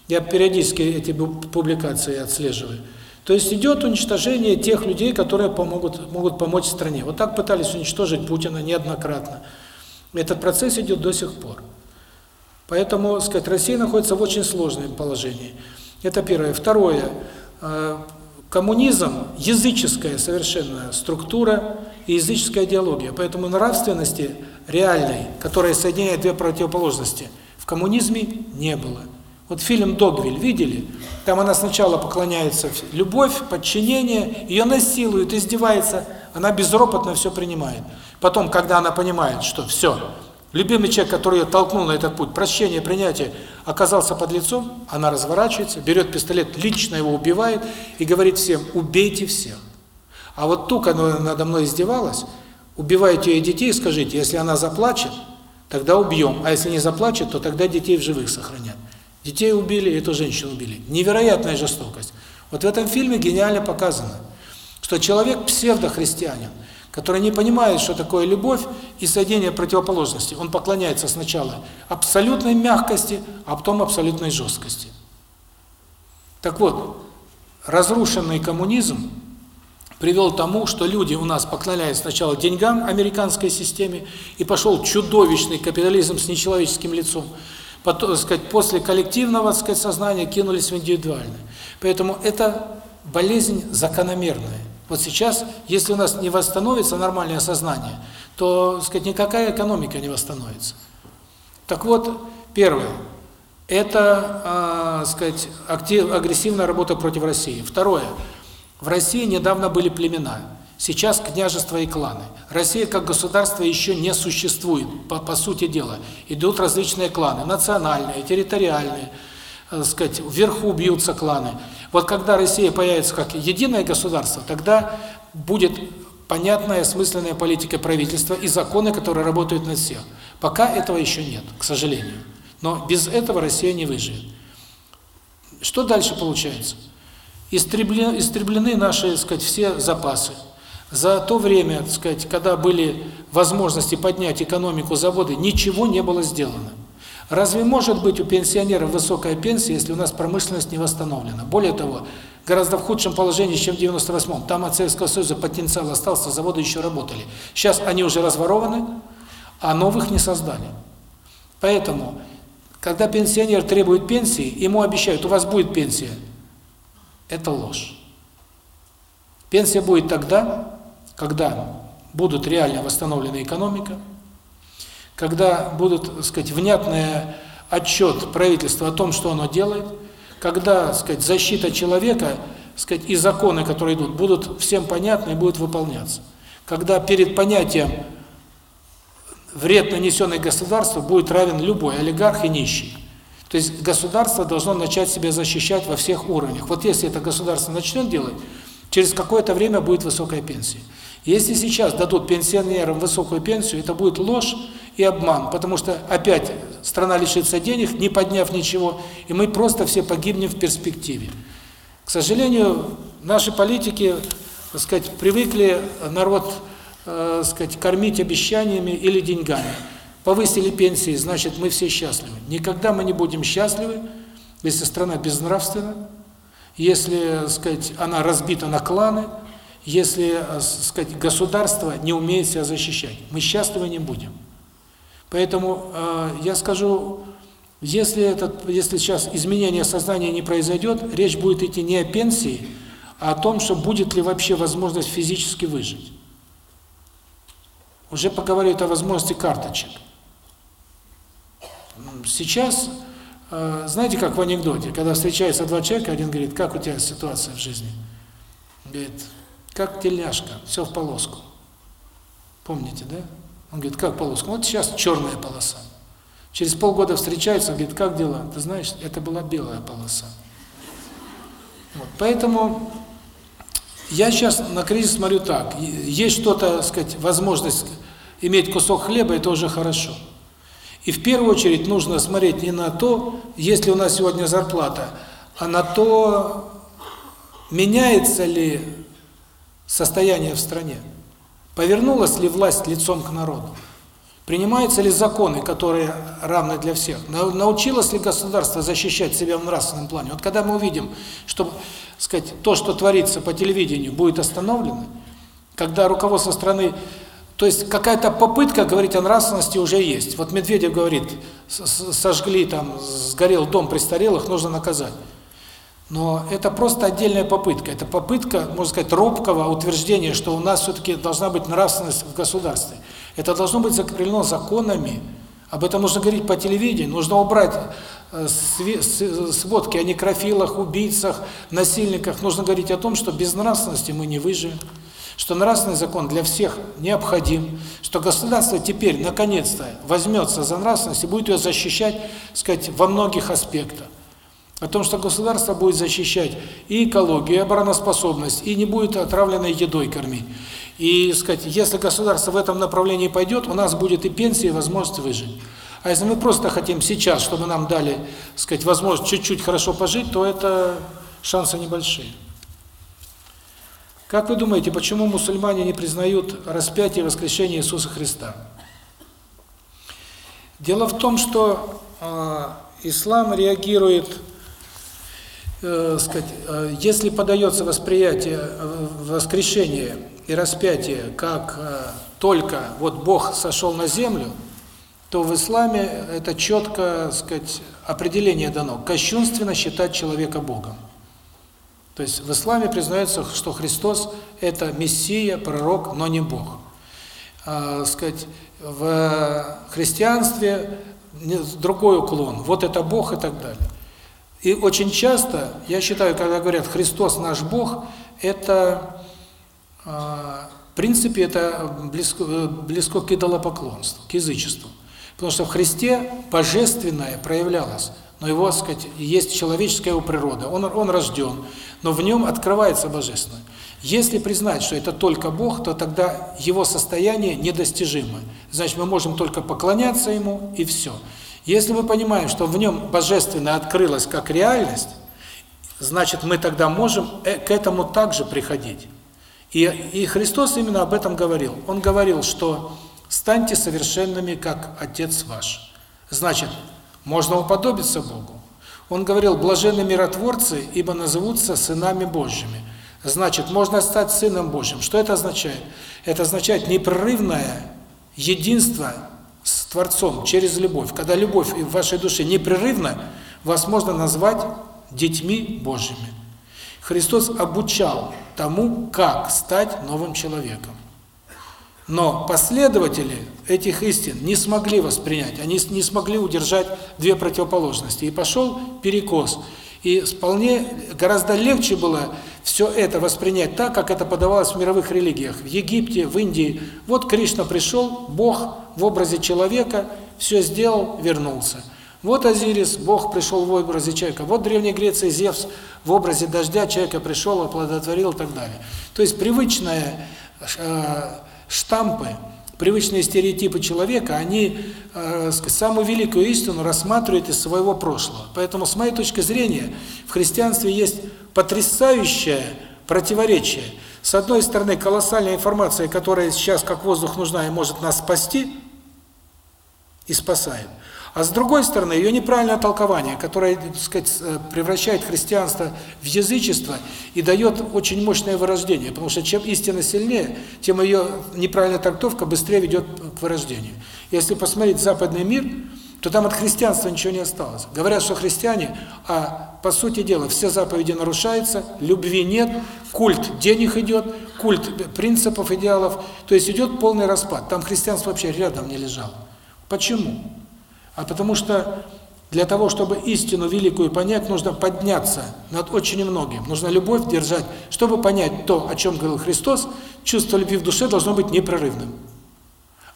Я периодически эти публикации отслеживаю. То есть идет уничтожение тех людей, которые помогут могут помочь стране. Вот так пытались уничтожить Путина неоднократно. Этот процесс идет до сих пор. Поэтому, сказать, Россия находится в очень сложном положении. Это первое. Второе. Коммунизм – языческая совершенно структура и языческая идеология. Поэтому нравственности реальной, которая соединяет две противоположности, в коммунизме не было. Вот фильм «Догвиль» видели? Там она сначала поклоняется любовь, подчинение, ее насилуют, издевается, она безропотно все принимает. Потом, когда она понимает, что все, Любимый человек, который ее толкнул на этот путь, прощение, принятие, оказался под лицом, она разворачивается, берет пистолет, лично его убивает и говорит всем, убейте всех. А вот ту, которая надо мной издевалась, убивайте ее детей, скажите, если она заплачет, тогда убьем, а если не заплачет, то тогда детей в живых сохранят. Детей убили, эту женщину убили. Невероятная жестокость. Вот в этом фильме гениально показано, что человек псевдохристианин, который не понимает, что такое любовь и соединение противоположностей. Он поклоняется сначала абсолютной мягкости, а потом абсолютной жесткости. Так вот, разрушенный коммунизм привел к тому, что люди у нас поклоняются сначала деньгам американской системе, и пошел чудовищный капитализм с нечеловеческим лицом. Потом, сказать, после коллективного, сказать, сознания кинулись в индивидуальное. Поэтому это болезнь закономерная. Вот сейчас, если у нас не восстановится нормальное сознание, то, сказать, никакая экономика не восстановится. Так вот, первое это, э, сказать, актив, агрессивная работа против России. Второе. В России недавно были племена. Сейчас княжества и кланы. Россия как государство еще не существует, по, по сути дела. Идут различные кланы, национальные, территориальные, э, сказать, вверху бьются кланы. Вот когда Россия появится как единое государство, тогда будет понятная, осмысленная политика правительства и законы, которые работают на всех. Пока этого еще нет, к сожалению. Но без этого Россия не выживет. Что дальше получается? Истреблены, истреблены наши, так сказать, все запасы. За то время, так сказать, когда были возможности поднять экономику заводы, ничего не было сделано. Разве может быть у пенсионеров высокая пенсия, если у нас промышленность не восстановлена? Более того, гораздо в худшем положении, чем в 98-м. Там от Советского Союза потенциал остался, заводы еще работали. Сейчас они уже разворованы, а новых не создали. Поэтому, когда пенсионер требует пенсии, ему обещают, у вас будет пенсия. Это ложь. Пенсия будет тогда, когда будут реально восстановлена экономика, когда будут, так сказать, внятные отчет правительства о том, что оно делает, когда, сказать, защита человека, сказать, и законы, которые идут, будут всем понятны и будут выполняться. Когда перед понятием вред, нанесенный государству, будет равен любой олигарх и нищий. То есть государство должно начать себя защищать во всех уровнях. Вот если это государство начнет делать, через какое-то время будет высокая пенсия. Если сейчас дадут пенсионерам высокую пенсию, это будет ложь и обман, потому что опять страна лишится денег, не подняв ничего, и мы просто все погибнем в перспективе. К сожалению, наши политики, так сказать, привыкли народ, э, сказать, кормить обещаниями или деньгами. Повысили пенсии, значит, мы все счастливы. Никогда мы не будем счастливы, если страна безнравственна, если, сказать, она разбита на кланы, если, сказать, государство не умеет себя защищать. Мы счастливы не будем. Поэтому э, я скажу, если этот, если сейчас изменение сознания не произойдет, речь будет идти не о пенсии, а о том, что будет ли вообще возможность физически выжить. Уже поговорят о возможности карточек. Сейчас, э, знаете, как в анекдоте, когда встречаются два человека, один говорит, как у тебя ситуация в жизни? Говорит, как тельняшка, все в полоску. Помните, да? Он говорит, как полоска? Вот сейчас черная полоса. Через полгода встречается, говорит, как дела? Ты знаешь, это была белая полоса. Вот, поэтому я сейчас на кризис смотрю так. Есть что-то, сказать, возможность иметь кусок хлеба, это уже хорошо. И в первую очередь нужно смотреть не на то, есть ли у нас сегодня зарплата, а на то, меняется ли состояние в стране. Повернулась ли власть лицом к народу? Принимаются ли законы, которые равны для всех? Научилось ли государство защищать себя в нравственном плане? Вот когда мы увидим, что, сказать, то, что творится по телевидению, будет остановлено, когда руководство страны, то есть какая-то попытка говорить о нравственности уже есть. Вот Медведев говорит, сожгли там, сгорел дом престарелых, нужно наказать. Но это просто отдельная попытка. Это попытка, можно сказать, робкого утверждения, что у нас все-таки должна быть нравственность в государстве. Это должно быть закреплено законами. Об этом нужно говорить по телевидению. Нужно убрать э, сводки о некрофилах, убийцах, насильниках. Нужно говорить о том, что без нравственности мы не выживем. Что нравственный закон для всех необходим. Что государство теперь, наконец-то, возьмется за нравственность и будет ее защищать, сказать, во многих аспектах о том, что государство будет защищать и экологию, и обороноспособность, и не будет отравленной едой кормить. И, сказать, если государство в этом направлении пойдет, у нас будет и пенсия, и возможность выжить. А если мы просто хотим сейчас, чтобы нам дали, сказать, возможность чуть-чуть хорошо пожить, то это шансы небольшие. Как вы думаете, почему мусульмане не признают распятие и воскрешение Иисуса Христа? Дело в том, что э, ислам реагирует э, сказать, э, если подается восприятие э, воскрешения и распятия как э, только вот Бог сошел на землю, то в исламе это четко, сказать, определение дано. Кощунственно считать человека Богом. То есть в исламе признается, что Христос это мессия, пророк, но не Бог. А, сказать, в христианстве другой уклон. Вот это Бог и так далее. И очень часто, я считаю, когда говорят «Христос наш Бог», это, а, в принципе, это близко, близко к идолопоклонству, к язычеству. Потому что в Христе божественное проявлялось, но его, так сказать, есть человеческая его природа, он, он рожден, но в нем открывается божественное. Если признать, что это только Бог, то тогда его состояние недостижимо. Значит, мы можем только поклоняться ему, и все. Если мы понимаем, что в нем божественное открылось как реальность, значит, мы тогда можем э, к этому также приходить. И, и Христос именно об этом говорил. Он говорил, что «станьте совершенными, как Отец ваш». Значит, можно уподобиться Богу. Он говорил «блаженны миротворцы, ибо назовутся сынами Божьими». Значит, можно стать Сыном Божьим. Что это означает? Это означает непрерывное единство с Творцом через любовь. Когда любовь в вашей душе непрерывна, вас можно назвать детьми Божьими. Христос обучал тому, как стать новым человеком. Но последователи этих истин не смогли воспринять, они не смогли удержать две противоположности. И пошел перекос. И вполне гораздо легче было все это воспринять так, как это подавалось в мировых религиях. В Египте, в Индии. Вот Кришна пришел, Бог в образе человека, все сделал, вернулся. Вот Азирис, Бог пришел в образе человека. Вот Древняя Греция, Зевс в образе дождя человека пришел, оплодотворил и так далее. То есть привычные э, штампы, привычные стереотипы человека, они э, самую великую истину рассматривают из своего прошлого. Поэтому, с моей точки зрения, в христианстве есть потрясающее противоречие. С одной стороны, колоссальная информация, которая сейчас как воздух нужна и может нас спасти, и спасает. А с другой стороны, ее неправильное толкование, которое, так сказать, э, превращает христианство в язычество и дает очень мощное вырождение, потому что чем истина сильнее, тем ее неправильная трактовка быстрее ведет к вырождению. Если посмотреть западный мир, то там от христианства ничего не осталось. Говорят, что христиане, а по сути дела все заповеди нарушаются, любви нет, культ денег идет, культ принципов, идеалов, то есть идет полный распад. Там христианство вообще рядом не лежало. Почему? А потому что для того, чтобы истину великую понять, нужно подняться над очень многим. Нужно любовь держать. Чтобы понять то, о чем говорил Христос, чувство любви в душе должно быть непрерывным.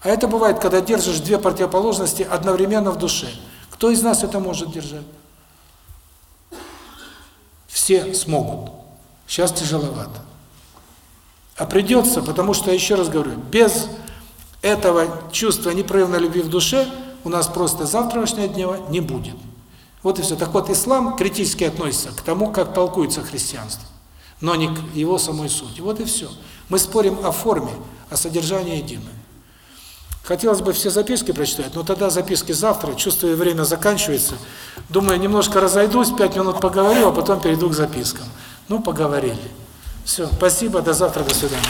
А это бывает, когда держишь две противоположности одновременно в душе. Кто из нас это может держать? Все смогут. Сейчас тяжеловато. А придется, потому что, еще раз говорю, без этого чувства непрерывной любви в душе – у нас просто завтрашнего дня не будет. Вот и все. Так вот, ислам критически относится к тому, как толкуется христианство, но не к его самой сути. Вот и все. Мы спорим о форме, о содержании единое. Хотелось бы все записки прочитать, но тогда записки завтра, чувствую, время заканчивается. Думаю, немножко разойдусь, пять минут поговорю, а потом перейду к запискам. Ну, поговорили. Все, спасибо, до завтра, до свидания.